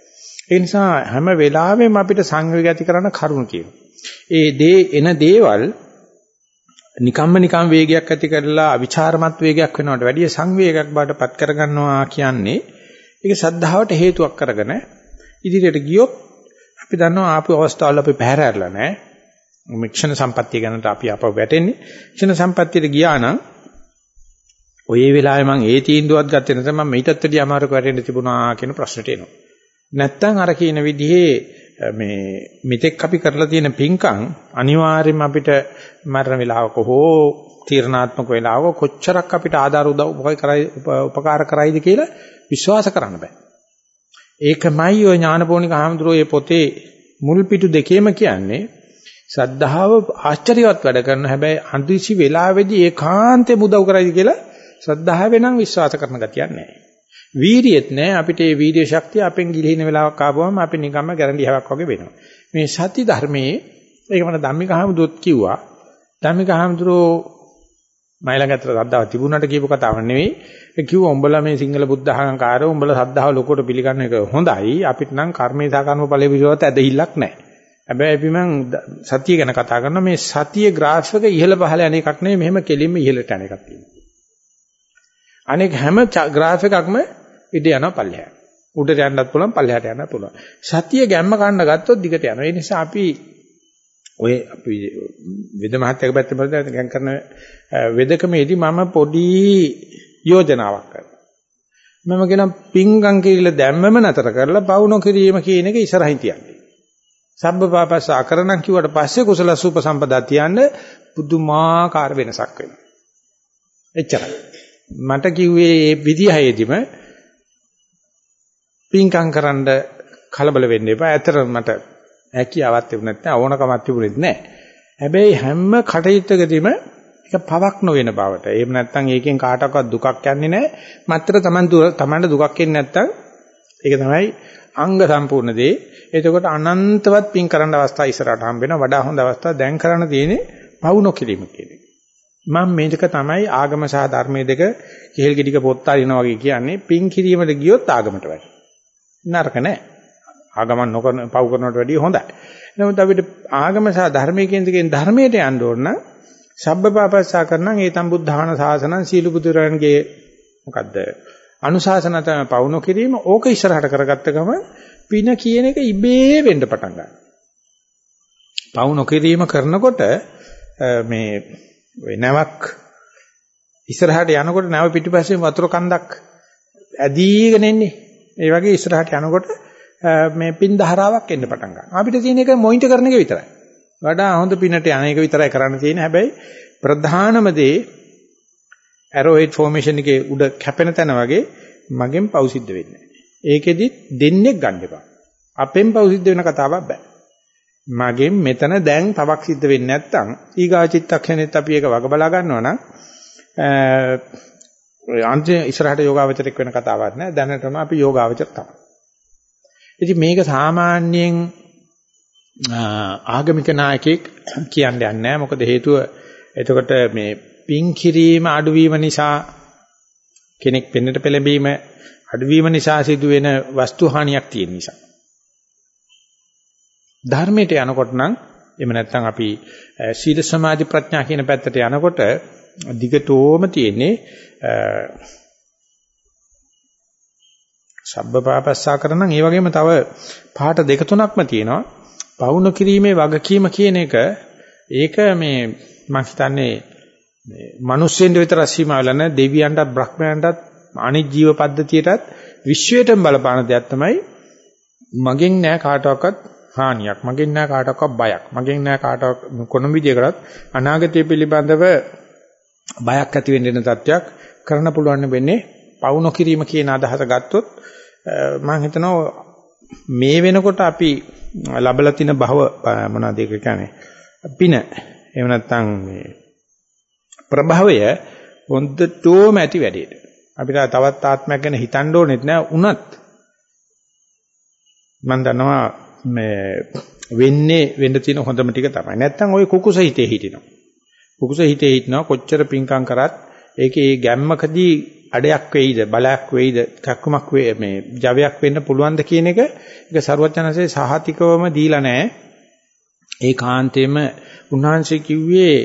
ඒ නිසා හැම වෙලාවෙම අපිට සංවේගය ඇති කරන කරුණු තියෙනවා. ඒ දේ එන දේවල් නිකම්ම නිකම් වේගයක් ඇති කරලා අවිචාරමත් වේගයක් වෙනවට වැඩිය සංවේගයක් බාටපත් කරගන්නවා කියන්නේ ඒක සද්ධාවට හේතුවක් කරගෙන ඉදිරියට ගියොත් අපි දන්නවා ආපු අවස්ථාවල අපි පැහැර ඇරලා නැහැ. මික්ෂණ සම්පත්තිය ගැනට අපි අපව වැටෙන්නේ. ක්ෂණ සම්පත්තියට ගියා නම් ඔය වෙලාවේ මම ඒ තීන්දුවක් ගත්තේ නැත්නම් මම ඊටත් වැඩිය අමාරුක වැටෙන්න තිබුණා කියන ප්‍රශ්නට එනවා. නැත්තම් අර කියන විදිහේ මේ මෙතෙක් අපි කරලා තියෙන පින්කම් අනිවාර්යයෙන්ම අපිට මරණ වේලාවක හෝ තීරණාත්මක වේලාවක කොච්චරක් අපිට ආධාර උදව් උපකාර කරයිද කියලා විශ්වාස කරන්න බෑ. ඒකමයි ඔය ඥානපෝනික ආමඳුරෝ පොතේ මුල් පිටු දෙකේම කියන්නේ සද්ධාව ආශ්චර්යවත් වැඩ කරන හැබැයි අන්තිසි වෙලාවේදී ඒකාන්තේ මුදව් කරයිද කියලා සද්ධාවෙන් නම් විශ්වාස කරන ගතියක් නැහැ. වීරියෙත් නැහැ අපිට මේ වීර්ය ශක්තිය අපෙන් ගිලින වෙලාවක් ආවම අපි නිකම්ම ගැරන්ඩියාවක් වගේ වෙනවා. මේ සති ධර්මයේ ඒක මම ධම්මික හාමුදුරුවෝත් කිව්වා. ධම්මික හාමුදුරුවෝ මයිලඟතර සද්දාව තිබුණාට කියපු කතාවක් නෙවෙයි. ඒ කිව්වා උඹලා මේ සිංහල බුද්ධ අහංකාරය උඹලා සද්ධාව ලොකුවට පිළිගන්න එක හොඳයි. අපිට නම් කර්මේ සහ කර්ම ඵලයේ විශ්වාසත් ඇදහිල්ලක් නැහැ. හැබැයි අපි මං සතිය ගැන කතා කරනවා මේ සතියේ ග්‍රාෆ් එක ඉහළ පහළ යන එකක් නෙවෙයි මෙහෙම කෙලින්ම ඉහළට යන එකක් තියෙනවා. අනෙක් හැම ග්‍රාෆ් එකක්ම ඉඩ යනවා පල්ලෙහාට. උඩට යන්නත් පුළුවන් පල්ලෙහාට යන්නත් පුළුවන්. සතිය ගැම්ම ගන්න ගත්තොත් දිගට යනවා. ඒ නිසා අපි ඔය අපි වෙද මහත්තයාගේ පැත්තෙන් බලද්දී කරන වෙදකමේදී මම පොඩි යෝජනාවක් කරනවා. මම කියන පිංගම් කිරිල දැම්මම නතර කරලා පවු නොකිරීම කියන එක ඉස්සරහින් තියන්නේ. සබ්බ පාපස්ස අකරණම් කිව්වට පස්සේ කුසල සූප සම්පදා තියන්න පුදුමාකාර වෙනසක් වෙනවා. එච්චරයි. මට කිව්වේ මේ විදිහයේදීම පින්කම් කරන්න කලබල වෙන්න එපා. ඇත්තට මට හැකියාවක් තිබුණේ නැත්නම් ඕනකමක් තිබුණෙත් නැහැ. හැබැයි හැම කටයුත්තකදීම ඒක පවක් නොවන බවට. එහෙම නැත්නම් ඒකෙන් කාටවත් දුකක් යන්නේ නැහැ. මත්තර Taman Tamanට දුකක් එන්නේ නැත්නම් ඒක තමයි අංග සම්පූර්ණ දේ. එතකොට අනන්තවත් පින් කරන්න අවස්ථා ඉස්සරහට හම්බ වෙනවා. වඩා හොඳ අවස්ථා දැන් කරන්න තියෙන්නේ පවු නොකිරීම කියන එක. මම මේක තමයි ආගම සහ ධර්මයේ දෙක කෙහෙල් ගෙඩික පොත් අරිනවා වගේ කියන්නේ පින් කිරීමට ගියොත් ආගමට වැඩි. නරක නෑ. ආගම නොකරන පව් කරනවට වැඩිය හොඳයි. නමුත් අපිට ආගම සහ ධර්මයේ කියන දෙකෙන් ධර්මයට යන්න ඕන නම් සබ්බපාපස්සා කරනම් ඒතම් බුද්ධාන සාසනං සීල බුදුරයන්ගේ මොකද්ද අනුශාසන තමයි පවුන කිරීම ඕක ඉස්සරහට කරගත්ත ගම පින කියන එක ඉබේ වෙන්න පටන් ගන්නවා. පවුන කිරීම කරනකොට මේ නැවක් ඉස්සරහට යනකොට නැව පිටිපස්සෙන් වතුර කන්දක් ඇදීගෙන එන්නේ. ඒ වගේ ඉස්සරහට යනකොට මේ පින් ධාරාවක් එන්න පටන් ගන්නවා. අපිට තියෙන එක මොනිටර් කරන එක විතරයි. වඩා හොඳ පිනට යන එක විතරයි කරන්න තියෙන්නේ. හැබැයි ප්‍රධානම දේ ඇරෝහෙඩ් ෆෝමේෂන් එකේ උඩ කැපෙන තැන වගේ මගෙන් පව් සිද්ධ වෙන්නේ ඒකෙදි දෙන්නේ ගන්න එපා. අපෙන් පව් සිද්ධ වෙන කතාවක් බෑ. මගෙන් මෙතන දැන් තවක් සිද්ධ වෙන්නේ නැත්නම් ඊගා චිත්තක්ෂණෙත් අපි ඒක වග බලා ගන්නවා නම් ඔය අන්තිම ඉස්සරහට යෝගාවචරයක් වෙන කතාවක් නෑ දැනටම අපි යෝගාවචර තමයි. ඉතින් මේක සාමාන්‍යයෙන් ආගමික නායකයෙක් කියන්නේ නැහැ මොකද හේතුව එතකොට මේ පින් කිරීම අඩුවීම නිසා කෙනෙක් පෙන්නට පෙළඹීම අඩුවීම නිසා සිදුවෙන වස්තු හානියක් තියෙන නිසා. ධර්මයට යනකොට නම් එහෙම නැත්නම් අපි සීල සමාධි ප්‍රඥා කියන පැත්තට යනකොට දිගටෝම තියෙන්නේ සබ්බපාපස්සා කරනනම් ඒ වගේම තව පාට දෙක තුනක්ම තියෙනවා. පවුන කිරීමේ වගකීම කියන එක ඒක මේ මම හිතන්නේ මේ මිනිස්සුන්ට විතර සීමා වෙලා නැහැ දෙවියන්ටත් බ්‍රහ්මයන්ටත් අනිත් ජීව පද්ධතියටත් විශ්වයටම බලපාන දෙයක් තමයි මගෙන් නෑ කාටවත් හානියක් මගෙන් නෑ කාටවත් බයක් මගෙන් නෑ කාටවත් කොන විදියකටත් අනාගතය පිළිබඳව බයක් ඇති වෙන්න දෙන තත්යක් කරන්න පුළුවන් වෙන්නේ පවු නොකිරීම කියන අදහස ගත්තොත් මම හිතනවා මේ වෙනකොට අපි ලබලා තින භව මොනවද ඒක කියන්නේ පින එහෙම නැත්නම් මේ ප්‍රභවය හොඳටම ඇති වැඩේට. අපිට තවත් ආත්මයක් ගැන හිතන්න ඕනෙත් නෑ උනත් මම දන්නවා මේ වෙන්නේ වෙන්න තියෙන හොඳම ටික තමයි. නැත්තම් ওই කුකුස හිතේ හිටිනවා. කුකුස හිතේ හිටිනවා කොච්චර පිංකම් කරත් ඒකේ ඒ ගැම්මකදී අඩයක් වෙයිද බලයක් වෙයිද කක්කමක් වේ මේ ජවයක් වෙන්න පුළුවන්ද කියන එක ඒක ਸਰවඥාන්සේ සහතිකවම දීලා නැහැ. ඒ කාන්තේම උන්වහන්සේ කිව්වේ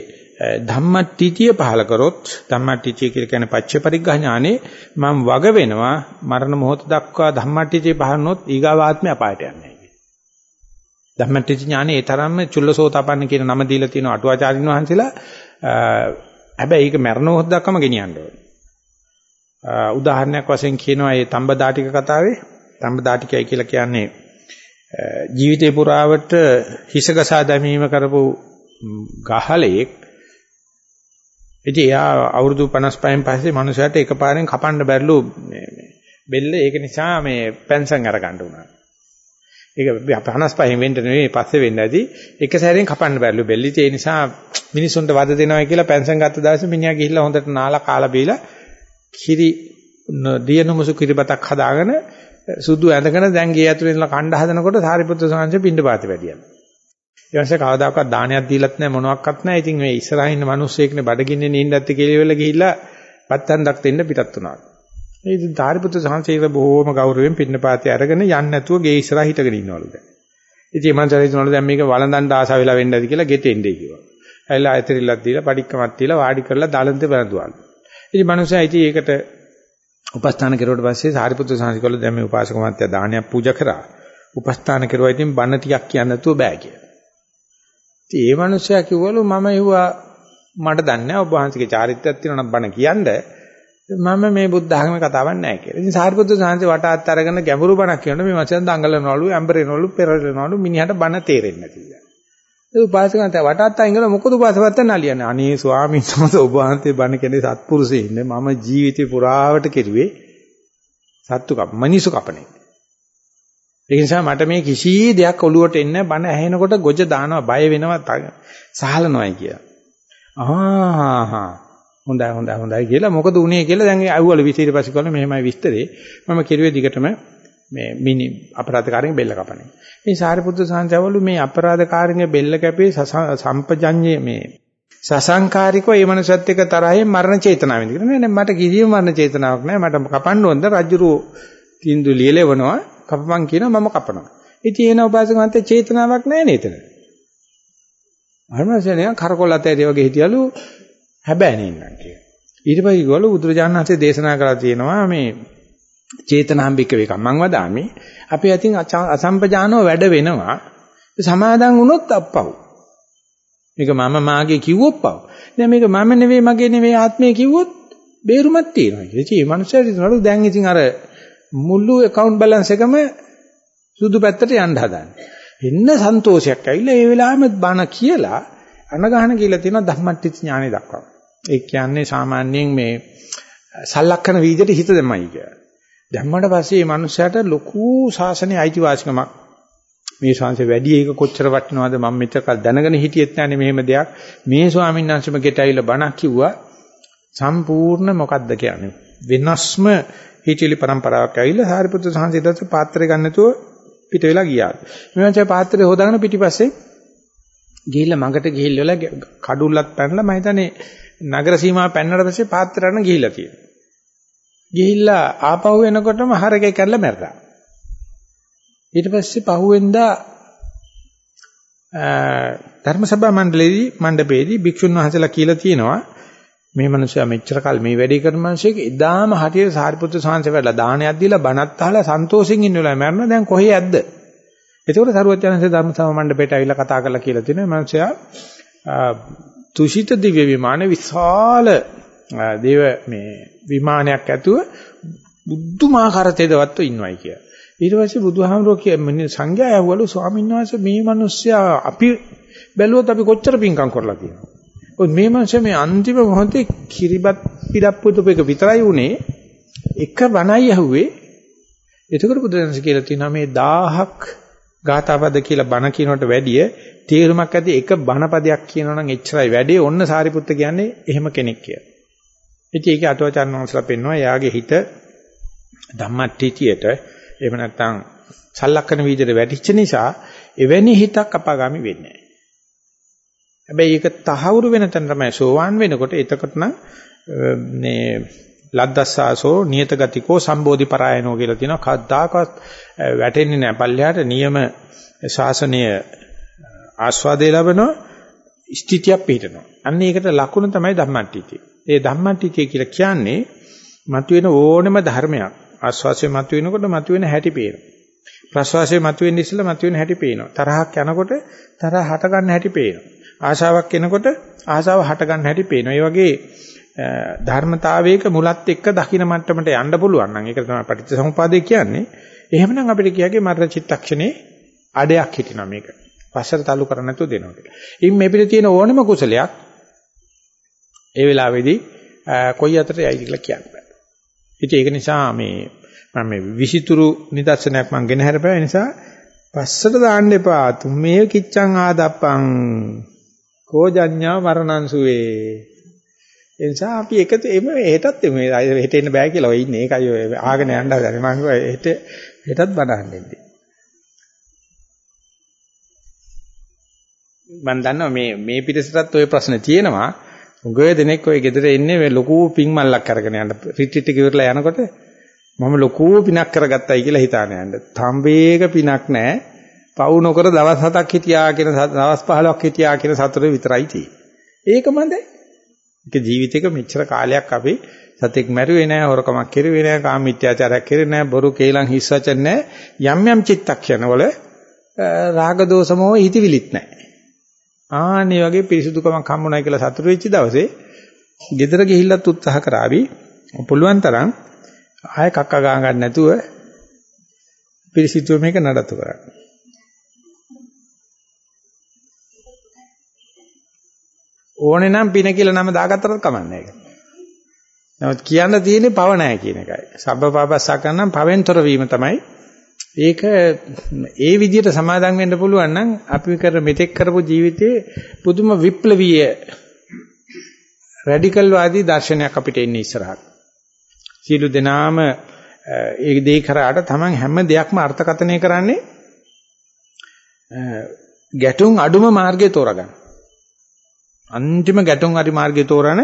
ධම්මටිචිය පහල කරොත් ධම්මටිචිය කියලා කියන්නේ පච්ච පරිග්ඝා ඥානේ මම වග වෙනවා මරණ මොහොත දක්වා ධම්මටිචිය පහරනොත් ඊගාවාත්මය අපායට යන්නේ නැහැ. ධම්මටිචි ඥානේ ඒ තරම්ම චුල්ලසෝතපන්න කියන නම දීලා තියෙන අටුවාචාරින් වහන්සේලා හැබැයි ඒක මරණ මොහොත දක්වාම ගෙනියන්න ඕනේ. උදාහරණයක් වශයෙන් කියනවා මේ තඹදාටික කතාවේ තඹදාටිකයි කියලා කියන්නේ ජීවිතේ පුරාවට හිසගසා දැමීම කරපු ගහලෙක් ඉතින් එයා අවුරුදු 55න් පස්සේ මනුස්සයාට එකපාරෙන් කපන්න බැරිලු මේ බෙල්ල ඒක නිසා මේ පෙන්ෂන් අරගන්න උනා. ඒක 55න් වෙන්න නෙවෙයි පස්සේ වෙන්න ඇති. එක සැරෙන් කපන්න බැරිලු බෙල්ල. ඒ නිසා මිනිසුන්ට වද දෙනවා කියලා පෙන්ෂන් ගත්ත දවසේ මිනිහා ගිහිල්ලා හොඳට නාලා කාලා බීලා කිරි දියනමුසු කිරිබතක් හදාගෙන සුදු ඇඳගෙන දැන් ගේ ඇතුලේ ඉඳලා කණ්ඩ හදනකොට සාරිපුත්‍ර සාංශ පින්ඩ පාති වැඩියලු. ඊවසේ කවදාකවත් දානයක් දීලත් නැහැ මොනවත් නැහැ. ඉතින් මේ ඉස්සරහින් ඉන්න මිනිස්සෙක්නේ බඩගින්නේ නින්දත් කියලා වෙලා ගිහිල්ලා පත්තන්දක් දෙන්න පිටත් වුණා. ඉතින් ධාරිපුත්‍ර සාංශේක බොහෝම ගෞරවයෙන් පින්නපාතේ අරගෙන යන්නේ නැතුව ගේ ඉස්සරහ හිටගෙන ඉන්නවලු දැන්. ඉතින් මං චරිතනවල දැන් මේක වළඳන්න ආසාව වෙලා වෙන්න ඇති කියලා ගෙට එන්නේ කිව්වා. ඇවිල්ලා ඇතරිල්ලක් දීලා පඩික්කමක් දීලා වාඩි කරලා දාලන්ත වැඳුවාලු. ඉතින් මනුස්සයා ඉතින් ඒකට උපස්ථාන කෙරුවට පස්සේ සාරිපුත්‍ර සාංශිකවල දැන් මේ උපාසක මහත්තයා දානයක් පූජා කරා. උපස්ථාන කෙරුවා ඉතින් බණ ටිකක් කියන්න නැතුව බෑ කියලා. ඉතින් ඒ මනුස්සයා කිව්වලු මම ඉුවා මට දන්නේ නැහැ ඔබ වහන්සේගේ චාරිත්‍රාක් තියෙනවා නම් බණ කියන්න මම මේ බුද්ධ ධර්මයේ කතාවක් නැහැ කියලා. ඉතින් සාරිපුත්‍ර සාංශි වටාත් අරගෙන ගැඹුරු බණක් කියනකොට මේ මචං දඟලනවලු ඇම්බරේනවලු පෙරලනවලු මිනිහට බණ තේරෙන්නේ නැති කියලා. ඒ උපාසකයන්ට වටාත් අයින් කරලා මොකද උපාසකවත්ත නලියන්නේ. අනේ ස්වාමීන් වහන්සේ ඔබ වහන්සේ බණ කියන්නේ සත්පුරුෂයෙ ඉන්නේ මම ජීවිතේ පුරාවට කෙරුවේ සත්තු කප මිනිසු කපනේ. ඒ නිසා මට මේ කිසි දෙයක් ඔලුවට එන්නේ බණ ඇහෙනකොට ගොජ දානවා බය වෙනවා සහලනවායි කියලා. ආහා හොඳයි හොඳයි හොඳයි කියලා මොකද උනේ කියලා දැන් ඇව්වල විසිර පස්සේ කළා මෙහෙමයි විස්තරේ මම කිරුවේ දිගටම මේ මිනි අපරාධකාරයෙන් බෙල්ල කපන එක. මේ සාරිපුත්‍ර සාංශවලු මේ අපරාධකාරයෙන් බෙල්ල කැපේ සම්පජඤ්ඤේ මේ සසංකාරිකව ඒ මනසත් එක්ක තරහෙන් මරණ චේතනාව වෙන. නෑ නෑ මට කිසිම මරණ චේතනාවක් නෑ මට කපන්න ඕනද රජුරු තින්දු ලියලවනවා කපපන් කියනවා මම කපනවා. ඉතින් එන උපාසක මන්තේ චේතනාවක් නෑ නේද? අරමසනේ කරකොල්ල ඇතේ වගේ හිටියලු හැබැයි නේනම් කියන. ඊට පස්සේ ගෝල බුදුරජාණන් වහන්සේ දේශනා කරලා තියෙනවා මේ චේතනාම්බික වේක. මං වදාමි අපි අතින් අසම්පජානව වැඩ වෙනවා. සමාදන් වුණොත් අප්පව්. මේක මම මාගේ කිව්වොත් පව්. දැන් මේක මම නෙවෙයි මගේ නෙවෙයි ආත්මය කිව්වොත් බේරුමක් තියෙනවා. ඉතින් මේ මනුස්සයාට නඩු දැන් ඉතින් අර මුළු account balance එකම සුදු පැත්තට යන්න හදන්නේ. එන්න සන්තෝෂයක් ඇවිල්ලා ඒ වෙලාවෙම බණ කියලා අනගහන කියලා තියෙනවා ධම්මට්ටි ඥානෙ දක්වා. ඒ කියන්නේ සාමාන්‍යයෙන් මේ සලලක්ෂණ වීජයට හිත දෙමයි කියලා. දැම්මට පස්සේ මේ මනුස්සයාට ලොකු ශාසනයේ අයිතිවාසිකමක්. මේ ශාංශ වැඩි ඒක කොච්චර වටිනවද මම මෙතක දැනගෙන හිටියෙත් නැන්නේ මෙහෙම දෙයක්. මේ ස්වාමීන් වහන්සේම ගෙට ඇවිල්ලා බණක් කිව්වා. සම්පූර්ණ මොකද්ද කියන්නේ? වෙනස්ම හිචිලි પરම්පරාවක් ඇවිල්ලා සාරිපුත්‍ර සාංශයට පාත්‍රය ගන්න නැතුව පිට වෙලා ගියා. මේ වගේ පාත්‍රය හොදාගෙන පිටිපස්සේ ගිහිල්ලා මඟට ගිහිල්ලා කඩුල්ලත් පැනලා මම හිතන්නේ නගර සීමාව පැනනට පස්සේ පාත්‍රයන් ගිහිල්ලා තියෙනවා. ගිහිල්ලා ආපහු එනකොටම හරකේ කැඩලා මැරලා. ඊට පස්සේ පහුවෙන්දා ධර්මසභා මණ්ඩලයේදී මණ්ඩපයේදී භික්ෂුන් වහන්සේලා කියලා තියෙනවා මේ මනුස්සයා මෙච්චර කල් මේ වැඩේ කරන මිනිහෙක් එදාම හටියට සාරිපුත්‍ර සාංශ වැඩලා දානයක් දීලා බණත් අහලා සන්තෝෂෙන් ඉන්න වෙලාව මරනවා දැන් කොහේ ඇද්ද? එතකොට සරුවචනන්සේ ධර්මසභා මණ්ඩපයට ඇවිල්ලා කතා කරලා කියලා තියෙනවා මනුස්සයා තුෂිත දිව්‍ය විමාන විශාල දේව මේ විමානයක් ඇතුව බුද්ධමාකාර තෙදවත්ව ඉන්නවයි කියලා. ඊට පස්සේ බුදුහාමුදුරුවෝ කියන්නේ සංඝයා යවවලු ස්වාමීන් වහන්සේ මේ මිනිස්සයා අපි බැලුවොත් අපි කොච්චර පිංකම් කරලා තියෙනවද? ඔය මේ මිනිස්සයා මේ අන්තිම මොහොතේ කිරිබත් පිටප්පුතුප එක විතරයි උනේ එක බණයි ඇහුවේ. එතකොට බුදුරජාණන් කියලා තියෙනවා මේ 1000ක් ගාථාපද කියලා බණ කියනකට වැඩිය තේරුමක් ඇති එක බණපදයක් කියනවා නම් එච්චරයි වැඩේ ඔන්න සාරිපුත්ත කියන්නේ එහෙම කෙනෙක් කියලා. ඉතින් ඒකේ අටවචාන් වංශලා පෙන්නවා එයාගේ හිත ධම්මට්ටිතියට එහෙම නැත්නම් සලලක්කන වීදියට වැටිච්ච නිසා එවැනි හිතක් අපාගාමි වෙන්නේ නැහැ. හැබැයි ඒක තහවුරු වෙන තැන තමයි සෝවාන් වෙනකොට එතකොට නම් මේ ලද්දස්සාසෝ නියත ගතිකෝ සම්බෝධි පරායනෝ කියලා තියෙනවා. කද්දාකවත් වැටෙන්නේ නැහැ. පල්ලෙහාට නියම ශාසනය ආස්වාදේ ලබනවා ස්ථිතියක් පිටනවා. අන්න ඒකට ලකුණ තමයි ධම්මට්ටිතිය. ඒ ධම්මට්ටිතිය කියලා කියන්නේ මතුවෙන ඕනම ධර්මයක් ආස්වාසිය මතුවෙනකොට මතුවෙන හැටි පේනවා. ප්‍රස්වාසය මතුවෙන්න ඉස්සෙල්ලා මතුවෙන හැටි පේනවා. තරහක් යනකොට තරහ හට ගන්න හැටි පේනවා. ආශාවක් එනකොට ආශාව හට ගන්න හැටි පේනවා. ඒ වගේ ධර්මතාවයක මුලත් එක්ක දකින්න මට්ටමට යන්න පුළුවන් නම් ඒක තමයි පටිච්චසමුපාදේ කියන්නේ. එහෙමනම් අපිට කියගේ මරණ චිත්තක්ෂණේ අඩයක් හිටිනවා මේක. පස්සට තල්ලු කරන්න නැතුව දෙනවා කියලා. ඉතින් මේ පිට තියෙන ඕනම කුසලයක් ඒ වෙලාවේදී කොයි අතට යයිද කියලා කියන්න බෑ. ඉතින් ඒක නිසා මේ මම මේ විසිතුරු නිදර්ශනයක් මම ගෙන හැරපෑ නිසා පස්සට දාන්න එපා. තුමේ කිච්ඡං ආදප්පං කෝජඤ්ඤා මරණංසුවේ. ඒ නිසා අපි එකතු එමෙ හෙටත් එමෙ හෙට එන්න බෑ කියලා ඔය ඉන්නේ. ඒකයි ඔය ආගෙන යන්න හදන්නේ. මම කිව්වා හෙට හෙටත් බණහන්න ඉන්නේ. මම දන්නවා මේ මේ පිටසටත් ওই ප්‍රශ්න තියෙනවා. උගය දෙනෙක් ඔය ගෙදර ඉන්නේ මේ ලොකු පිං මල්ලක් අරගෙන යන රිට්‍රීට් එක ඉවරලා යනකොට මම ලොකු පිනක් කරගත්තයි කියලා හිතාන යන්න. තම්බේක පිනක් නැහැ. පවු නොකර දවස් 7ක් හිටියා කියන දවස් 15ක් හිටියා කියන සතුට විතරයි තියෙන්නේ. ඒක මන්දේ. ඒක ජීවිතේක මෙච්චර කාලයක් අපි සතෙක් මැරුවේ නැහැ, හොරකමක් කෙරුවේ නැහැ, කාමීත්‍යාචාරයක් කෙරුවේ නැහැ, බොරු කේලම් හිස් වචන නැහැ. යම් යම් චිත්තක්ෂණවල රාග දෝෂමෝ හිතවිලිත් නැහැ. ආන්නේ වගේ පිරිසුදුකමක් හම්බුනායි කියලා සතුටු වෙච්ච දවසේ ගෙදර ගිහිල්ලත් උත්සාහ කරાવી පුළුවන් තරම් ආයෙ කක්ක ගා ගන්න නැතුව පිරිසිදුව මේක නඩත්තු කරන්න. ඕනේ නම් පින කියලා නම දාගත්තට කමන්නේ ඒක. නමුත් කියන්න තියෙන්නේ පව නැහැ කියන එකයි. සබ්බපාපස්සකන්නම් පවෙන්තර වීම තමයි ඒක ඒ විදිහට සමාදම් වෙන්න පුළුවන් නම් අපි කර මෙතෙක් කරපු ජීවිතේ පුදුම විප්ලවීය රැඩිකල් වාදී දර්ශනයක් අපිට එන්නේ ඉස්සරහට. සියලු දෙනාම ඒ දේ කරාට Taman හැම දෙයක්ම අර්ථකථනය කරන්නේ ගැටුම් අඩුම මාර්ගය තෝරගන්න. අන්තිම ගැටුම් හරි මාර්ගය තෝරන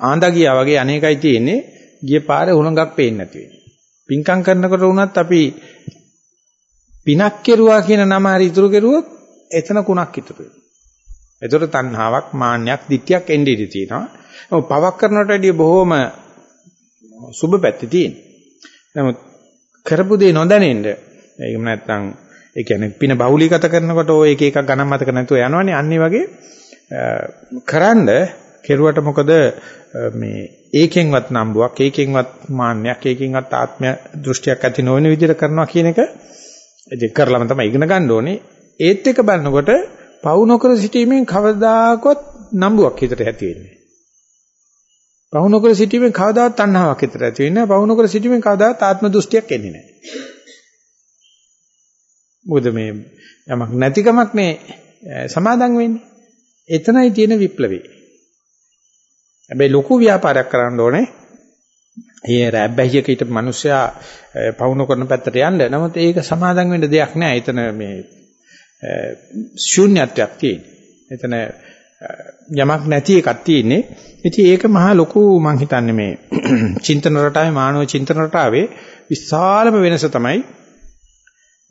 ආන්දා ගියා වගේ අනේකයි තියෙන්නේ ගිය පාරේ උණඟක් පේන්නේ නැති වෙන්නේ. පින්කම් කරනකොට වුණත් අපි පිනක් කෙරුවා කියන නම හරි ඉතුරු කෙරුවොත් එතන කුණක් ඉතුරු වෙනවා. ඒතර තණ්හාවක් මාන්නයක් ditthියක් එන්නේ ඉඳී තියෙනවා. ඔව් පවක් කරනට වැඩිය බොහොම සුබ පැත්තේ තියෙන. නමුත් කරපු දේ නොදැනෙන්න එහෙම නැත්නම් ඒ කියන්නේ පින බහුලීගත කරනකොට ඔය එක එකක් ගණන් මතක නැතුව යනවනේ අන්න වගේ කරන්ඩ කෙරුවට මොකද මේ ඒකෙන්වත් නම්බුවක් ඒකෙන්වත් මාන්නයක් ඒකෙන්වත් ආත්මය දෘෂ්ටියක් ඇති නොවන විදිහට කරනවා කියන එක ඒක කරලම තමයි ඉගෙන ගන්න ඕනේ. ඒත් එක බලනකොට පවු නොකර සිටීමෙන් කවදාකවත් නම්බුවක් හිතට ඇති වෙන්නේ පවු නොකර සිටීමෙන් කවදාවත් තණ්හාවක් හිතට ඇති වෙන්නේ නැහැ. පවු නොකර සිටීමෙන් කවදාවත් ආත්ම දෘෂ්ටියක් එන්නේ නැහැ. මොකද මේ යමක් නැතිකමක් නේ සමාදන් වෙන්නේ. එතනයි තියෙන විප්ලවේ. හැබැයි ලොකු ව්‍යාපාරයක් කරන්න ඕනේ. ඒ රැබ්බැහියක හිටපු මිනිස්සයා පවුන කරන පැත්තට යන්න. නමුත් ඒක සමාදම් වෙන්න දෙයක් නෑ. එතන මේ ශූන්‍යත්වයක් තියෙන. එතන යමක් නැති එකක් තියෙන්නේ. ඉතින් ඒක මහා ලොකු මං හිතන්නේ මේ චින්තන රටාවේ මානව චින්තන රටාවේ විශාලම වෙනස තමයි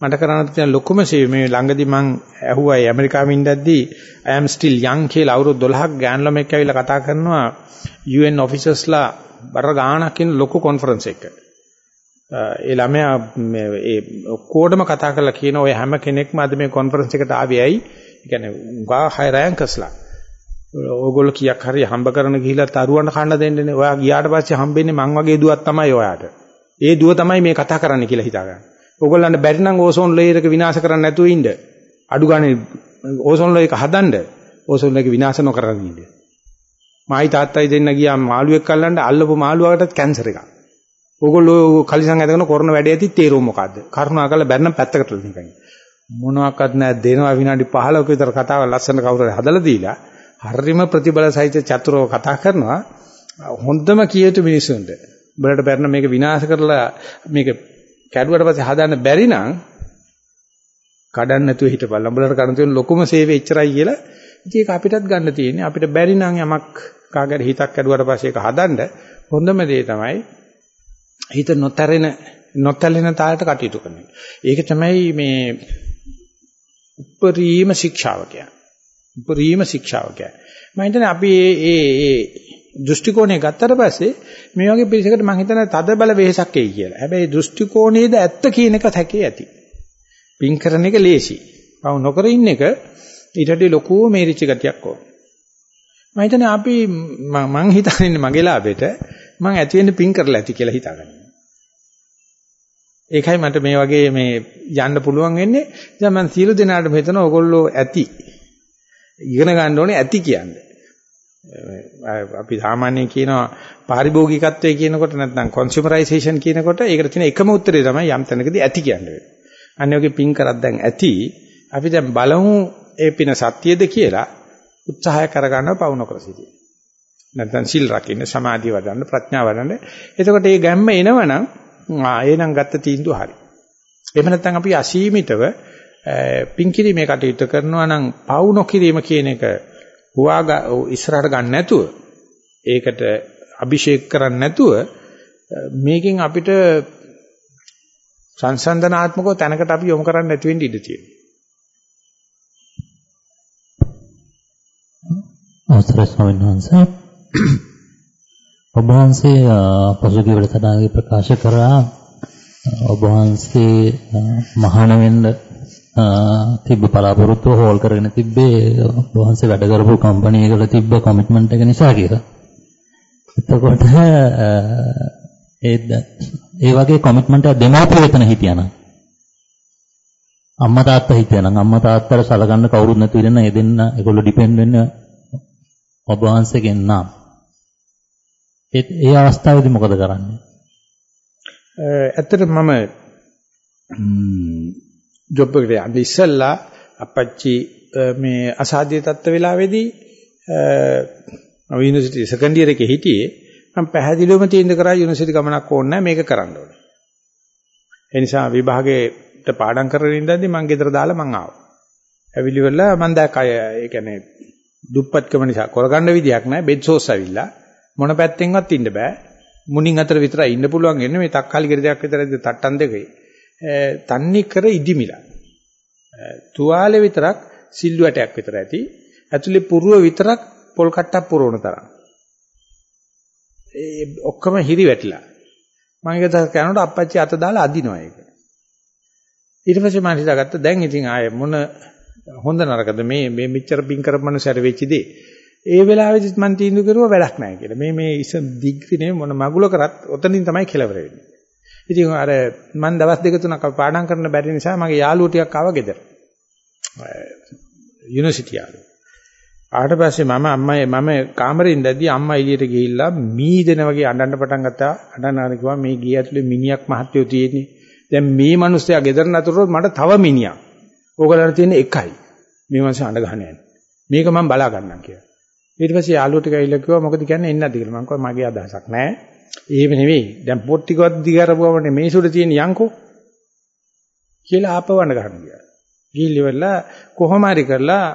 මට කරන්න තියෙන ලොකුම සේවය මේ ළඟදි මං ඇහුවා ඇමරිකාවෙ ඉඳද්දී I am still young කියලා අවුරුදු 12ක් ගෑනු ළමෙක් ඇවිල්ලා කතා කරනවා UN officersලා බර ගාණක් ඉන්න ලොකු කොන්ෆරන්ස් එකක. ඒ ළමයා ඒ ඔක්කොටම කතා කරලා කියන ඔය හැම කෙනෙක්ම අද මේ කොන්ෆරන්ස් එකට ආවේ ඇයි? ඒ කියන්නේ උගා හය රෑන්කස්ලා. ඕගොල්ලෝ කීයක් හරි හම්බ කරන ගිහිලා තරුවන්ට කන්න දෙන්නනේ. ඔයා ගියාට පස්සේ හම්බෙන්නේ මං වගේ දුවක් තමයි ඔයාට. ඒ දුව තමයි මේ කතා කරන්න කියලා හිතාගන්න. ඕගොල්ලන්ට බැරි නම් ඕසෝන් ලේයර් එක විනාශ කරන්න නැතුව ඉන්න. අඩු ගානේ ඕසෝන් ලේයර් එක හදන්න ඕසෝන් ලේයර් එක විනාශ නොකරන ඉන්න. මායි තාත්තයි දෙන්න ගියා මාළුවෙක් අල්ලන්න අල්ලපු මාළුවකටත් කැන්සර් එකක්. ඕගොල්ලෝ කලිසම් ඇදගෙන කරන වැඩේ ඇති තේරුම මොකද්ද? කරුණාකරලා බැරනම් පැත්තකට නිකන්. මොනවාක්වත් නැහැ දෙනවා විනාඩි 15ක විතර කතාව ලස්සන කවුරුහරි හදලා දීලා හරිම ප්‍රතිබල සහිත චතුරව කතා කරනවා හොඳම කියතු මිනිසුන්ට. උඹලට බැරන මේක විනාශ කරලා මේක කැඩුවට පස්සේ හදන්න බැරි නම් කඩන්න නැතුව හිටපන්. උඹලට කරන්න තියෙන ලොකුම සේවය එච්චරයි කියලා. ඉතින් ඒක අපිටත් ගන්න තියෙන්නේ. අපිට බැරි නම් යමක් කාගරි හිතක් කැඩුවට පස්සේ ඒක හදන්න හොඳම දේ තමයි හිත නොතරෙන නොතැලෙන තාලට කටයුතු කරන එක. ඒක තමයි මේ උපරිම ශික්ෂාව කියන්නේ. උපරිම ශික්ෂාව කියන්නේ. මම හිතන්නේ අපි මේ මේ දෘෂ්ටි කෝණය ගත්තට පස්සේ මේ වගේ පිළිසකට මම හිතන්නේ තද බල වෙහසක් එයි කියලා. හැබැයි දෘෂ්ටි කෝණයේද ඇත්ත කියන එක තැකේ ඇති. පින් කරන එක ලේසි. පව් නොකර ඉන්න එක ඊටදී ලොකු මේරිච්ච ගතියක් ඕන. මම හිතන්නේ අපි මම හිතන්නේ මගේ ලාභෙට මම ඇති වෙන්න පින් කරලා ඇති කියලා හිතාගන්නවා. ඒකයි මට මේ වගේ මේ යන්න පුළුවන් වෙන්නේ. දැන් මම සියලු දෙනාටම හිතන ඕගොල්ලෝ ඇති. ඉගෙන ගන්න ඕනේ ඇති කියන්නේ. අපි සාමාන්‍යයෙන් කියනවා පාරිභෝගිකත්වයේ කියනකොට නැත්නම් කන්සියුමරයිසේෂන් කියනකොට ඒකට තියෙන එකම උත්තරේ තමයි යම් තැනකදී ඇති කියන්නේ. අන්න ඔගේ පින් කරක් දැන් ඇති. අපි දැන් බලමු ඒ පින සත්‍යද කියලා උත්සාහය කරගන්නව පවු නොකර සිටින්න. නැත්නම් සිල් රකින්න, සමාධිය වඩන්න, ප්‍රඥාව වඩන්න. එතකොට මේ ගැම්ම එනවනම් ආ එනං ගත්ත තීන්දුව හරි. එහෙම නැත්නම් අපි අසීමිතව පින් කිරීමේ කටයුතු කරනවා නම් පවු නොකිරීම කියන එක හුවා ඉස්සරහට ගන්න නැතුව ඒකට අභිෂේක කරන්නේ නැතුව මේකෙන් අපිට සංසන්දනාත්මකව තැනකට අපි යොමු කරන්න නැති වෙන්න ඉඩ තියෙනවා. අවසරයි ස්වාමීන් වහන්සේ. ඔබ වහන්සේ පසුගිය වෙලකදී ප්‍රකාශ කරා ඔබ වහන්සේ මහාන වෙන්න තිබ්බ බලාපොරොත්තුව හෝල් කරගෙන තිබ්බේ වහන්සේ වැඩ කරපු කම්පැනි එකවල තිබ්බ කමිට්මන්ට් එක නිසා කියලා. එතකොට ඒ ඒ වගේ කමිට්මන්ට් එක දෙමාපිය වෙතන හිටියානම් අම්මා තාත්තා හිටියානම් අම්මා තාත්තට සලකන්න කවුරුත් නැතු ඉන්න ඒ දෙන්න ඒගොල්ලෝ ඩිපෙන්ඩ් වෙන්න ඔබ වහන්සේගෙන් නම් ඒ ඒ අවස්ථාවේදී මොකද කරන්නේ? ඇත්තට මම ජොබ් එකට යන්න ඉස්සෙල්ලා අපච්චි මේ අසාධ්‍ය තත්ත්ව වෙලාවේදී යුනිවර්සිටි සෙකන්ඩ් ඉයර් එකේ හිටියේ මම පැහැදිලිවම තීන්දුව කරා යුනිවර්සිටි ගමනක් ඕනේ නැහැ මේක කරන්න ඕනේ. ඒ නිසා විභාගයට පාඩම් කරගෙන ඉඳද්දි මම ගෙදර දාලා මං ආවා. ඇවිලි වෙලා මම දැක්කා ඒ කියන්නේ දුප්පත්කම නිසා කරගන්න විදියක් නැහැ බෙඩ් සෝස් ඇවිල්ලා මොන පැත්තෙන්වත් ඉන්න බෑ. මුණින් අතර විතරයි ඉන්න පුළුවන් ඉන්නේ මේ තක්කාලි ගෙඩියක් විතරයි තට්ටන් දෙකේ. තන්නේ කර ඉදිමිලා. තුවාලේ විතරක් සිල්ුවටයක් විතර ඇති. ඇතුලේ පුරුව විතරක් පොල් කට්ටක් පුරවන තරම්. ඒ ඔක්කොම හිරි වැටිලා. මම ඒක දැක්ක යනකොට අප්පච්චි අත දාලා අදිනවා ඒක. ඊට පස්සේ මම හිතාගත්තා දැන් ඉතින් ආයේ මොන හොඳ නරකද මේ මේ මෙච්චර පින් කරපමණ සැර වෙච්ච දේ. ඒ වෙලාවෙදිත් මම තීන්දුව කරුවා වැඩක් නැහැ කියලා. මේ මේ ඉස ඩිග්‍රී නේ මොන මගුල කරත් ඔතනින් තමයි කෙලවර වෙන්නේ. ඉතින් අර මම දවස් දෙක තුනක් පාඩම් කරන්න බැරි නිසා මගේ යාළුවෝ ටිකක් ආවා ගෙදර. යුනිවර්සිටි යාළුවෝ. ආට පස්සේ මම අම්මයි මම කාමරේ ඉඳද්දි අම්මා එළියට ගිහිල්ලා මී දෙන වගේ අඬන්න පටන් ගත්තා. අඬනවා කිව්වා මේ ගිය ඇතුලේ මිනිහක් මහත්යෝ තියෙන්නේ. දැන් මේ මිනිස්සයා ගෙදර නතරොත් මට තව මිනිහක්. ඕගලන්ට තියෙන එකයි. මේ මිනිස්සු අඬ ගහන්නේ නැහැ. මේක මම බලා ගන්නම් කියලා. ඊට පස්සේ යාළුවෝ ටික ඇවිල්ලා කිව්වා මොකද කියන්නේ එන්නද කියලා. මම කිව්වා මගේ අදහසක් නැහැ. එහෙම නෙවෙයි. දැන් පොත් ටිකවත් දිගරපුවම මේ සුඩ තියෙන යන්කෝ කියලා ආපවන්න ගන්න ගියා. ගිහිල්ලා කොහොම හරි කරලා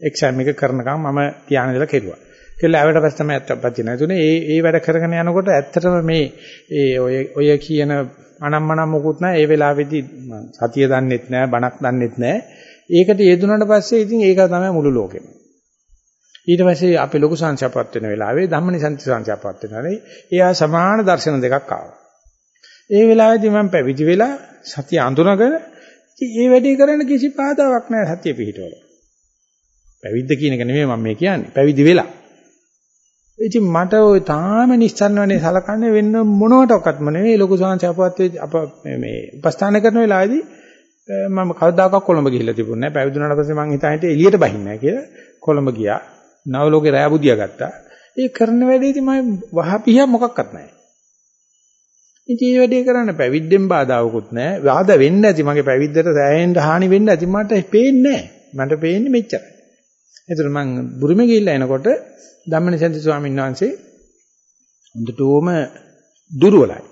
එක්සෑම් එක කරනකම් මම ධානය ඉඳලා කෙරුවා. කියලා ආවට පස්සේ තමයි අත්පත්ති නැතුනේ. ඒ ඒ වැඩ කරගෙන යනකොට ඇත්තටම මේ ඒ ඔය ඔය කියන අනම්මනම් මොකුත් නැහැ. ඒ වෙලාවේදී සතිය දන්නෙත් නැහැ, බණක් දන්නෙත් නැහැ. ඒකට යෙදුනට පස්සේ ඉතින් ඒක තමයි මුළු ලෝකෙම. ඊට පස්සේ අපේ ලොකු සංසප්පත් වෙන වෙලාවේ ධම්මනිසන්ති සංසප්පත් වෙනානේ. එයා සමාන දර්ශන දෙකක් ආවා. ඒ වෙලාවේදී මම පැවිදි වෙලා සතිය අඳුනගෙන ඒ වැඩේ කරන්න කිසි බාධාවක් නැහැ සතිය පිහිටවල. පැවිද්ද කියන එක නෙමෙයි මම මේ කියන්නේ. පැවිදි වෙලා. ඉතින් මට ওই තාම නිස්සාරණනේ සලකන්නේ වෙන්න මොනවටක්වත්ම නෙවෙයි ලොකු සංසප්පත් අප මේ උපස්ථාන කරන වෙලාවේදී මම කවදාකවත් කොළඹ ගිහිල්ලා තිබුණේ නැහැ. පැවිදි වුණාට පස්සේ මං හිතා හිටියේ එළියට බහින්නේ නැහැ කියලා. කොළඹ ගියා. නව ලෝකේ රෑ බුදියා ගත්තා. ඒ කරන වැඩේදී මම වහපියා මොකක්වත් නැහැ. ඉතින් මේ වැඩේ කරන්න පැවිද්දෙන් බාධාවකුත් නැහැ. වාද වෙන්න ඇති මගේ පැවිද්දට සෑහෙන්න හානි වෙන්න ඇති මට පේන්නේ නැහැ. මට පේන්නේ මෙච්චරයි. ඒතර මං බුරුමේ ගිහිල්ලා එනකොට ධම්මනිසන්ති ස්වාමීන් වහන්සේ හොඳටම දුර්වලයි.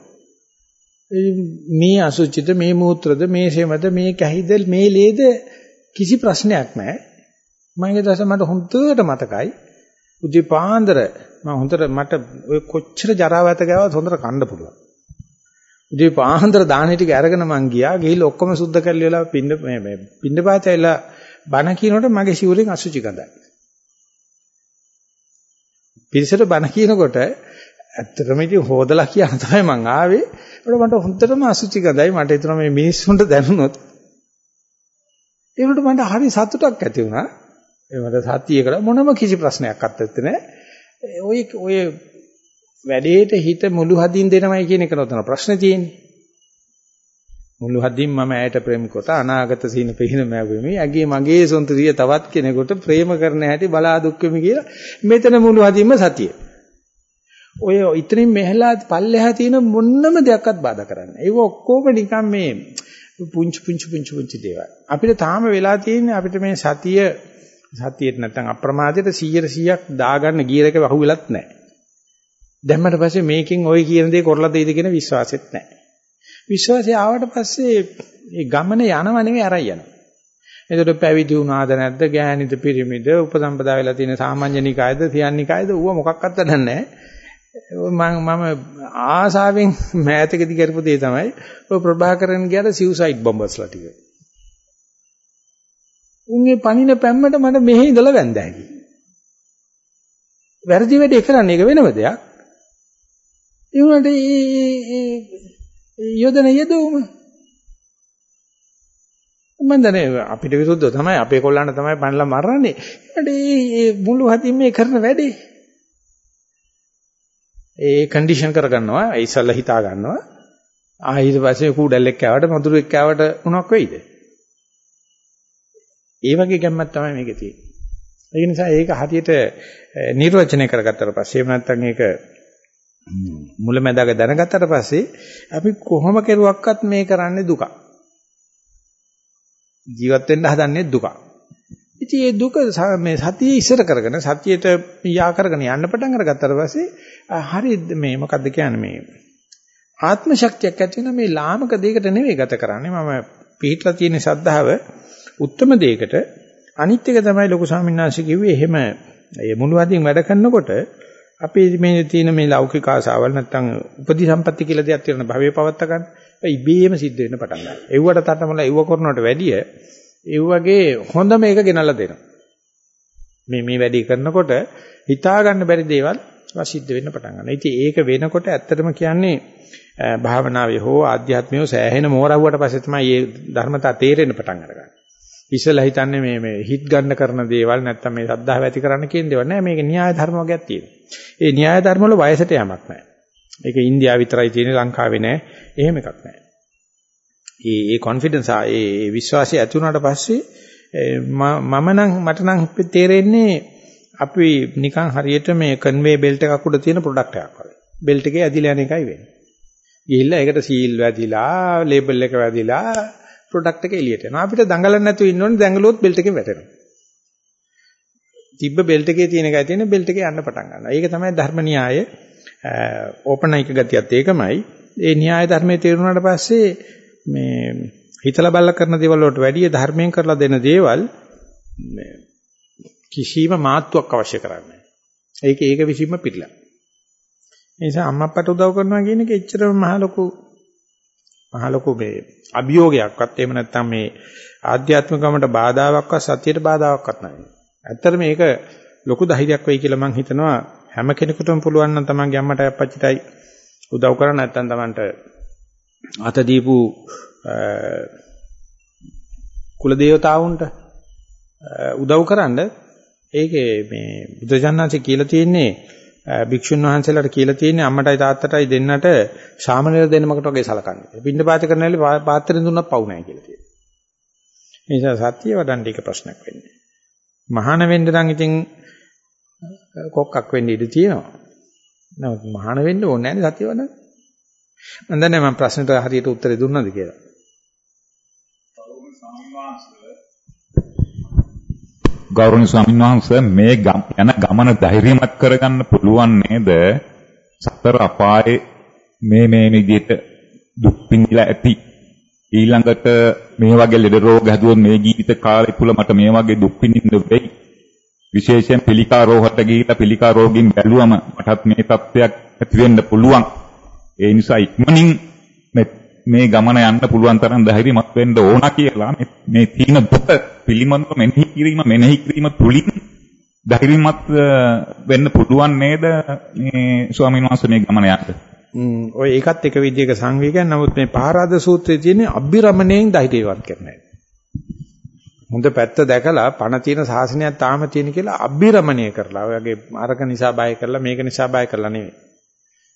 මේ අසුචිත මේ මූත්‍රද මේ සෙමද මේ කැහිද මේ ලේද කිසි ප්‍රශ්නයක් නැහැ. මම ඒක දැස මට හොඳට මතකයි. උදේ පාන්දර මම හොඳට මට ඔය කොච්චර ජරාවත ගාවත් හොඳට කන්න පුළුවන්. උදේ පාන්දර දාහනේ ටික අරගෙන මං ගියා. ගිහිල්ලා ඔක්කොම සුද්ධ කරලා වෙලා පින්න මේ මේ පින්න පාතයිලා බණ කියනකොට මගේ සිවුරෙන් අසුචි ගඳයි. පිරිසට බණ කියනකොට ඇත්තටම ඉතින් හොදලා කියන තමයි මං ආවේ. ඒකට මට හොඳටම අසුචි ගඳයි. මට හිතුණා මේ මිනිස්සුන්ට දැනුනොත් ඒකට මට හරි සතුටක් ඇති වුණා. ඒ මට සතිය කර මොනම කිසි ප්‍රශ්නයක් අත්‍යත් නැහැ. ඔය ඔය වැඩේට හිත මුළු හදින් දෙනවයි කියන එක නතන ප්‍රශ්නේ තියෙන්නේ. මුළු හදින් මම ඇයට ප්‍රේමිකොට අනාගත සීන පිහින මැවෙමි. ඇගේ මගේ සොන්තරිය තවත් කෙනෙකුට ප්‍රේම කරන හැටි බලා දුක් වෙමි කියලා මෙතන මුළු හදින්ම සතිය. ඔය ඉතින් මෙහෙලා පල්ලෙහා තියෙන මොන්නම දෙයක්වත් බාධා කරන්නේ. ඒක ඔක්කොම නිකන් මේ පුංචි පුංචි පුංචි පුංචි දේවල්. අපිට තාම වෙලා තියෙන්නේ අපිට මේ සතිය සතියෙත් නැත්තම් අප්‍රමාදයට 100 100ක් දාගන්න ගියර එක වහුවෙලත් නැහැ. දැම්මට පස්සේ මේකෙන් ওই කියන දේ කරලා දෙයිද කියන විශ්වාසෙත් නැහැ. විශ්වාසය ආවට පස්සේ ඒ ගමන යනව නෙවෙයි අරයි යනවා. එතකොට පැවිදි වුණාද නැද්ද ගෑනිද පිරිමිද උපසම්පදා වෙලා තියෙන සාමාන්‍යනිකායද තියන්නිකායද ඌව මොකක්වත් දන්නේ නැහැ. මම මම ආසාවෙන් මෑතකදී කරපු දේ තමයි ඔය ප්‍රභාකරන් ගියාට සිව්සයිඩ් බම්බර්ස්ලා ටික. උන්ගේ පණින පැම්මට මට මෙහෙ ඉඳලා වැන්ද හැකි. වැරදි වැඩේ කරන්නේ ඒක වෙනම දෙයක්. ඒ වුණාට ඒ යොදන යදවම මම දන්නේ අපිට විරුද්ධව තමයි අපේ කොල්ලන්ට තමයි පණලා මරන්නේ. ඒකට මේ මුළු හදින් මේ කරන වැඩේ ඒ කන්ඩිෂන් කරගන්නවා ඒ ඉස්සල්ලා හිතා ගන්නවා ආ ඊට පස්සේ කූඩල්ලෙක් කෑවට මදුරුවෙක් කෑවට මොනවක් වෙයිද ඒ වගේ ගැම්මක් තමයි මේකේ තියෙන්නේ ඒ නිසා ඒක හරියට නිර්වචනය කරගත්තට පස්සේ එහෙම නැත්නම් ඒක මුලැමැදාක දැනගත්තට පස්සේ අපි කොහොම කෙරුවක්වත් මේ කරන්නේ දුක. ජීවත් වෙන්න හදන්නේ දුක. ඉතින් මේ දුක මේ සතියේ ඉස්සර කරගෙන සතියට යා කරගෙන යන්න පටන් අරගත්තාට පස්සේ හරි මේ මොකද්ද කියන්නේ මේ ආත්ම ශක්තියක් ඇති වෙන මේ ලාමක දෙයකට නෙවෙයි ගත කරන්නේ මම පිළිట్లా තියෙන ශ්‍රද්ධාව උත්තරම දෙයකට අනිත් එක තමයි ලොකු ස්වාමීන් වහන්සේ කිව්වේ එහෙම ඒ මුළුවදින් වැඩ කරනකොට අපි මේ තියෙන මේ ලෞකික ආසාවල් නැත්තම් උපදි සම්පatti කියලා දෙයක් තියෙන භවයේ පවත්ත ගන්න. ඒ ඉබේම සිද්ධ වෙන්න පටන් ගන්නවා. එව්වට තටමල එව්ව කරනවට වැඩිය ඒ වගේ හොඳ මේක ගෙනල්ලා දෙනවා. මේ මේ වැඩේ කරනකොට හිතා ගන්න බැරි දේවල් සිද්ධ වෙන්න පටන් ගන්නවා. ඉතින් ඒක වෙනකොට ඇත්තටම කියන්නේ භාවනාවේ හෝ ආධ්‍යාත්මිකව සෑහෙන මෝරවුවට පස්සේ තමයි මේ ධර්මතා තේරෙන්න පටන් අරගන්නේ. ඉස්සෙල්ලා හිතන්නේ මේ මේ හිට ගන්න කරන දේවල් නැත්තම් මේ සද්ධාව ඇති කරන්න කියන දේවල් නෑ මේක න්‍යාය ධර්ම වර්ගයක් තියෙනවා. ඒ න්‍යාය ධර්ම වල වයසට යamak නෑ. ඒක ඉන්දියාව විතරයි තියෙන්නේ ලංකාවේ නෑ. එහෙම එකක් නෑ. ඒ ඒ කොන්ෆිඩන්ස් ආ ඒ විශ්වාසය ඇති වුණාට පස්සේ මම නම් මට නම් තේරෙන්නේ අපි නිකන් හරියට මේ කන්වේ බෙල්ට් එකක් උඩ තියෙන ප්‍රොඩක්ට් එකක් වගේ. බෙල්ට් එකේ ඇදිලා යන එකයි වෙන්නේ. ගිහිල්ලා ඒකට සීල් වැදිලා, ලේබල් එක වැදිලා ප්‍රොඩක්ට් එක එළියට එනවා. අපිට දඟලන්න නැතුව ඉන්න ඕනේ දඟලුවොත් බෙල්ට් එකෙන් වැටෙනවා. තිබ්බ බෙල්ට් එකේ තියෙන එකයි තියෙන බෙල්ට් එකේ යන්න පටන් ගන්නවා. ඒක තමයි ධර්ම න්‍යාය ඕපනයික ගතියත් ඒකමයි. ඒ න්‍යාය ධර්මයේ තේරුණාට පස්සේ මේ හිතලා බලලා කරන දේවල් වලට වැඩිය ධර්මයෙන් කරලා දෙන දේවල් මේ කිසිම මාත්‍යක් අවශ්‍ය කරන්නේ ඒක ඒක විසින්ම පිළිලා. ඒ නිසා අම්මා අප්පට උදව් කරනවා කියන එක එච්චරම මහ ලොකු මහ ලොකු මේ අභියෝගයක්වත් එහෙම නැත්නම් මේ ආධ්‍යාත්මිකවමට බාධාවක්වත් සත්‍යයට බාධාවක්වත් නැහැ. ඇත්තට මේක ලොකු ධෛර්යයක් වෙයි කියලා මම හිතනවා හැම කෙනෙකුටම පුළුවන් නම් තමන්ගේ අම්මටයි අප්පච්චිටයි උදව් කරන්න නැත්නම් තමන්ට අත දීපු කුල දේවතාවුන්ට උදව් කරන්න ඒකේ මේ බුදුජානනාංශ කියලා තියෙන්නේ භික්ෂුන් වහන්සේලාට කියලා තියෙන්නේ අම්මටයි තාත්තටයි දෙන්නට ශාමනීර දෙන්නමකට වගේ සලකන්නේ. පින්න පාත කරන වෙලාවේ පාත්‍රෙන් දුන්නත් පවු නැහැ කියලා තියෙනවා. ඒ නිසා සත්‍ය වඩන්න එක ප්‍රශ්නයක් වෙන්නේ. මහාන වෙන්න නම් ඉතින් කොක්කක් වෙන්න ඉඩ තියෙනවා. නමුත් මහාන වෙන්න ඕනේ නැහැ සත්‍ය වඩන්න. මම දන්නේ මම ප්‍රශ්නෙට හරියට උත්තරේ දුන්නද කියලා. ගෞරවනීය ස්වාමීන් වහන්සේ මේ යන ගමන ධෛර්යමත් කරගන්න පුළුවන් නේද? සතර අපායේ මේ මේ විදිහට දුක් පිඳිලා ඇති. ඊළඟට මේ වගේ ලෙඩ රෝග හැදුවොත් මේ ජීවිත කාලය තුල මට මේ වගේ දුක් විඳින්න වෙයි. විශේෂයෙන් පිළිකා රෝහලට ගිහිල්ලා පිළිකා රෝගීන් බැලුවම මටත් මේ තත්ත්වයක් ඇති වෙන්න පුළුවන්. ඒ නිසා ඉක්මනින් මේ ගමන යන්න පුළුවන් තරම් ධෛර්යමත් වෙන්න ඕන කියලා මේ තීන දුක පිළිමන්ව මෙනෙහි කිරීම මෙනෙහි කිරීම තුලින් ධෛර්යමත් වෙන්න පුළුවන් නේද මේ ස්වාමීන් වහන්සේ මේ ගමන යන්න. ඔය ඒකත් එක විදිහක සංවේගයක්. නමුත් මේ පහරාද සූත්‍රයේ තියෙන අභිරමණයෙන් ධෛර්යවත් කරන්නයි. හොඳ පැත්ත දැකලා පණ තියෙන සාසනයක් තාම තියෙන කියලා අභිරමණය කරලා ඔය වගේ අරක නිසා බය කරලා මේක නිසා බය කරලා නෙවෙයි.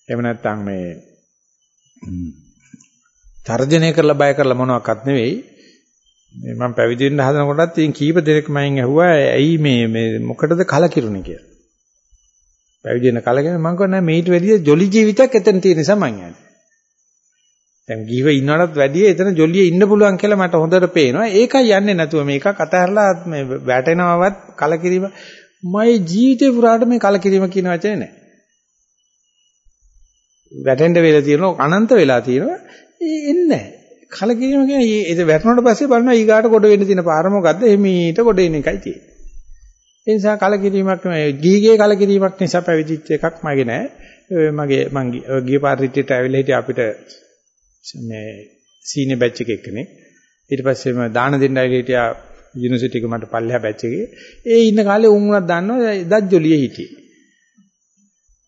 එහෙම නැත්නම් මේ තර්ජනය කරලා බය කරලා මොනවත් නෙවෙයි. මේ මම පැවිදි වෙන්න හදනකොටත් ඉතින් කීප දෙනෙක් මයින් ඇහුවා ඇයි මේ මේ මොකටද කලකිරුනේ කියලා. පැවිදි වෙන කලකිරුනේ මම කිව්වා නෑ මේට වැඩිය ජොලි ජීවිතයක් එතන තියෙන නිසා මං යන්නේ. දැන් ගිහිව ඉන්නවටත් වැඩිය එතන ජොලියේ ඉන්න පුළුවන් කියලා මට හොඳට පේනවා. ඒකයි යන්නේ නැතුව මේක අතහැරලා මේ වැටෙනවවත් කලකිරීම මගේ ජීවිතේ පුරාට මේ කලකිරීම කියන වචනේ නෑ. වැටෙන්න වෙලා තියෙනවා අනන්ත වෙලා තියෙනවා එන්නේ නැහැ. කලකිරීම කියන්නේ ඒක වැටුණාට පස්සේ බලනවා ඊගාට කොට වෙන්න තියෙන පාර මොකද්ද? එමීට කොට එන එකයි තියෙන්නේ. ඒ නිසා කලකිරීමක් නෙවෙයි ගීගේ කලකිරීමක් නිසා පැවිදිච්ච එකක් මගේ නෑ. මගේ මං ගිය පාර රිට්‍රීට් ආවිල්ලා හිටිය අපිට මේ සීනියර් බැච් එකේ කෙනෙක්. ඊට පස්සේ මම දාන දෙන්න ආවිල්ලා හිටියා යුනිවර්සිටි එක මට පල්ලෙහා බැච් එකේ. ඒ ඉන්න කාලේ උන් උනත් දන්නවා එදත් ජොලියේ හිටියේ.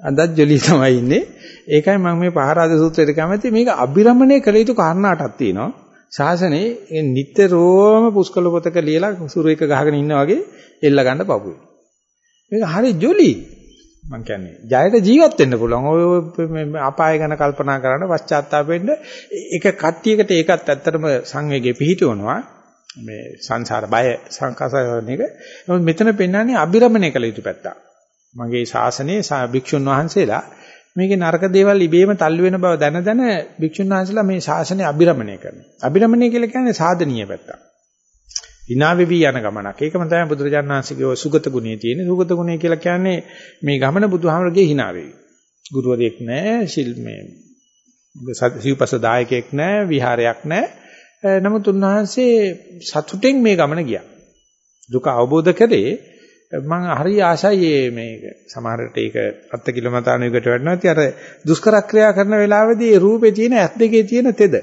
අදත් ජොලිය තමයි ඉන්නේ. ඒකයි මම මේ පහරාද සූත්‍රයට කැමති මේක අබිරමණය කළ යුතු කාරණාටක් තියෙනවා. ශාසනයේ නිට්ටරෝම පුස්කල පොතක ලියලා සුරු එක ගහගෙන ඉන්නා වගේ එල්ල ගන්න පපුවේ. මේක හරි ජොලි. මං කියන්නේ ජයට ජීවත් වෙන්න පුළුවන්. ඔය අපාය ගැන කල්පනා කරන පශ්චාත්තාප වෙන්න ඒක කට්ටියකට ඒකත් ඇත්තටම සංවේගයේ පිහිටවනවා. මේ සංසාර බය සංකසන එක. නමුත් මෙතන පෙන්වන්නේ අබිරමණය කළ යුතු පැත්තක්. මගේ ශාසනයේ භික්ෂුන් වහන්සේලා මේකේ නරක දේවල් ඉබේම තල්ලු වෙන බව දැන දැන භික්ෂුන් වහන්සේලා මේ ශාසනය අබිරමණය කරනවා. අබිරමණය කියලා කියන්නේ සාධනීය පැත්ත. hina වෙවි යන ගමනක්. ඒකම තමයි බුදුරජාණන් වහන්සේගේ සුගත ගුණයේ තියෙන්නේ. සුගත ගුණය කියලා කියන්නේ මේ ගමන බුදුහාමරගේ hina වෙවි. ගුරුවරයෙක් නැහැ, ශිල් මේ සිව්පස දායකයෙක් නැහැ, විහාරයක් නැහැ. නමුත් උන්වහන්සේ සතුටෙන් මේ ගමන ගියා. දුක අවබෝධ කරේ මම හරි ආසයි මේක සමහරට ඒක අත්ති කිලෝමීටරණයකට වැඩනවා. ඉතින් අර දුෂ්කර ක්‍රියා කරන වෙලාවේදී රූපේ තියෙන ඇස් දෙකේ තියෙන තෙද.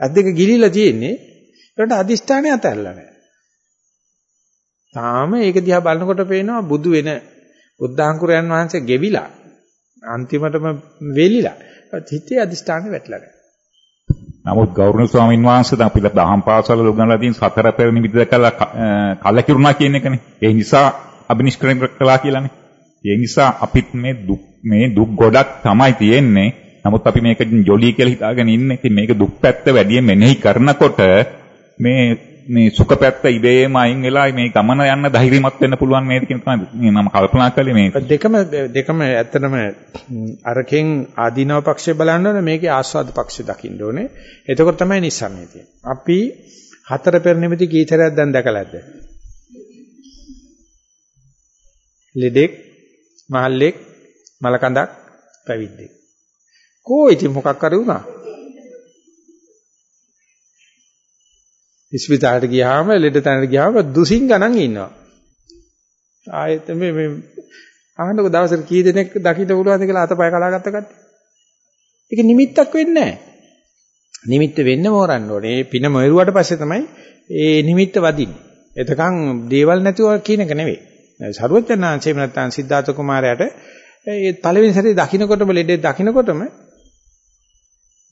ඇස් දෙක ගිලිලා තියෙන්නේ. ඒකට අදිෂ්ඨානය අතහැරලා නැහැ. තාම ඒක දිහා බලනකොට පේනවා බුදු වෙන බුද්ධාංකුරයන් වහන්සේ ගෙවිලා අන්තිමටම වෙලිලා. හිතේ අදිෂ්ඨානෙ වැටලා නැහැ. නමුත් ගෞරවනීය ස්වාමීන් වහන්සේ දැන් අපිට දහම් පාසල උගන්වලා තියෙන සතර පෙර නිමිති දැකලා කලකිරුණා කියන එකනේ. ඒ නිසා අබිනිෂ්ක්‍රමණය කළා කියලානේ. ඒ නිසා අපිත් මේ දුක් මේ දුක් ගොඩක් තමයි තියෙන්නේ. නමුත් අපි මේක ජොලි කියලා හිතාගෙන ඉන්නේ. ඉතින් මේක දුක් පැත්ත වැඩියෙන් මෙනෙහි කරනකොට මේ මේ සුඛ පැත්ත ඉබේම අයින් වෙලා මේ ගමන යන්න ධෛර්යමත් වෙන්න පුළුවන් නේද කියන තමයි මම කල්පනා කළේ මේ දෙකම දෙකම ඇත්තටම අරකින් ආදීනව පක්ෂය බලන්න ඕනේ මේකේ ආස්වාද පක්ෂය දකින්න ඕනේ. එතකොට තමයි නිස්සන්නේ තියෙන්නේ. අපි හතර පෙර නිමිති කීතරයක් දැන් දැකලා ඇද්ද ලෙඩෙක් මහල්ලෙක් මලකඳක් පැවිද්දෙක්. කෝ ඉතින් මොකක් කරු ඉස්පිතාලට ගියාම ලෙඩ තැනට ගියාම දුසින් ගණන් ඉන්නවා. ආයෙත් මේ මේ අහන්නකො දවසට කී දෙනෙක් දකින්න පුළුවන්ද කියලා අතපය කලාගත්ත කට්ටිය. ඒක නිමිත්තක් වෙන්නේ නැහැ. නිමිත්ත වෙන්න මෝරන්න ඕනේ. පින මෙරුවට පස්සේ තමයි ඒ නිමිත්ත වදින්නේ. එතකන් දේවල් නැතුව කියන එක නෙවෙයි. සරුවචනාංශේම නැත්තම් සිද්ධාර්ථ කුමාරයාට ඒ පළවෙනි සැරේ දකින්නකොටම ලෙඩේ දකින්නකොටම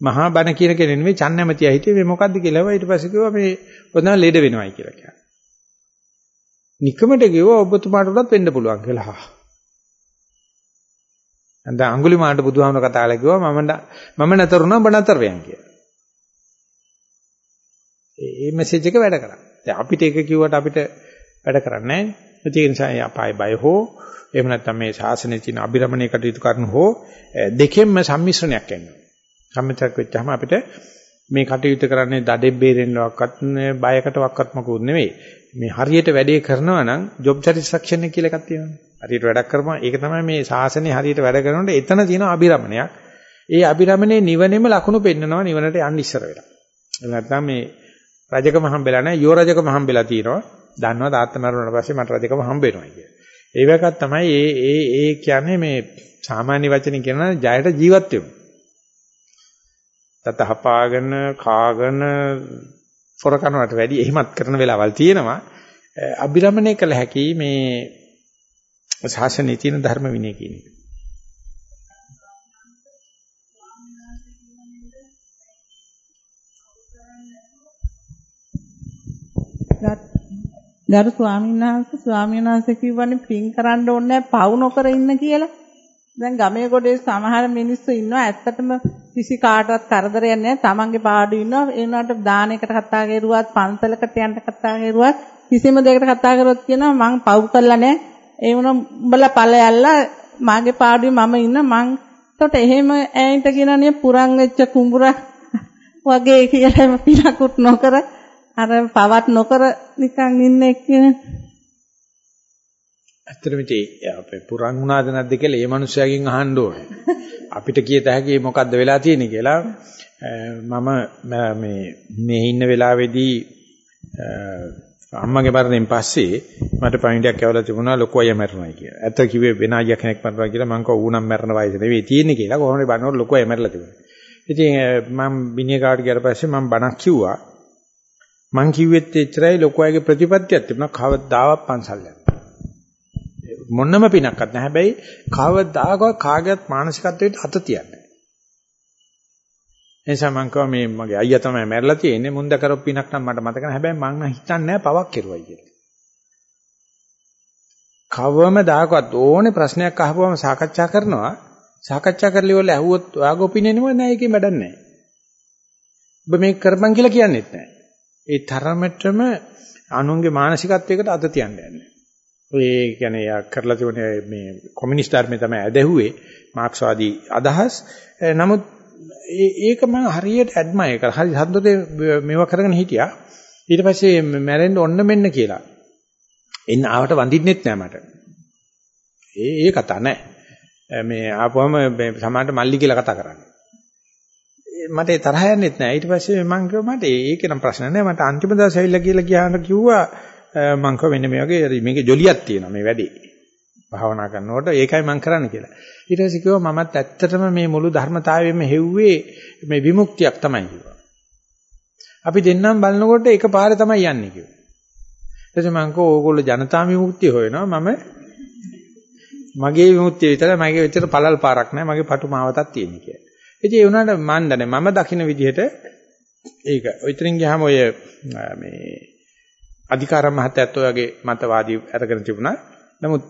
මහා බණ කියන කෙනෙක් නෙවෙයි චන්නමතිය හිටියේ මේ මොකද්ද කියලා ඊට පස්සේ කිව්වා මේ ඔතන ලෙඩ වෙනවයි කියලා කියනවා. නිකමට කිව්වා ඔබතුමාට උනත් වෙන්න පුළුවන් කියලා. අන්ද අඟුලිමාලට බුදුහාමර කතා කරලා කිව්වා මම මම නතරුණා ඔබ නතර වෙයන් කියලා. ඒ මෙසේජ් එක වැඩ කරා. දැන් අපිට ඒක කිව්වට අපිට වැඩ කරන්නේ නැහැ. ඒ නිසා අපාය බය හෝ එහෙම නැත්නම් මේ ශාසනයේ තියෙන අභිරමණය කටයුතු කරන හෝ දෙකෙන්ම සම්මිශ්‍රණයක් එනවා. සම්මිතක් වෙච්චාම අපිට මේ කටයුතු කරන්නේ දඩෙබ් බේරෙන්නවක්වත් බයකටවත් මොකුත් නෙවෙයි. මේ හරියට වැඩේ කරනවා නම් ජොබ් සැටිස්ෆැක්ෂන් එක කියලා එකක් තියෙනවා. හරියට වැඩක් කරපුවා ඒක තමයි මේ සාසනේ හරියට වැඩ කරනකොට එතන තියෙන අභිරමණයක්. ඒ අභිරමණේ නිවනෙම ලකුණු පෙන්නනවා නිවනට යන්න ඉස්සර වෙලා. එහෙම නැත්නම් මේ රජකම හම්බෙලා නැහැ යෝ රජකම හම්බෙලා තියෙනවා. දන්නවා තාත්තා මරුණාට පස්සේ මට රජකම හම්බ වෙනවා කියලා. ඒ වගේක් තමයි ඒ ඒ ඒ කියන්නේ මේ සාමාන්‍ය වචනින් කියනවා ජයට ජීවත් වෙමු. දත හපාගෙන කාගෙන පොර කනවට වැඩි එහෙමත් කරන වෙලාවල් තියෙනවා අභිරමණය කළ හැකි මේ ශාසනයේ තියෙන ධර්ම විනය කියන එක. ගරු ස්වාමීන් වහන්සේ ස්වාමීන් වහන්සේ කිව්වනේ පින් කරන්න ඕනේ පවු නොකර ඉන්න කියලා. දැන් ගමේ ගොඩේ සමහර මිනිස්සු ඉන්නවා ඇත්තටම කිසි කාටවත් කරදරයක් නැහැ. තමන්ගේ පාඩු ඉන්නවා. ඒ වුණාට දානයකට කතා කරුවත්, පන්සලකට යන්න කතා කරුවත්, කිසිම දෙයකට කතා කරොත් කියනවා මං පව් කරලා නැහැ. ඒ වුණා උඹලා ඵලයල්ලා මාගේ පාඩුවේ මම ඉන්න මං එතකොට එහෙම ඈන්ට කියනනේ පුරන් වෙච්ච කුඹුරා වගේ කියලා පිනකුත් නොකර අර පවත් නොකර නිකන් ඉන්න එක්කනේ ඇත්තටම ඉතින් අපේ පුරන් වුණාද නැද්ද කියලා ඒ මනුස්සයාගෙන් අහන්න ඕනේ. අපිට කියත හැකි මොකද්ද වෙලා තියෙන්නේ කියලා මම මේ මේ ඉන්න වෙලාවේදී අම්මගේ මරණයෙන් පස්සේ මට පණිඩයක් ඇවලා තිබුණා ලොකු අය මැරුණායි කියලා. ඇත්ත කිව්වේ වෙන අයියා කෙනෙක් මැරුණා කියලා මං කව ඌනම් මැරෙන වයස නෙවෙයි තියෙන්නේ කියලා කොහොමද බනවල ලොකු අය මැරලා තිබුණා. ඉතින් මම බිනිය කාඩ් ගියාට පස්සේ මම බණක් කිව්වා. මං කිව්වෙත් එච්චරයි ලොකු අයගේ ප්‍රතිපත්තියක් තිබුණා කවදාවත් පන්සල් යන්න. මොන්නම පිනක්වත් නැහැ. හැබැයි කවදාකවත් කාගේත් මානසිකත්වයට අත තියන්නේ එනිසා මම කිව්වා මේ මගේ අයියා තමයි මැරලා තියෙන්නේ මුන්ද කරපු පිනක් නම් මට මතක නැහැ හැබැයි මම හිතන්නේ නැහැ පවක් කෙරුවයි කියලා. කවම දායකවත් ඕනේ ප්‍රශ්නයක් අහපුවම සාකච්ඡා කරනවා සාකච්ඡා කරලි වල ඇහුවොත් ඔයාගේ ඔපිනියන් එක නෑ ඒකේ වැඩක් නෑ. ඔබ මේක කරපන් කියලා කියන්නෙත් නෑ. ඒ තරමටම අනුන්ගේ මානසිකත්වයකට අත තියන්නේ නැහැ. ඔය කියන්නේ යා කරලා තිබුණේ මේ කොමියුනිස්ට් ධර්මයේ තමයි ඇදහුවේ මාක්ස්වාදී අදහස්. නමුත් ඒක මම හරියට ඇඩ්මයර් කරා. හරි හද්දේ මේවා කරගෙන හිටියා. ඊට පස්සේ මැරෙන්න ඔන්න මෙන්න කියලා. එන්න ආවට වඳින්නෙත් නෑ මට. ඒ ඒ කතා නෑ. මේ ආපුවම සමහරට මල්ලි කියලා කතා කරන්නේ. මට ඒ තරහ යන්නෙත් නෑ. ඊට පස්සේ මම කිව්වා මට ඒකේ නම් ප්‍රශ්න නෑ. මට අන්තිම දවසේ ඇවිල්ලා කියලා ගියාම කිව්වා මම කිව්වා මෙන්න මේ වගේ මේකේ ජොලියක් තියෙනවා මේ වැඩේ. භාවනා කරනකොට ඒකයි මම කරන්න කියලා. ඊට පස්සේ කිව්වා මමත් ඇත්තටම මේ මුළු ධර්මතාවයෙම හෙව්වේ මේ විමුක්තියක් තමයි කිව්වා. අපි දෙන්නම් බලනකොට එකපාරේ තමයි යන්නේ කිව්වා. ඊට පස්සේ මම කිව්වා ඕගොල්ලෝ ජනතා විමුක්තිය හොයනවා මම මගේ විමුක්තිය විතරයි මගේ විතර පළල් පාරක් නැහැ මගේ පටු මාවතක් තියෙන කියලා. ඉතින් ඒ වුණාට මන් දන්නේ මම දකින විදිහට ඒක. ඔයිතරින් ගියාම ඔය මේ අධිකාර මහත්තයත් ඔයගේ මතවාදී අරගෙන තිබුණා. නමුත්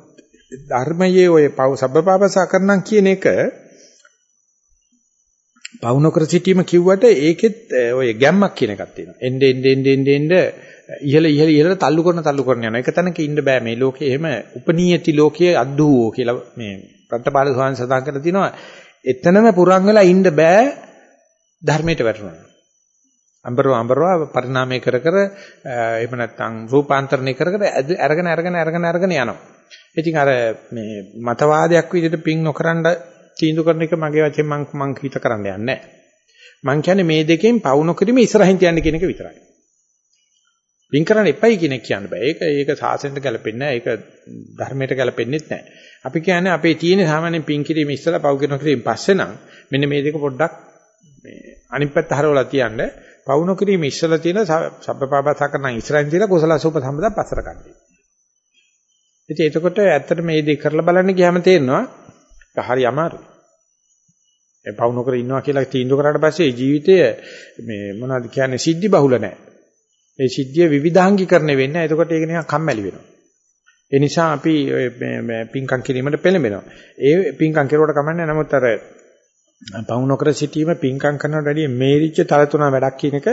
ධර්මයේ ඔය පව සබ්බපාපසා කරනම් කියන එක පව නොකර සිටීම කිව්වට ඒකෙත් ඔය ගැම්මක් කියන එකක් තියෙනවා. එnde ende ende ende ende ඉහළ ඉහළ ඉහළ තල්ලු කරන තල්ලු කරන යනවා. එක තැනක ඉන්න බෑ මේ ලෝකේ එහෙම උපනීයති ලෝකයේ අද්දුවෝ කියලා මේ රට්ටපාල ස්වාමීන් සඳහන් කරලා තිනවා. එතනම පුරන් වෙලා ඉන්න බෑ ධර්මයට වැටුණා. අඹරව අඹරව පරිණාමය කර කර එහෙම නැත්නම් රූපාන්තරණය කර කර අරගෙන අරගෙන අරගෙන අරගෙන යනවා. ඉතින් අර මේ මතවාදයක් විදිහට පිං නොකරන තීන්දුව කරන එක මගේ වචෙන් මං මං හිත කරන්න යන්නේ නැහැ. මං කියන්නේ මේ දෙකෙන් පවු නොකිරීම ඉස්සරහින් තියන්න කියන එක විතරයි. පිං කරන්න එපයි කියන එක කියන්න බෑ. ඒක ඒක සාසනයට ගැලපෙන්නේ නැහැ. ඒක ධර්මයට ගැලපෙන්නේත් නැහැ. අපි කියන්නේ අපේ තියෙන සාමාන්‍ය පිං කිරීම ඉස්සලා පවු කරන කිරීම පස්සේ නම් මෙන්න මේ දෙක පොඩ්ඩක් මේ අනිත් පැත්ත හරවලා තියන්න පවු නොකිරීම ඉස්සලා තියෙන සබ්බපාපසා කරන ඉස්සරහින් තියලා කුසල සූප සම්පදා පස්සට ගන්නවා. ඉතින් එතකොට ඇත්තට මේ දේ කරලා බලන්න ගියාම තේරෙනවා ඒක හරි අමාරුයි. ඒ පවු නොකර ඉන්නවා කියලා තීන්දුව කරාට පස්සේ ජීවිතය මේ මොනවද කියන්නේ සිද්ධි බහුල නැහැ. ඒ සිද්ධිය විවිධාංගීකරණය වෙන්නේ. එතකොට ඒක නිකන් කම්මැලි වෙනවා. ඒ නිසා අපි මේ පින්කම් කිරීමට පෙළඹෙනවා. ඒ පින්කම් කෙරුවට කමන්නේ නමුත් අර පවු නොකර සිටීම පින්කම් කරනවට වැඩිය මේරිච්ච තල තුන වැඩක් කියන එක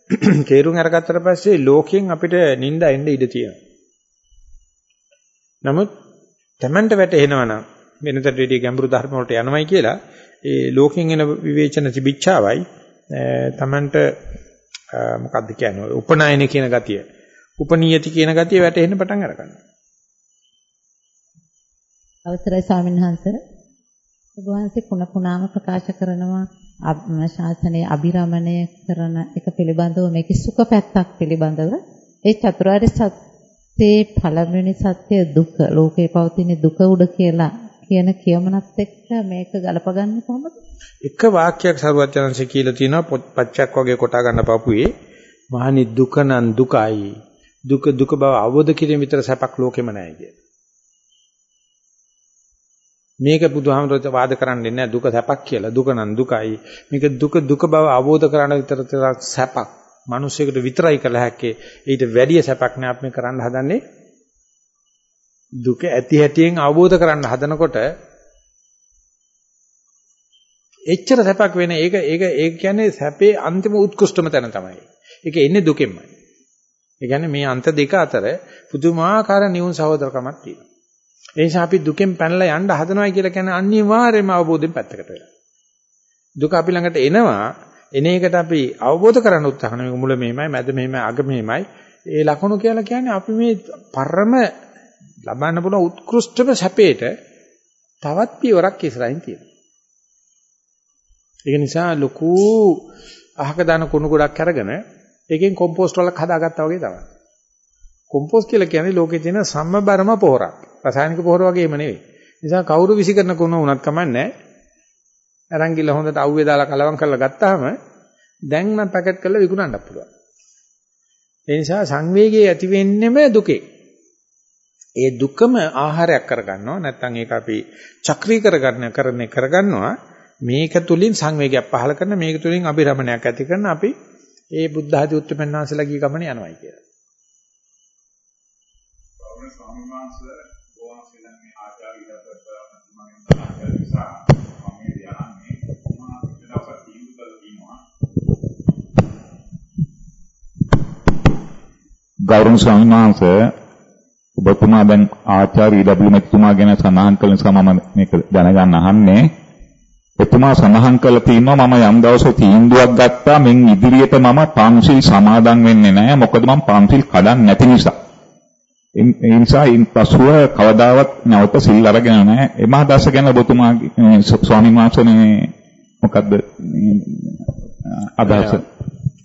තේරුම් අරගත්තට පස්සේ ලෝකයෙන් අපිට නිින්ද එන්න ඉඩ තියෙනවා. නමුත් Tamanට වැටෙනවා නම් වෙනතට වැඩිය ගැඹුරු ධර්ම වලට යනවයි කියලා ඒ ලෝකෙන් එන විවේචන තිබිච්චාවයි Tamanට මොකද්ද කියන්නේ? උපනායන කියන ගතිය. උපනීයති කියන ගතිය වැටෙන්න පටන් අරගන්නවා. අවසරයි ස්වාමීන් වහන්සේ ඔබ වහන්සේ කුණ කුණාම ප්‍රකාශ කරනවා ශාසනයේ අභිරමණය කරන එක පිළිබඳව මේකේ සුඛ පැත්තක් පිළිබඳව ඒ චතුරාර්ය සත්‍යයේ පළවෙනි සත්‍ය දුක ලෝකේ පවතින දුක උඩ කියලා කියන කියමනත් එක්ක මේක ගලපගන්නේ කොහොමද? එක වාක්‍යයක් සරුවචනංශ කියලා තියෙනවා පච්චයක් වගේ කොටා ගන්න පපුවේ මහනි දුක නම් දුකයි දුක දුක බව අවබෝධ කිරීම විතර සැපක් ලෝකෙම නැහැ කිය. මේක බුදුහාමරට වාද කරන්නේ නැහැ දුක සැපක් කියලා දුක නම් දුකයි මේක දුක දුක බව අවබෝධ කරගන්න විතර සැපක් මිනිස්සෙකුට විතරයි කළ හැක්කේ ඊට වැඩිය සැපක් නෑ අපි කරන්න හදන්නේ දුක ඇති හැටියෙන් අවබෝධ කරන්න හදනකොට එච්චර සැපක් වෙන ඒක ඒක ඒක කියන්නේ සැපේ අන්තිම උත්කෘෂ්ඨම තැන තමයි. ඒක එන්නේ දුකෙන්මයි. ඒ කියන්නේ මේ අන්ත දෙක අතර පුදුමාකාර නියුන් සහෝදරකමක් තියෙනවා. ඒ නිසා අපි දුකෙන් පැනලා යන්න හදනවා කියලා කියන්නේ අනිවාර්යයෙන්ම අවබෝධයෙන් පැත්තකට වෙලා. දුක අපි ළඟට එනවා එන එකට අපි අවබෝධ කරගන්න උත්සාහ කරන මුල මෙහෙමයි මැද මෙහෙමයි අග මෙහෙමයි ඒ ලකුණු කියලා කියන්නේ අපි මේ පරම ලබන්න පුළුවන් උත්කෘෂ්ඨම සැපේට තවත් පියවරක් ඉස්සරහින් තියෙනවා. ඒක නිසා ලොකු අහක දාන කුණු ගොඩක් අරගෙන ඒකෙන් කොම්පෝස්ට් වලක් හදාගත්තා වගේ තමයි. කොම්පෝස්ට් කියලා කියන්නේ ලෝකේ තියෙන සම්මබරම පොහොරක්. රසායනික පොහොර වගේම නෙවෙයි. නිසා කවුරු විසි කරන කුණ වුණත් කමන්නේ අරන් ගිහලා හොඳට අවුවේ දාලා කලවම් කරලා ගත්තාම දැන් නම් පැකට් කරලා විකුණන්න පුළුවන්. ඒ නිසා සංවේගයේ ඇති වෙන්නෙම දුකේ. ඒ දුකම ආහාරයක් කරගන්නවා නැත්නම් ඒක අපි චක්‍රී කරගන්න කරන්නේ කරගන්නවා මේක තුලින් සංවේගයක් පහල කරන මේක තුලින් අභිරමණයක් ඇති කරන අපි ඒ බුද්ධ ආදී උත්තරපන්නාසලා ගිය ගමනේ යනවායි කියලා. ස්වාමීන් වහන්සේ ඕවාසෙන් මේ ආචාර්ය ඉලක්ක නිසා ගෞරවනීය ස්වාමීන් වහන්සේ ඔබතුමා දැන් ආචාර්ය ඊ.ඩබ්ලිව් මැතිතුමා ගැන සඳහන් කළ නිසා මම මේක දැනගන්න අහන්නේ එතුමා සඳහන් කළා තියෙනවා මම යම් දවසක තීන්දුවක් ගත්තා මෙන් ඉදිරියට මම පන්සිල් සමාදන් වෙන්නේ නැහැ මොකද මම පන්සිල් කඩන්නේ නැති නිසා. ඒ නිසා ඉන් පසුව කවදාවත් නැවත සිල් අරගෙන නැහැ. එම අදහස ගැන ඔබතුමාගේ ස්වාමීන් වහන්සේ මොකද්ද අදහස?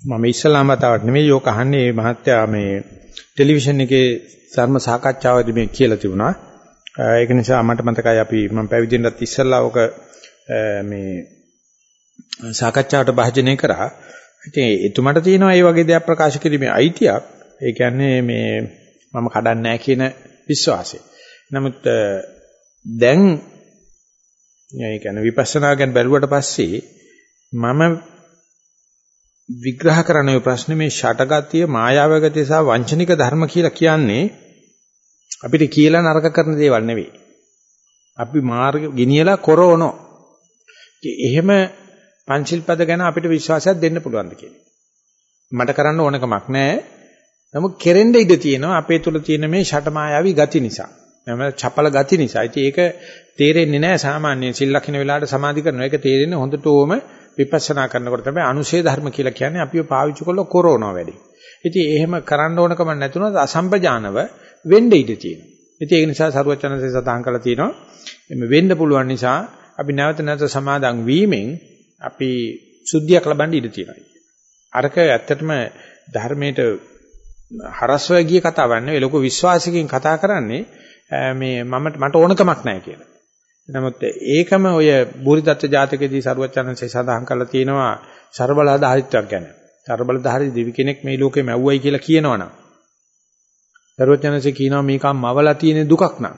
මම ඉස්සලාම වතාවට නෙමෙයි යෝක අහන්නේ මේ මහත්තයා මේ ටෙලිවිෂන් එකේ ධර්ම සාකච්ඡාවේදී මේ කියලා තිබුණා. ඒක නිසා මට මතකයි අපි මම පැවිදෙන්නත් ඉස්සල්ලා ඔක මේ සාකච්ඡාවට භාජනය කරා. ඉතින් එතුමට තියෙනවා මේ වගේ දෙයක් ප්‍රකාශ කිරීමේ අයිතියක්. ඒ කියන්නේ මේ මම කඩන්නේ නැහැ කියන විශ්වාසය. නමුත් දැන් ඒ කියන්නේ විපස්සනා ගැන බැලුවට පස්සේ මම විග්‍රහ කරන ඔය ප්‍රශ්නේ මේ ෂටගතිය මායාවගතිය සහ වංචනික ධර්ම කියලා කියන්නේ අපිට කියලා නරක කරන දේවල් නෙවෙයි. අපි මාර්ග ගිනියලා කරවනෝ. එහෙම පංචිල්පද ගැන අපිට විශ්වාසයක් දෙන්න පුළුවන්ද කියලා. මට කරන්න ඕනකමක් නැහැ. නමුත් කෙරෙන්න ඉඩ තියෙනවා අපේ තුල තියෙන මේ ෂටමායාවී ගති නිසා. එහම චපල ගති නිසා. ඉතින් ඒක තේරෙන්නේ නැහැ සාමාන්‍ය සිල් ලක්ෂණ වෙලාවට සමාධි කරනවා. ඒක තේරෙන්නේ හොඳටම විපස්සනා කරනකොට තමයි අනුශේ ධර්ම කියලා කියන්නේ අපිව පාවිච්චි කරලා කොරෝනා වැඩි. ඉතින් එහෙම කරන්න ඕනකම නැතුණත් අසම්පජානව වෙන්න ඉඩ තියෙනවා. ඉතින් ඒ නිසා සරුවචනසේ සඳහන් කරලා තියෙනවා එමෙ වෙන්න පුළුවන් නිසා අපි නැවත නැවත සමාදන් වීමෙන් අපි සුද්ධියක් ලබන්න ඉඩ තියෙනවා. අරක ඇත්තටම ධර්මයට හරස්ව ගිය කතාවක් නෙවෙයි ලොකු විශ්වාසකින් කතා කරන්නේ මේ මම මට ඕනකමක් නැහැ කියලා. නමුත් ඒකම ඔය බුරිදත්ත ජාතකයේදී සරුවචනන්සේ සඳහන් කරලා තියෙනවා ਸਰබලධාරීත්වයක් ගැන. ਸਰබලධාරී දෙවි කෙනෙක් මේ ලෝකෙම ඇව්වයි කියලා කියනවනම්. සරුවචනන්සේ කියනවා මේකම මවලා තියෙන දුකක් නං.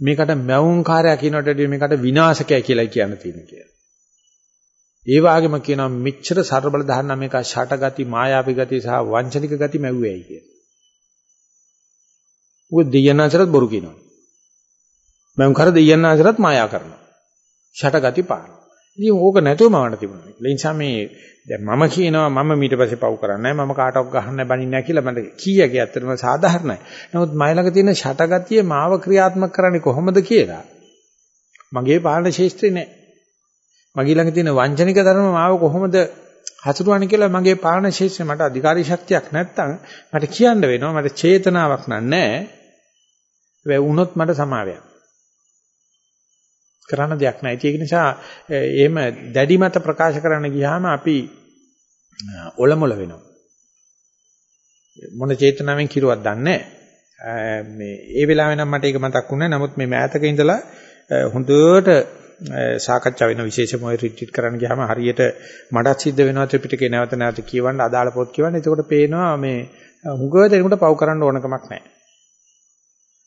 මේකට මැවුම්කාරය කියනටදී මේකට විනාශකය කියලා කියන්න තියෙන කියලා. ඒ වගේම කියනවා මෙච්චර ਸਰබලධාර නම් මේක ෂටගති, මායාවී ගති සහ වංචනික ගති මැව්වේයි කියලා. උග දෙයනාතරත් බොරු කියනවා. මම කර දෙයනාසරත් මායා කරනවා. ෂටගති පාන. ඉතින් ඕක නැතුව මවන්න තිබුණා. ඒ නිසා මේ දැන් මම කියනවා මම ඊට පස්සේ පව් කරන්නේ නැහැ මම කාටවත් ගහන්න බනින්නේ නැහැ කියලා මට කීයගේ ඇත්තටම සාධාරණයි. නමුත් මයි ළඟ තියෙන ෂටගතිය මාව ක්‍රියාත්මක කරන්නේ කොහොමද කියලා මගේ පාලන ශේෂ්ත්‍රේ නැහැ. මගේ ළඟ තියෙන වංචනික ධර්ම මාව කොහොමද හසුරුවන්නේ කියලා මගේ පාලන ශේෂ්ත්‍රේ මට අධිකාරී ශක්තියක් නැත්තම් මට කියන්න වෙනවා මට චේතනාවක් නැහැ. ඒ වුණොත් මට සමාවයක්. කරන්න දෙයක් නැහැ. ඒක නිසා එහෙම දැඩි මත ප්‍රකාශ කරන්න ගියාම අපි ඔලමුල වෙනවා. මොන චේතනාවෙන් කිරුවක් දන්නේ මේ ඒ වෙලාවේ නම් මට ඒක මතක් වුණා. නමුත් මේ මෑතක ඉඳලා හොඳට සාකච්ඡා වෙන විශේෂම ඔය රිට්‍රීට් කරන්න ගියාම හරියට මටත් සිද්ධ වෙනවා ත්‍රිපිටකේ නැවත නැවත කියවන්න අදාළ පොත් කියවන්න. එතකොට පේනවා මේ හුඟ දෙනකොට පව් කරන්න ඕනකමක් නැහැ.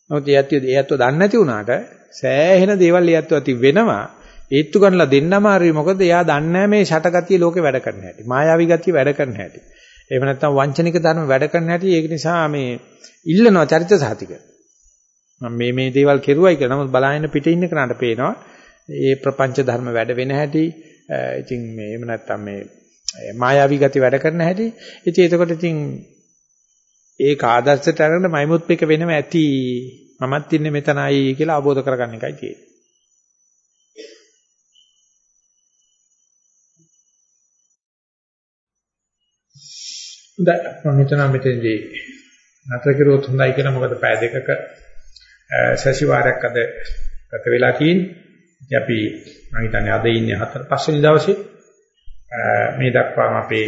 නමුත් ඒ ඇත්තෝ ඒ ඇත්තෝ දන්නේ නැති වුණාට සෑහෙන දේවල් ඒ ඇත්තෝ ඇති වෙනවා. ඒත්තු ගන්නලා දෙන්නම හරි මොකද එයා දන්නේ මේ ෂටගතිය ලෝකේ වැඩ කරන්න හැටි. මායාවී ගතිය වැඩ කරන්න හැටි. එහෙම නැත්නම් වංචනික ධර්ම වැඩ කරන්න හැටි. ඒක නිසා මේ ඉල්ලනවා චරිත සාතික. මම මේ මේ දේවල් කෙරුවයි කියලා. නමුත් බලාගෙන පිටේ ඉන්න කෙනාට පේනවා ඒ ප්‍රපංච ධර්ම වැඩ වෙන හැටි. ඉතින් මේ එහෙම නැත්නම් මේ මායාවී ගති වැඩ කරන හැටි. ඉතින් එතකොට ඉතින් ඒක ආදර්ශයට අරගෙන මයිමුත් එක වෙනම ඇති. මමත් ඉන්නේ මෙතනයි කියලා අවබෝධ කරගන්න එකයි තියෙන්නේ. දැන් මම හිතනවා මෙතනදී නතර කරුවොත් හොඳයි කියලා මොකද පය දෙකක සැසිවාරයක් අද ගත වෙලා තියෙන්නේ. ඉතින් අපි මම හිතන්නේ අද ඉන්නේ හතර පස්වෙනි දවසේ මේ දක්වාම අපේ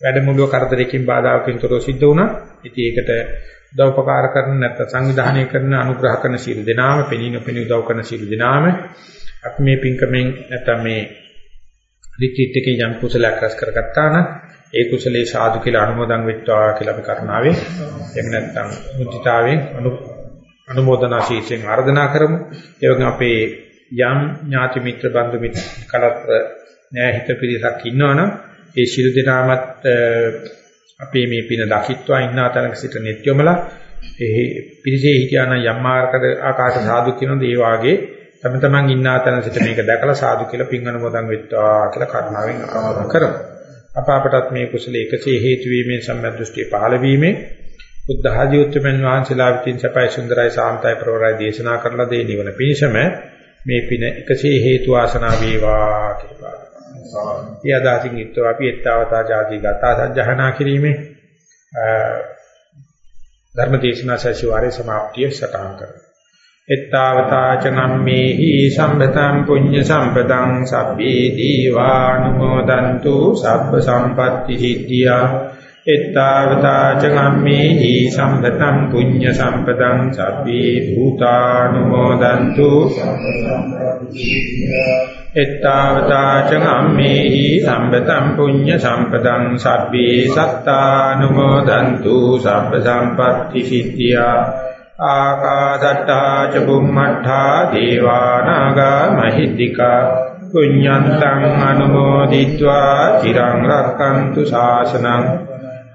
වැඩමුළුව කරදරයකින් බාධාකින් තොරව සිද්ධ වුණා. ඉතින් ඒකට උදව්පකාර කරන නැත්නම් සංවිධානය කරන අනුග්‍රහ කරන සීල දෙනාම පෙනී නොපෙනී උදව් කරන සීල දෙනාම අපි මේ පින්කමෙන් නැත්නම් මේ රිට්‍රීට් එකේ යම් කුසලයක් රැස් කරගත්තා නම් ඒ කුසලේ සාදු කියලා අනුමෝදන් වෙත්වා කියලා අපි කරුණාවෙන් එහෙම නැත්නම් මුදිතාවෙන් අනුමෝදනා ශීර්ෂයෙන් ආර්දනා කරමු. ඒ වගේම අපේ යම් ඥාති මිත්‍ර බන්දු මිත්‍ර කලත් නෑ හිත පිරිසක් ඉන්නවනම් ඒ ශිරු දෙනාමත් අපේ මේ පින දකිත්වා ඉන්න අතරක සිට netයොමලා ඒ පිරිසේ හිටියානම් යම් ආකාශ සාදු කියනද ඒ වාගේ තම තමන් ඉන්න අතරක සිට මේක දැකලා සාදු කියලා පින් අනුමෝදන් වෙත්වා කියලා කරුණාවෙන් අනුමෝදන් කරමු. අප අපටත් මේ කුසල එකසේ හේතු වීමෙන් සම්මදෘෂ්ටි පහළ වීමෙන් බුද්ධ ආදී උත්තරමන් වහන්සේලා විසින් සපයි සුන්දරයි සාන්තයි ප්‍රවරයි දේශනා කරලා දේ නිවන පිණිසම මේ පින එකසේ හේතු වාසනා වේවා කියලා. ඒ අදහසින් යුක්තව අපි එත්තාවතා ජාති ගතා සජ්ජහනා කිරීමේ ධර්මදේශනා සැසිවාරයේ સમાප්තිය සටහන් කරනවා. එත්තාවතා ච නම්මේහි සම්පතං පුඤ්ඤ සම්පතං සබ්බේ දීවානුමෝදන්තු සබ්බ සම්පත්ති සිද්ධියා. එත්තාවතා ච නම්මේහි සම්පතං පුඤ්ඤ සම්පතං සබ්බේ භූතානුමෝදන්තු සබ්බ සම්පත්ති සිද්ධියා. එත්තාවතා චගම්මේහි සම්පතම් පුඤ්ඤ සම්පතං සබ්බේ සත්තානුමෝදන්තු සබ්බ සම්පත්ති සිද්ධියා ආකාසට්ටා ච බුම්මඨා දේවානාගා මහිද්దికා පුඤ්ඤන්තං අනුමෝදිत्वा চিරං රක්칸තු ශාසනං